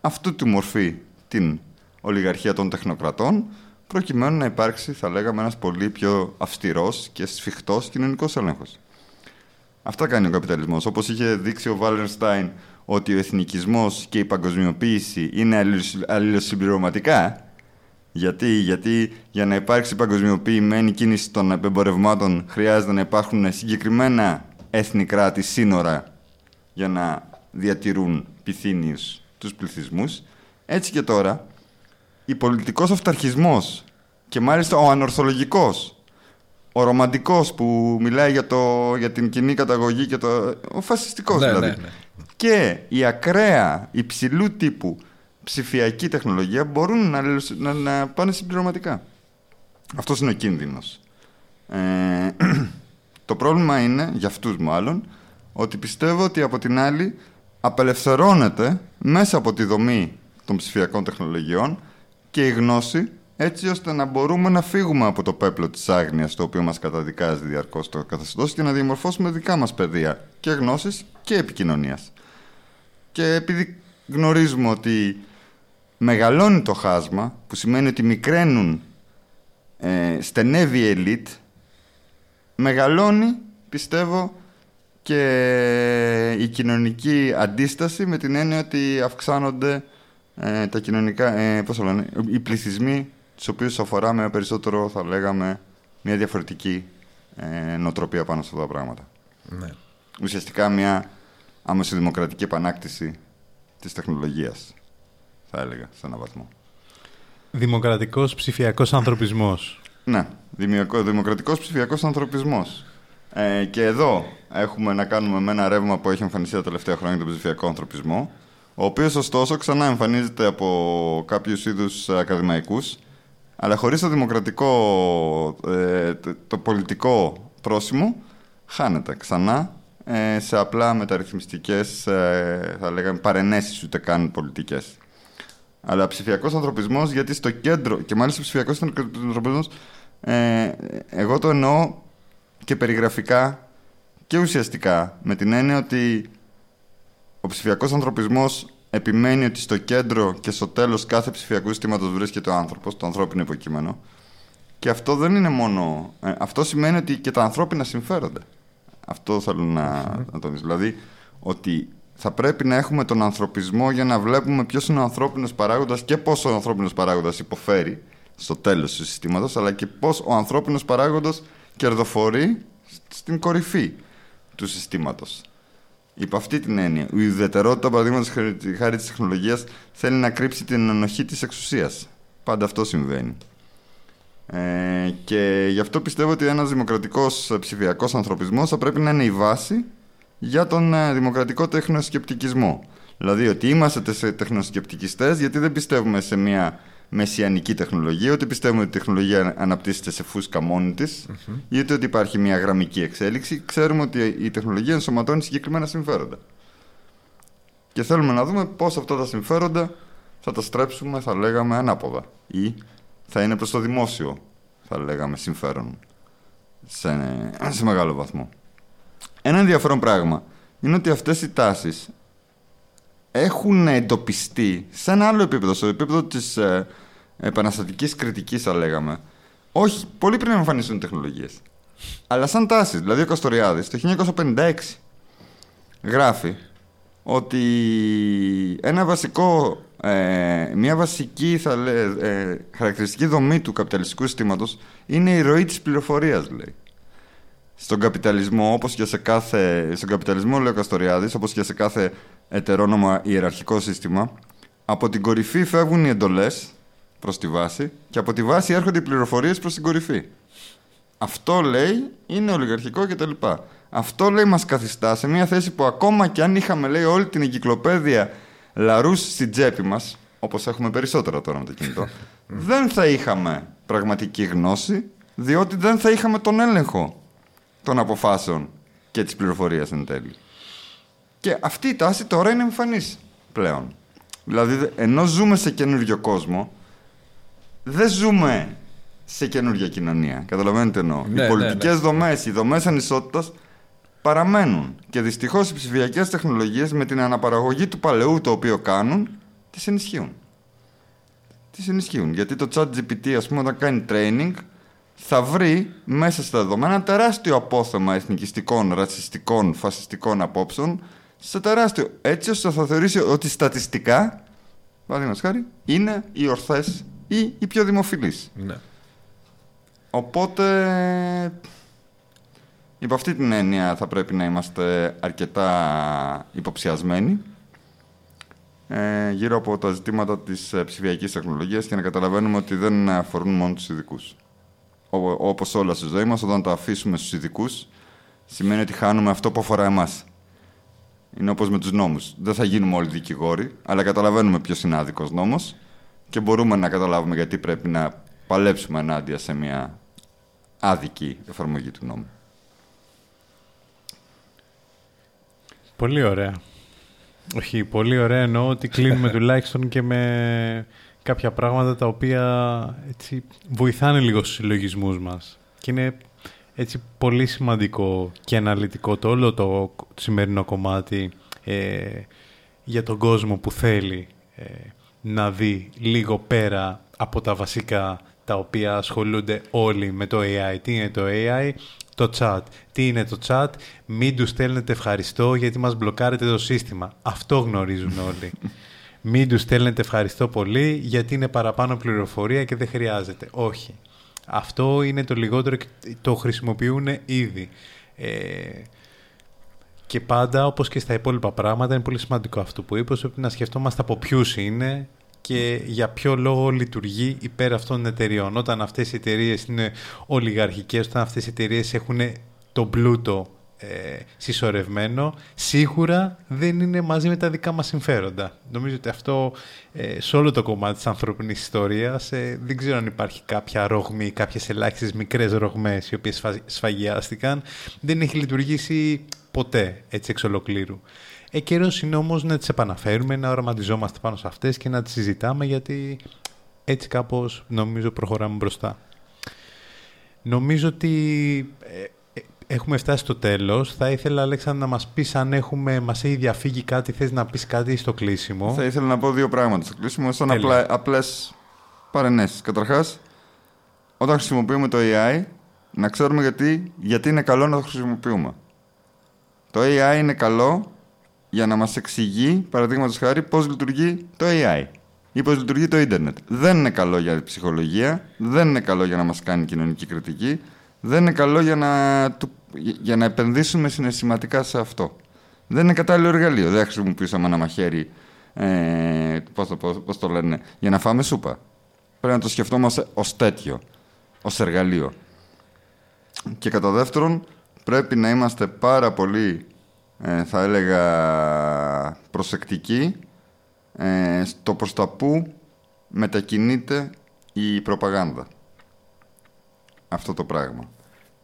αυτού του μορφή την ολιγαρχία των τεχνοκρατών, προκειμένου να υπάρξει, θα λέγαμε, ένας πολύ πιο αυστηρός και σφιχτός κοινωνικός έλεγχος. Αυτά κάνει ο καπιταλισμός. Όπως είχε δείξει ο Βάλερστάιν ότι ο εθνικισμός και η παγκοσμιοποίηση είναι αλληλοσυ- αλληλοσυμπληρωματικά, γιατί, γιατί για να υπάρξει παγκοσμιοποιημένη κίνηση των εμπορευμάτων χρειάζεται να υπάρχουν συγκεκριμένα έθνη κράτη σύνορα για να διατηρούν πυθύνιους τους πληθυσμούς. Έτσι και τώρα, ο πολιτικός αυταρχισμός και μάλιστα ο ανορθολογικός, ο ρομαντικός που μιλάει για, το, για την κοινή καταγωγή και το... ο φασιστικός Ναι, δηλαδή. ναι, ναι. Και η ακραία, υψηλού τύπου ψηφιακή τεχνολογία μπορούν να, αλληλοσυ- να, να πάνε συμπληρωματικά. Αυτός είναι ο κίνδυνος. Ε, το πρόβλημα είναι, για αυτούς μάλλον, ότι πιστεύω ότι από την άλλη απελευθερώνεται μέσα από τη δομή των ψηφιακών τεχνολογιών και η γνώση έτσι ώστε να μπορούμε να φύγουμε από το πέπλο της άγνοιας το οποίο μας καταδικάζει διαρκώς το καθεστώς και να διαμορφώσουμε δικά μας πεδία και γνώσης και επικοινωνίας. Και επειδή γνωρίζουμε ότι μεγαλώνει το χάσμα, που σημαίνει ότι μικραίνουν, ε, στενεύει η ελίτ, μεγαλώνει, πιστεύω, και η κοινωνική αντίσταση με την έννοια ότι αυξάνονται ε, τα κοινωνικά, ε, πώς το λένε, οι πληθυσμοί τους οποίους αφορά με περισσότερο, θα λέγαμε, μια διαφορετική ε, νοοτροπία πάνω σε αυτά τα πράγματα. Ναι. Ουσιαστικά μια άμεση δημοκρατική επανάκτηση της τεχνολογίας, θα έλεγα, σε έναν βαθμό. Δημοκρατικός ψηφιακός ανθρωπισμός. Ναι, δημιακο- δημοκρατικός ψηφιακός ανθρωπισμός. Ε, και εδώ έχουμε να κάνουμε με ένα ρεύμα που έχει εμφανιστεί τα τελευταία χρόνια τον ψηφιακό ανθρωπισμό, ο οποίος ωστόσο ξανά εμφανίζεται από κάποιους είδους ακαδημαϊκούς, αλλά χωρίς το δημοκρατικό, ε, το, το πολιτικό πρόσημο, χάνεται ξανά ε, σε απλά μεταρρυθμιστικές, ε, θα λέγαμε, παρενέσεις ούτε καν πολιτικές. Αλλά ψηφιακός ανθρωπισμός, γιατί στο κέντρο, και μάλιστα ψηφιακός ανθρωπισμός, ε, εγώ το εννοώ και περιγραφικά και ουσιαστικά, με την έννοια ότι ο ψηφιακός ανθρωπισμός επιμένει ότι στο κέντρο και στο τέλος κάθε ψηφιακού συστήματος βρίσκεται ο άνθρωπος, το ανθρώπινο υποκείμενο. Και αυτό δεν είναι μόνο... ε, αυτό σημαίνει ότι και τα ανθρώπινα συμφέρονται. Αυτό θέλω να, να τονίσω. Δηλαδή, ότι θα πρέπει να έχουμε τον ανθρωπισμό για να βλέπουμε ποιος είναι ο ανθρώπινος παράγοντας και πώς ο ανθρώπινος παράγοντας υποφέρει στο τέλος του συστήματος, αλλά και πώς ο ανθρώπινος παράγοντας κερδοφορεί στην κορυφή του συστήματος. Υπό αυτή την έννοια, η ουδετερότητα, παραδείγματος χάρη τη τεχνολογίας, θέλει να κρύψει την ενοχή της εξουσίας. Πάντα αυτό συμβαίνει. Ε, και γι' αυτό πιστεύω ότι ένας δημοκρατικός ε, ψηφιακός ανθρωπισμός θα πρέπει να είναι η βάση για τον ε, δημοκρατικό τεχνοσκεπτικισμό. Δηλαδή ότι είμαστε τε- τεχνοσκεπτικιστές γιατί δεν πιστεύουμε σε μια μεσιανική τεχνολογία, ούτε πιστεύουμε ότι η τεχνολογία αναπτύσσεται σε φούσκα μόνη της, ή ούτε ότι υπάρχει μια γραμμική εξέλιξη. Ξέρουμε ότι η τεχνολογία ενσωματώνει συγκεκριμένα συμφέροντα. Και θέλουμε να δούμε πώς αυτά τα συμφέροντα θα τα στρέψουμε, θα λέγαμε, ανάποδα. Ή θα είναι προς το δημόσιο, θα λέγαμε, συμφέρον. Σε, σε μεγάλο βαθμό. Ένα ενδιαφέρον πράγμα είναι ότι αυτές οι τάσεις έχουν εντοπιστεί σε ένα άλλο επίπεδο, στο επίπεδο της ε, επαναστατικής κριτικής, θα λέγαμε. Όχι, πολύ πριν εμφανιστούν οι τεχνολογίες. Αλλά σαν τάσεις. Δηλαδή ο Καστοριάδης το 1956 γράφει ότι ένα βασικό, ε, μια βασική θα λέ, ε, χαρακτηριστική δομή του καπιταλιστικού συστήματος είναι η ροή της πληροφορίας, λέει. Στον καπιταλισμό, όπως και σε κάθε... Στον καπιταλισμό, λέει ο Καστοριάδης, όπως και σε κάθε ετερόνομο ιεραρχικό σύστημα, από την κορυφή φεύγουν οι εντολές προς τη βάση και από τη βάση έρχονται οι πληροφορίες προς την κορυφή. Αυτό λέει είναι ολιγαρχικό κτλ. Αυτό λέει μας καθιστά σε μια θέση που ακόμα και αν είχαμε λέει όλη την εγκυκλοπαίδεια λαρούς στην τσέπη μας, όπως έχουμε περισσότερα τώρα με το κινητό, δεν θα είχαμε πραγματική γνώση διότι δεν θα είχαμε τον έλεγχο των αποφάσεων και της πληροφορίας εν τέλει. Και αυτή η τάση τώρα είναι εμφανής πλέον. Δηλαδή, ενώ ζούμε σε καινούριο κόσμο, δεν ζούμε σε καινούργια κοινωνία. Καταλαβαίνετε εννοώ. Ναι, οι πολιτικές ναι, ναι. δομές, οι δομές ανισότητας παραμένουν. Και δυστυχώς οι ψηφιακές τεχνολογίες με την αναπαραγωγή του παλαιού το οποίο κάνουν, τις ενισχύουν. Τις ενισχύουν. Γιατί το chat GPT, ας πούμε, όταν κάνει training, θα βρει μέσα στα δεδομένα ένα τεράστιο απόθεμα εθνικιστικών, ρατσιστικών, φασιστικών απόψεων, σε τεράστιο. Έτσι ώστε θα θεωρήσει ότι στατιστικά, παραδείγματος χάρη, είναι οι ορθές ή οι πιο δημοφιλείς. Ναι. Οπότε, υπό αυτή την έννοια θα πρέπει να είμαστε αρκετά υποψιασμένοι ε, γύρω από τα ζητήματα της ε, ψηφιακής τεχνολογίας και να καταλαβαίνουμε ότι δεν αφορούν μόνο τους ειδικούς. Όπως όλα στη ζωή μας, όταν τα αφήσουμε στους ειδικούς, σημαίνει ότι χάνουμε αυτό που αφορά εμάς. Είναι όπως με τους νόμους. Δεν θα γίνουμε όλοι δικηγόροι, αλλά καταλαβαίνουμε ποιος είναι άδικος νόμος και μπορούμε να καταλάβουμε γιατί πρέπει να παλέψουμε ενάντια σε μια άδικη εφαρμογή του νόμου. Πολύ ωραία. Όχι, πολύ ωραία εννοώ ότι κλείνουμε τουλάχιστον και με κάποια πράγματα τα οποία έτσι, βοηθάνε λίγο στους συλλογισμούς μας. Και είναι έτσι πολύ σημαντικό και αναλυτικό το όλο το σημερινό κομμάτι ε, για τον κόσμο που θέλει ε, να δει λίγο πέρα από τα βασικά τα οποία ασχολούνται όλοι με το AI. Τι είναι το AI? Το chat. Τι είναι το chat? Μην τους στέλνετε ευχαριστώ γιατί μας μπλοκάρετε το σύστημα. Αυτό γνωρίζουν όλοι. Μην τους στέλνετε ευχαριστώ πολύ γιατί είναι παραπάνω πληροφορία και δεν χρειάζεται. Όχι. Αυτό είναι το λιγότερο και το χρησιμοποιούν ήδη. Ε, και πάντα, όπως και στα υπόλοιπα πράγματα, είναι πολύ σημαντικό αυτό που είπες, ότι να σκεφτόμαστε από ποιους είναι και για ποιο λόγο λειτουργεί υπέρ αυτών των εταιριών. Όταν αυτές οι εταιρείες είναι ολιγαρχικές, όταν αυτές οι εταιρείες έχουν τον πλούτο ε, συσσωρευμένο, σίγουρα δεν είναι μαζί με τα δικά μας συμφέροντα. Νομίζω ότι αυτό ε, σε όλο το κομμάτι της ανθρώπινης ιστορίας ε, δεν ξέρω αν υπάρχει κάποια ρογμή, κάποιες ελάχιστες μικρές ρογμές οι οποίες σφα- σφαγιάστηκαν. Δεν έχει λειτουργήσει ποτέ έτσι εξ ολοκλήρου. Ε, καιρός είναι όμως να τις επαναφέρουμε, να οραματιζόμαστε πάνω σε αυτές και να τις συζητάμε γιατί έτσι κάπως νομίζω προχωράμε μπροστά. Νομίζω ότι ε, ε, έχουμε φτάσει στο τέλος. Θα ήθελα, Αλέξανδρα, να μας πεις αν έχουμε, μας έχει διαφύγει κάτι, θες να πεις κάτι στο κλείσιμο; Θα ήθελα να πω δύο πράγματα στο κλείσιμο, σαν Τέλεια. απλά, απλές παρενέσεις. Καταρχάς, όταν χρησιμοποιούμε το AI, να ξέρουμε γιατί, γιατί είναι καλό να το χρησιμοποιούμε. Το AI είναι καλό για να μας εξηγεί, παραδείγματος χάρη, πώς λειτουργεί το AI ή πώς λειτουργεί το ίντερνετ. Δεν είναι καλό για ψυχολογία, δεν είναι καλό για να μας κάνει κοινωνική κριτική, δεν είναι καλό για να, του- για να επενδύσουμε συναισθηματικά σε αυτό. Δεν είναι κατάλληλο εργαλείο. Δεν χρησιμοποιήσαμε ένα μαχαίρι, ε, πώς, το, πώς, πώς το λένε, για να φάμε σούπα. Πρέπει να το σκεφτόμαστε ως τέτοιο, ως εργαλείο. Και κατά δεύτερον, πρέπει να είμαστε πάρα πολύ, ε, θα έλεγα, προσεκτικοί ε, στο προς τα που μετακινείται η προπαγάνδα. Αυτό το πράγμα.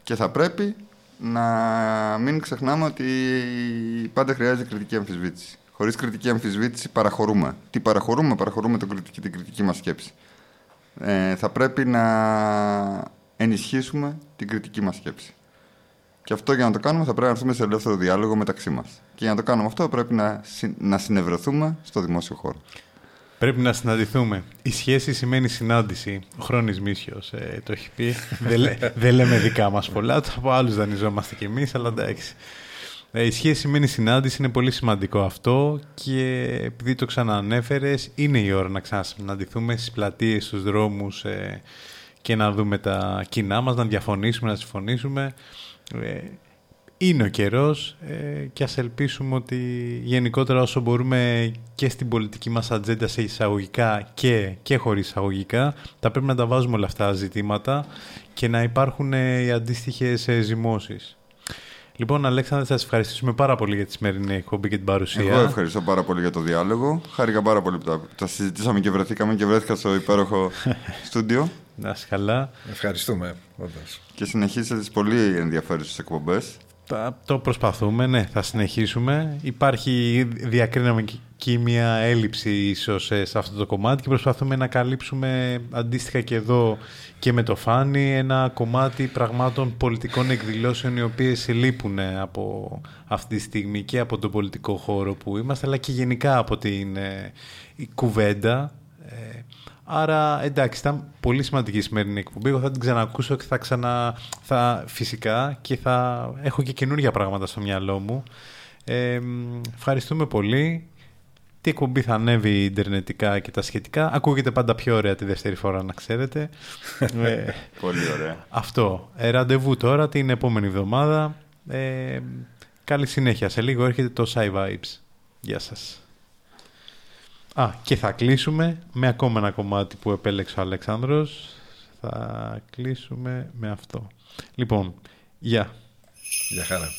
Και θα πρέπει να μην ξεχνάμε ότι πάντα χρειάζεται κριτική αμφισβήτηση. Χωρίς κριτική αμφισβήτηση παραχωρούμε. Τι παραχωρούμε, παραχωρούμε το κριτική, την κριτική μας σκέψη. Ε, θα πρέπει να ενισχύσουμε την κριτική μας σκέψη. Και αυτό για να το κάνουμε θα πρέπει να έρθουμε σε ελεύθερο διάλογο μεταξύ μας. Και για να το κάνουμε αυτό πρέπει να, συ- να συνευρεθούμε στο δημόσιο χώρο. Πρέπει να συναντηθούμε. Η σχέση σημαίνει συνάντηση. Ο Χρόνης Μίσιος ε, το έχει πει. δεν, λέ- δεν λέμε δικά μας πολλά, το από άλλους δανειζόμαστε κι εμείς, αλλά εντάξει. Ε, η σχέση σημαίνει συνάντηση, είναι πολύ σημαντικό αυτό και επειδή το ξαναανέφερες, είναι η ώρα να ξανασυναντηθούμε στις πλατείες, στους δρόμους ε, και να δούμε τα κοινά μας, να διαφωνήσουμε, να συμφωνήσουμε. Ε, είναι ο καιρός ε, και ας ελπίσουμε ότι γενικότερα όσο μπορούμε και στην πολιτική μας ατζέντα σε εισαγωγικά και, και χωρίς εισαγωγικά θα πρέπει να τα βάζουμε όλα αυτά τα ζητήματα και να υπάρχουν ε, οι αντίστοιχες ε, ζυμώσεις. Λοιπόν, Αλέξανδρα, θα σας ευχαριστήσουμε πάρα πολύ για τη σημερινή εκπομπή και την παρουσία. Εγώ ευχαριστώ πάρα πολύ για το διάλογο. Χάρηκα πάρα πολύ που τα, τα συζητήσαμε και βρεθήκαμε και βρέθηκα στο υπέροχο στούντιο. Να είσαι καλά. Ευχαριστούμε, όντως. Και συνεχίζετε τις πολύ ενδιαφέρουσες εκπομπές. Τα- Το προσπαθούμε, ναι, θα συνεχίσουμε. Υπάρχει, διακρίναμε και μια έλλειψη ίσως ε, σε αυτό το κομμάτι και προσπαθούμε να καλύψουμε αντίστοιχα και εδώ και με το Φάνη ένα κομμάτι πραγμάτων πολιτικών εκδηλώσεων οι οποίες λείπουν από αυτή τη στιγμή και από τον πολιτικό χώρο που είμαστε αλλά και γενικά από την ε, η κουβέντα ε, Άρα εντάξει, ήταν πολύ σημαντική η σημερινή εκπομπή. Εγώ θα την ξανακούσω και θα ξανα. Θα, φυσικά και θα έχω και καινούργια πράγματα στο μυαλό μου. Ε, μ, ευχαριστούμε πολύ. Τι εκπομπή θα ανέβει ιντερνετικά και τα σχετικά. Ακούγεται πάντα πιο ωραία τη δεύτερη φορά, να ξέρετε. ε, Πολύ ωραία. αυτό. Ε, ραντεβού τώρα την επόμενη εβδομάδα. Ε, καλή συνέχεια. Σε λίγο έρχεται το Sci Vibes. Γεια σας. Α, και θα κλείσουμε με ακόμα ένα κομμάτι που επέλεξε ο Αλεξάνδρος. Θα κλείσουμε με αυτό. Λοιπόν, γεια. Γεια χαρά.